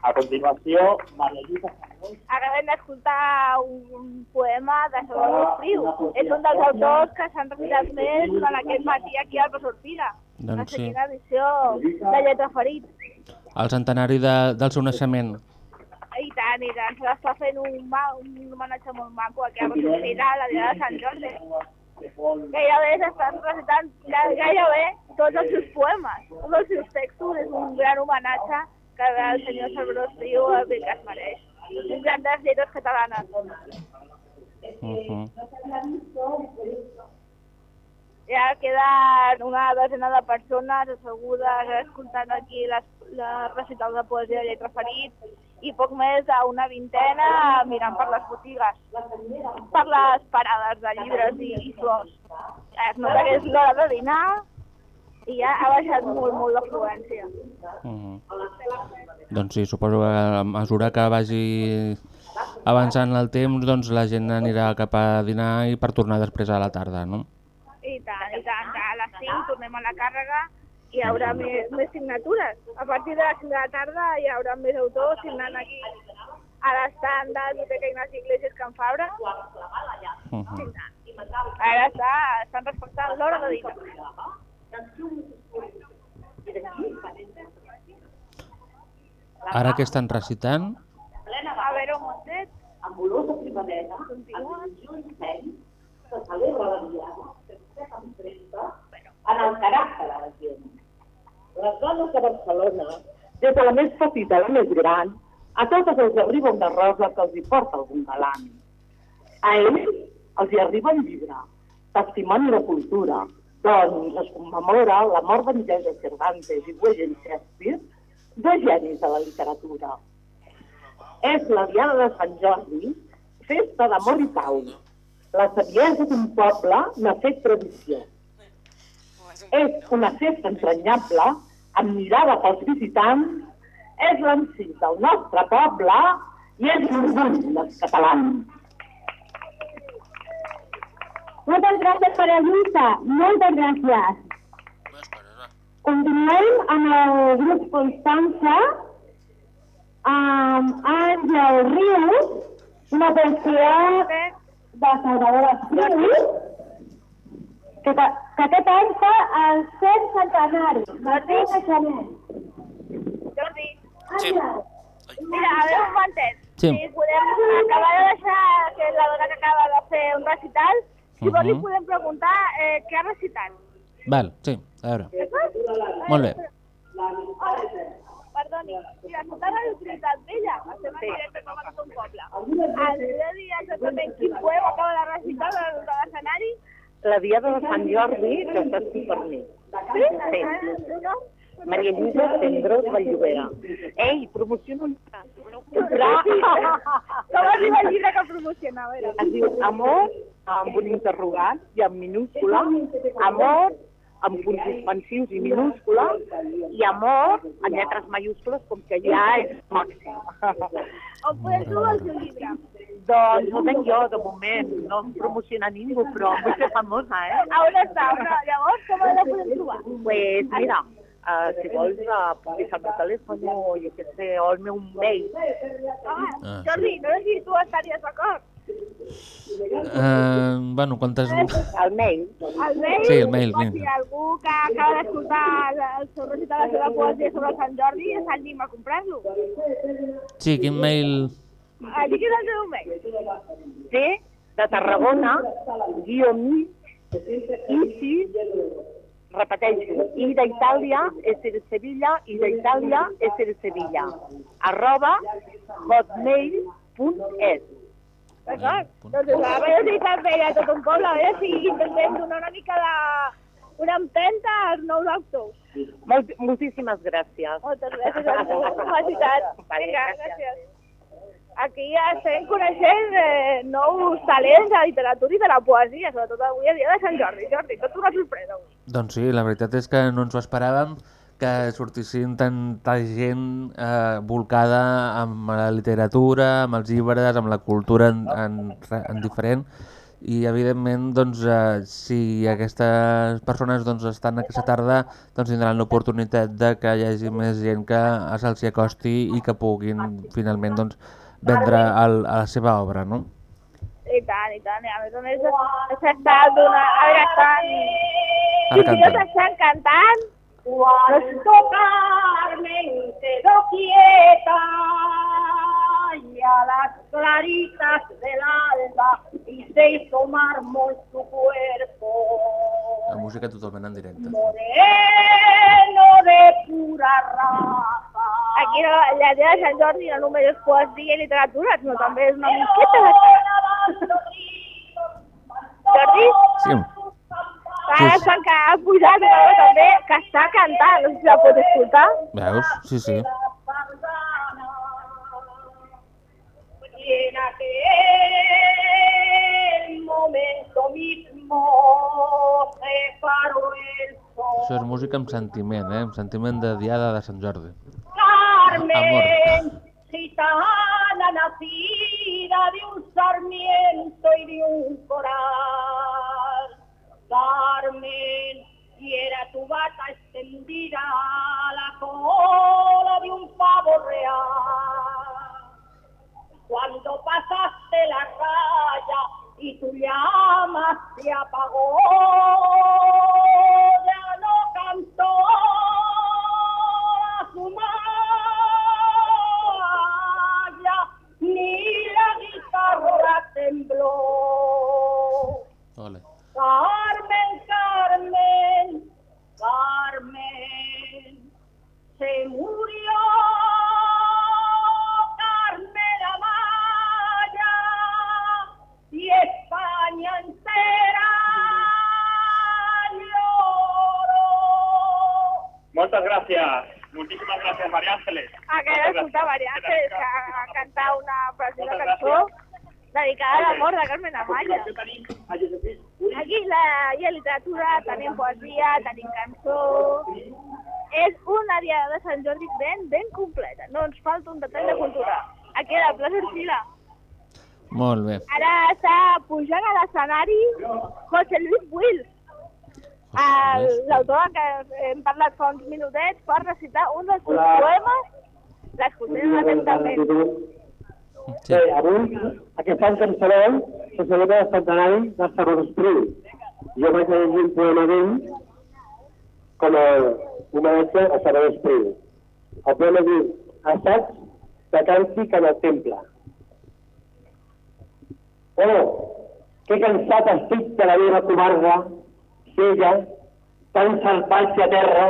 a continuació, Maria Lluïsa Acabem d'escoltar un poema de Salvador Espriu. És un dels autors que s'han recitat més durant aquest matí aquí al Professor Pira. La Doncs sí. segona edició de Lletra Ferit. El centenari de, del seu naixement. I tant, i tant. Se l'està fent un, un homenatge molt maco aquí al Professor Pira, a la dia de Sant Jordi. Gairebé s'estan recitant ga- gairebé tots els seus poemes. Un dels seus textos és un gran homenatge que el senyor Salvador Espriu a que es mereix. Un gran de les lletres catalanes. Uh Ja queden una desena de persones assegudes escoltant aquí les, la recital de poesia de lletra ferit i poc més d'una vintena mirant per les botigues, per les parades de llibres i, i flors. Es nota que és l'hora de dinar i ja ha baixat molt, molt l'afluència. -huh. Doncs sí, suposo que a mesura que vagi avançant el temps, doncs la gent anirà cap a dinar i per tornar després a la tarda, no? I tant, i tant, que a les 5 tornem a la càrrega i hi haurà més, més signatures. A partir de les 5 de la tarda hi haurà més autors signant aquí a l'estand de Biblioteca Ignasi Iglesias Can Fabra. Uh -huh. Ara està, estan respectant l'hora de dinar. Ara que estan recitant, A veure, un momentet. Amb olor de primavera, Continua. en juny vent, se celebra la diada, que en el caràcter de la gent. Les dones de Barcelona, des de la més petita a la més gran, a totes els arriba una rosa que els hi porta algun galant. A ells els hi arriba un llibre, testimoni de cultura, doncs es commemora la mort d'en Jaume Cervantes i William Shakespeare, dos genis de la literatura. És la Diada de Sant Jordi, festa d'amor i pau. La saviesa d'un poble n'ha fet tradició. És una festa entranyable, admirada pels visitants, és l'encís del nostre poble i és l'orgull dels catalans. Muchas gracias, María Luisa. Muchas gracias. Continuem amb el grup Constança, amb Àngel Rius, una poesia de Salvador Espriu, que, que que aquest any fa el 100 centenari. Martí Naixement. Jordi. Sí. Mira, a veure un momentet. Sí. Si podem acabar de deixar que la dona que acaba de fer un recital, si vol li Mhm. podem preguntar eh, què ha recitat. val, sí, a veure. Molt bé. Perdoni, si la sotana és Trinitat Vella, estem en directe com a un poble. Ens podeu dir exactament quin poema acaba de recitar de, de l'escenari? La Diada de Sant Jordi, que estàs tu per mi. Sí? Sí. Maria Lluïsa Cendrós Valllobera. Ei, promociona un llibre. Com es diu el llibre que promociona? A veure. Es diu Amor, amb un interrogant i amb minúscula. Amor, amb punts suspensius i minúscula. I amor, en lletres mayúscules, com que ja és màxim. On podem trobar el seu llibre? Doncs ho tenc jo, de moment. No em promociona ningú, però em vull fer famosa, eh? A on està? Una, llavors, com la podem trobar? Pues mira, uh, si vols, uh, puc deixar el meu telèfon o jo què sé, o el meu mail. Ah, Jordi, no sé si tu estaries d'acord. Eh, bueno, quantes... El mail. El mail, Sí, el mail, o si algú que acaba d'escoltar el, el seu recital de la seva poesia sobre Sant Jordi s'anima a comprar-lo. Sí, quin mail... El teu mail. C de Tarragona, guió mig, i si, repeteixo, i d'Itàlia, S de Sevilla, i d'Itàlia, S de Sevilla, arroba hotmail.es. D'acord? Doncs a veure si també a tot un poble, a veure si intentem donar una mica de una empenta als nous autors. Molt, moltíssimes gràcies. Moltes gràcies a tu, felicitat. Vale, Vinga, gràcies. gràcies. Aquí estem coneixent eh, nous talents de la literatura i de la poesia, sobretot avui a dia de Sant Jordi. Jordi, tot una sorpresa avui. Doncs sí, la veritat és que no ens ho esperàvem que sortissin tanta gent eh, volcada amb la literatura, amb els llibres, amb la cultura en, en, en diferent i evidentment doncs, eh, si aquestes persones doncs, estan aquesta tarda doncs, tindran l'oportunitat de que hi hagi més gent que se'ls acosti i que puguin finalment doncs, vendre el, a la seva obra, no? I tant, i tant. A més a més, s'ha estat una... A veure, estan... Ara Fins i tot canten. estan cantant. Cuando Carmen quedó quieta y a las claritas del alba y se hizo mármol su cuerpo. La música totalment en directe. Moreno de pura raza. Aquí no, la idea de Sant Jordi no només és poesia i literatura, sinó també és una miqueta de... Jordi? Sí, Ara Sí. sí. que ha pujat una també, que està cantant, no sé si la pots escoltar. veus? Sí, sí. Y en aquel momento mismo se paró el sol. Això és música amb sentiment, eh? Amb sentiment de diada de Sant Jordi. Carmen, gitana nacida de un sarmiento y de un coral. Carmen, y era tu bata extendida a la cola de un pavo real. Cuando pasaste la raya y tu llama se apagó, ya no cantó la sumaya, ni la guitarra tembló. Ole. Carmen, Carmen, Carmen, se murió Moltes gràcies. Moltíssimes gràcies, Maria Ángeles. Aquella escolta Maria Ángeles, que ha cantat una preciosa cançó dedicada a l'amor de Carmen Amaya. Aquí la, hi ha literatura, tenim poesia, tenim cançó... És una diada de Sant Jordi ben, ben completa. No ens falta un detall de cultura. Aquí a la plaça Ercila. Molt bé. Ara està pujant a l'escenari José Luis Will, el- l'autor que hem parlat fa uns minutets per recitar un dels seus poemes. L'escoltem atentament. Sí. Bé, avui, aquest any que celebrem, se celebra el centenari del segon Espriu. Jo vaig llegir un poema d'ell com a homenatge a segon Espriu. El poema diu, assaig de càntic en el temple. Oh, que cansat estic de la meva comarda, cega, tan salvatge a terra,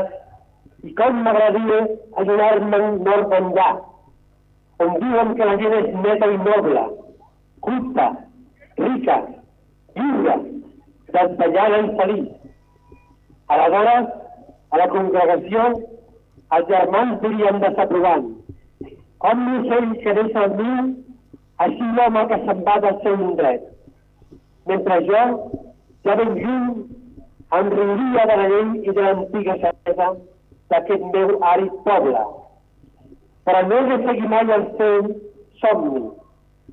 i com m'agradaria ajudar-me'n molt enllà, on diuen que la gent és neta i noble, culta, rica, lliure, desvetllada i feliç. Aleshores, a la congregació, els germans dirien desaprovant. Com l'ocell que deixa el niu, així l'home que se'n va del seu indret. Mentre jo, ja ben lluny, em riuria de la llei i de l'antiga certesa d'aquest meu àrid poble. Però no he de seguir mai el seu somni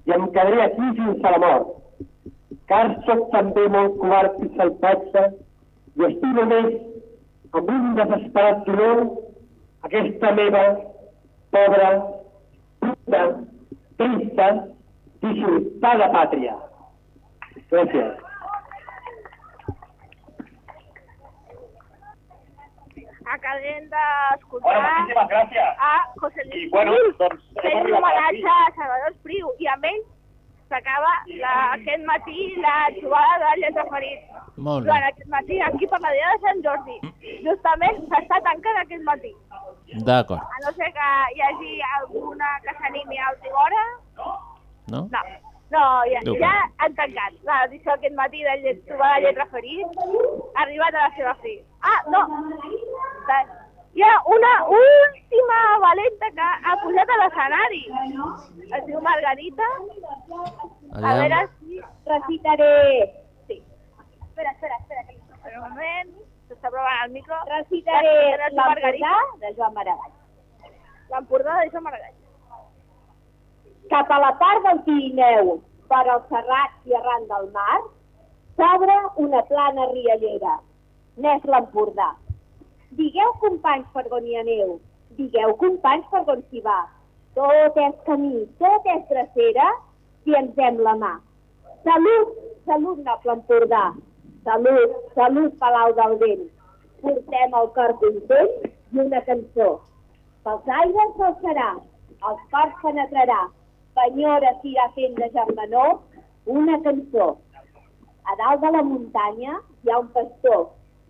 i em quedaré aquí fins a la mort, car sóc també molt covard i salvatge i estimo més amb un desesperat dolor aquesta meva pobra, puta, trista, dissortada pàtria. Gràcies. Acabem d'escoltar Bueno, moltíssimes gràcies. a José Luis I, bueno, doncs, fent un homenatge a Salvador Espriu i amb ell s'acaba la- aquest matí la trobada de Lletra Ferit. Molt bé. Durant aquest matí, aquí per la dia de Sant Jordi. Justament s'està tancant aquest matí. D'acord. A no ser que hi hagi alguna que s'animi a última hora. No? No, no ja, ja han tancat l'edició aquest matí de llet, trobada de lletra ferit. Ha arribat a la seva fi. Ah, no. Hi ha una última valenta que ha pujat a l'escenari. Es diu Margarita. A Aviam. veure si recitaré... Sí. Espera, espera, espera. Que espera un moment. S'està provant el micro. Recitaré Recitaré l'Empordà de Joan Maragall. L'Empordà de Joan Maragall. Cap a la part del Pirineu, per al Serrat i arran del mar, s'obre una plana riallera. N'és l'Empordà. Digueu, companys, per on hi aneu. Digueu, companys, per on s'hi va. Tot és camí, tot és drecera, si ens hem la mà. Salut, salut, noble Empordà. Salut, salut, Palau del Vent. Portem el cor content i una cançó. Pels aires s'alçarà, els cors penetrarà, penyora s'irà fent de germanor, una cançó. A dalt de la muntanya hi ha un pastor.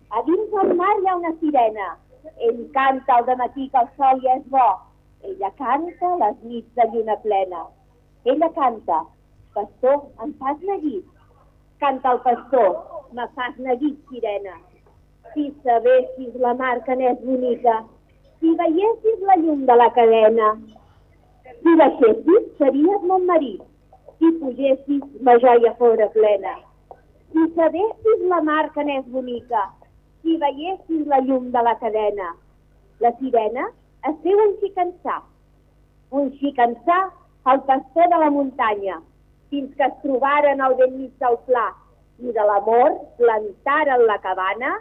A dins del mar hi ha una sirena. Ell canta al matí que el sol ja és bo. Ella canta les nits de lluna plena. Ella canta, pastor, em fas neguit. Canta el pastor, me fas neguit, sirena. Si sabessis la mar que n'és bonica, si veiessis la llum de la cadena, si baixessis, series mon marit. Si pugessis, la joia fora plena. Si sabessis la mar que n'és bonica, si veiessis la llum de la cadena. La sirena es diu un xicansà. Un xicansà, el pastor de la muntanya, fins que es trobaren al vent mig del pla i de l'amor plantaren la cabana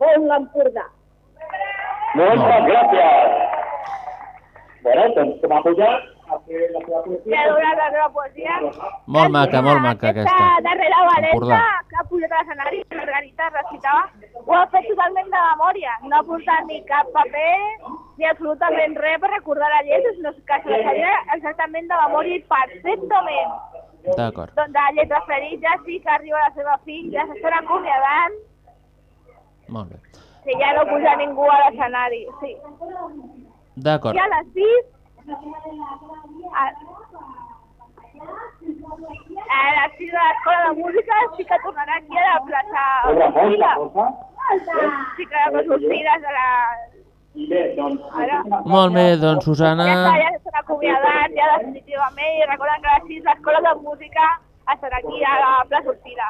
on l'Empordà. Moltes gràcies. Bueno, doncs com a pujar a fer la seva poesia. La poesia. Molt maca, molt maca aquesta. Aquesta darrera valenta que ha pujat a l'escenari, Margarita recitava, ho ha fet totalment de memòria. No ha portat ni cap paper ni absolutament res per recordar la lletra, sinó que se la sabia exactament de memòria i perfectament. D'acord. Doncs la lletra ferit ja sí que arriba a la seva fi, ja s'estan acomiadant, Molt bé. que ja no puja ningú a l'escenari. Sí. D'acord. I a les 6 a, a les 6 de l'escola de música sí que tornarà aquí a la plaça Orfila. Sí que les sortides de la... Bé, doncs... Ara, Molt bé, doncs ja està, Susana... ja s'estan acomiadant, ja definitivament, i recorden que a les 6 l'escola de música estarà aquí a la plaça Orfila.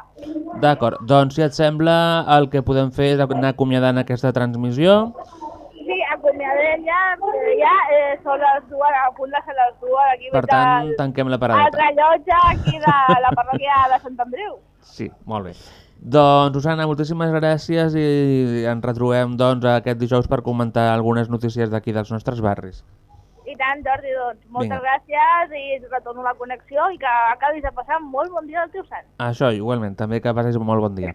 D'acord, doncs si et sembla el que podem fer és anar acomiadant aquesta transmissió. Sí, acomiadem ja, eh, ja eh, són les dues, a punt de ser les dues, aquí Per tant, el, tanquem la el paradeta. rellotge aquí de la parròquia de Sant Andreu. Sí, molt bé. Doncs, Susana, moltíssimes gràcies i ens retrobem doncs, aquest dijous per comentar algunes notícies d'aquí dels nostres barris. I tant, Jordi, doncs, moltes Vinga. gràcies i retorno la connexió i que acabis de passar molt bon dia del teu sant. Això, igualment, també que passis un molt bon dia.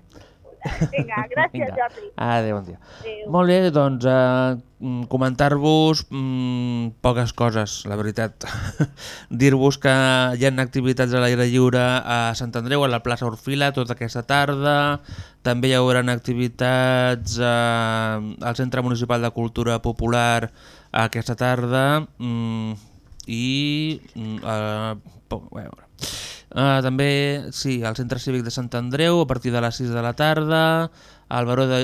Vinga, (laughs) gràcies, Vinga. Jordi. Adéu, bon dia. Adéu. Molt bé, doncs eh, mm, comentar-vos mm, poques coses, la veritat. (laughs) Dir-vos que hi ha activitats a l'aire lliure a Sant Andreu, a la plaça Orfila, tota aquesta tarda. També hi haurà activitats eh, al Centre Municipal de Cultura Popular aquesta tarda mm, i mm, eh, a veure. Uh, també, sí, al Centre Cívic de Sant Andreu a partir de les 6 de la tarda, al, Baró de,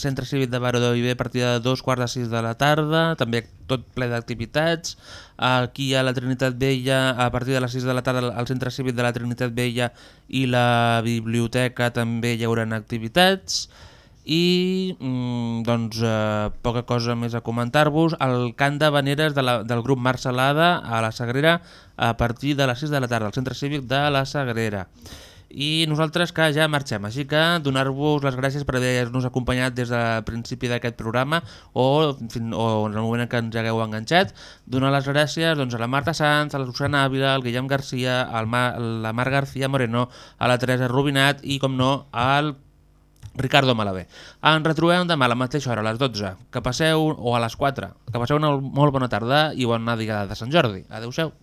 Centre Cívic de Baró de Viver a partir de dos quarts de 6 de la tarda, també tot ple d'activitats. Aquí a la Trinitat Vella, a partir de les 6 de la tarda, al Centre Cívic de la Trinitat Vella i la biblioteca també hi haurà activitats. I mm, doncs eh, poca cosa més a comentar-vos. El cant de veneres de la, del grup Marcelada a la Sagrera a partir de les 6 de la tarda al Centre Cívic de la Sagrera. I nosaltres que ja marxem, així que donar-vos les gràcies per haver-nos acompanyat des del principi d'aquest programa o, fin, o en el moment en què ens hagueu enganxat. Donar les gràcies doncs, a la Marta Sanz, a la Susana Ávila, al Guillem Garcia, al Ma, la Mar García Moreno, a la Teresa Rubinat i, com no, al Ricardo Malavé. Ens retrobem demà a la mateixa hora, a les 12. Que passeu, o a les 4, que passeu una molt bona tarda i bona dia de Sant Jordi. Adéu-siau.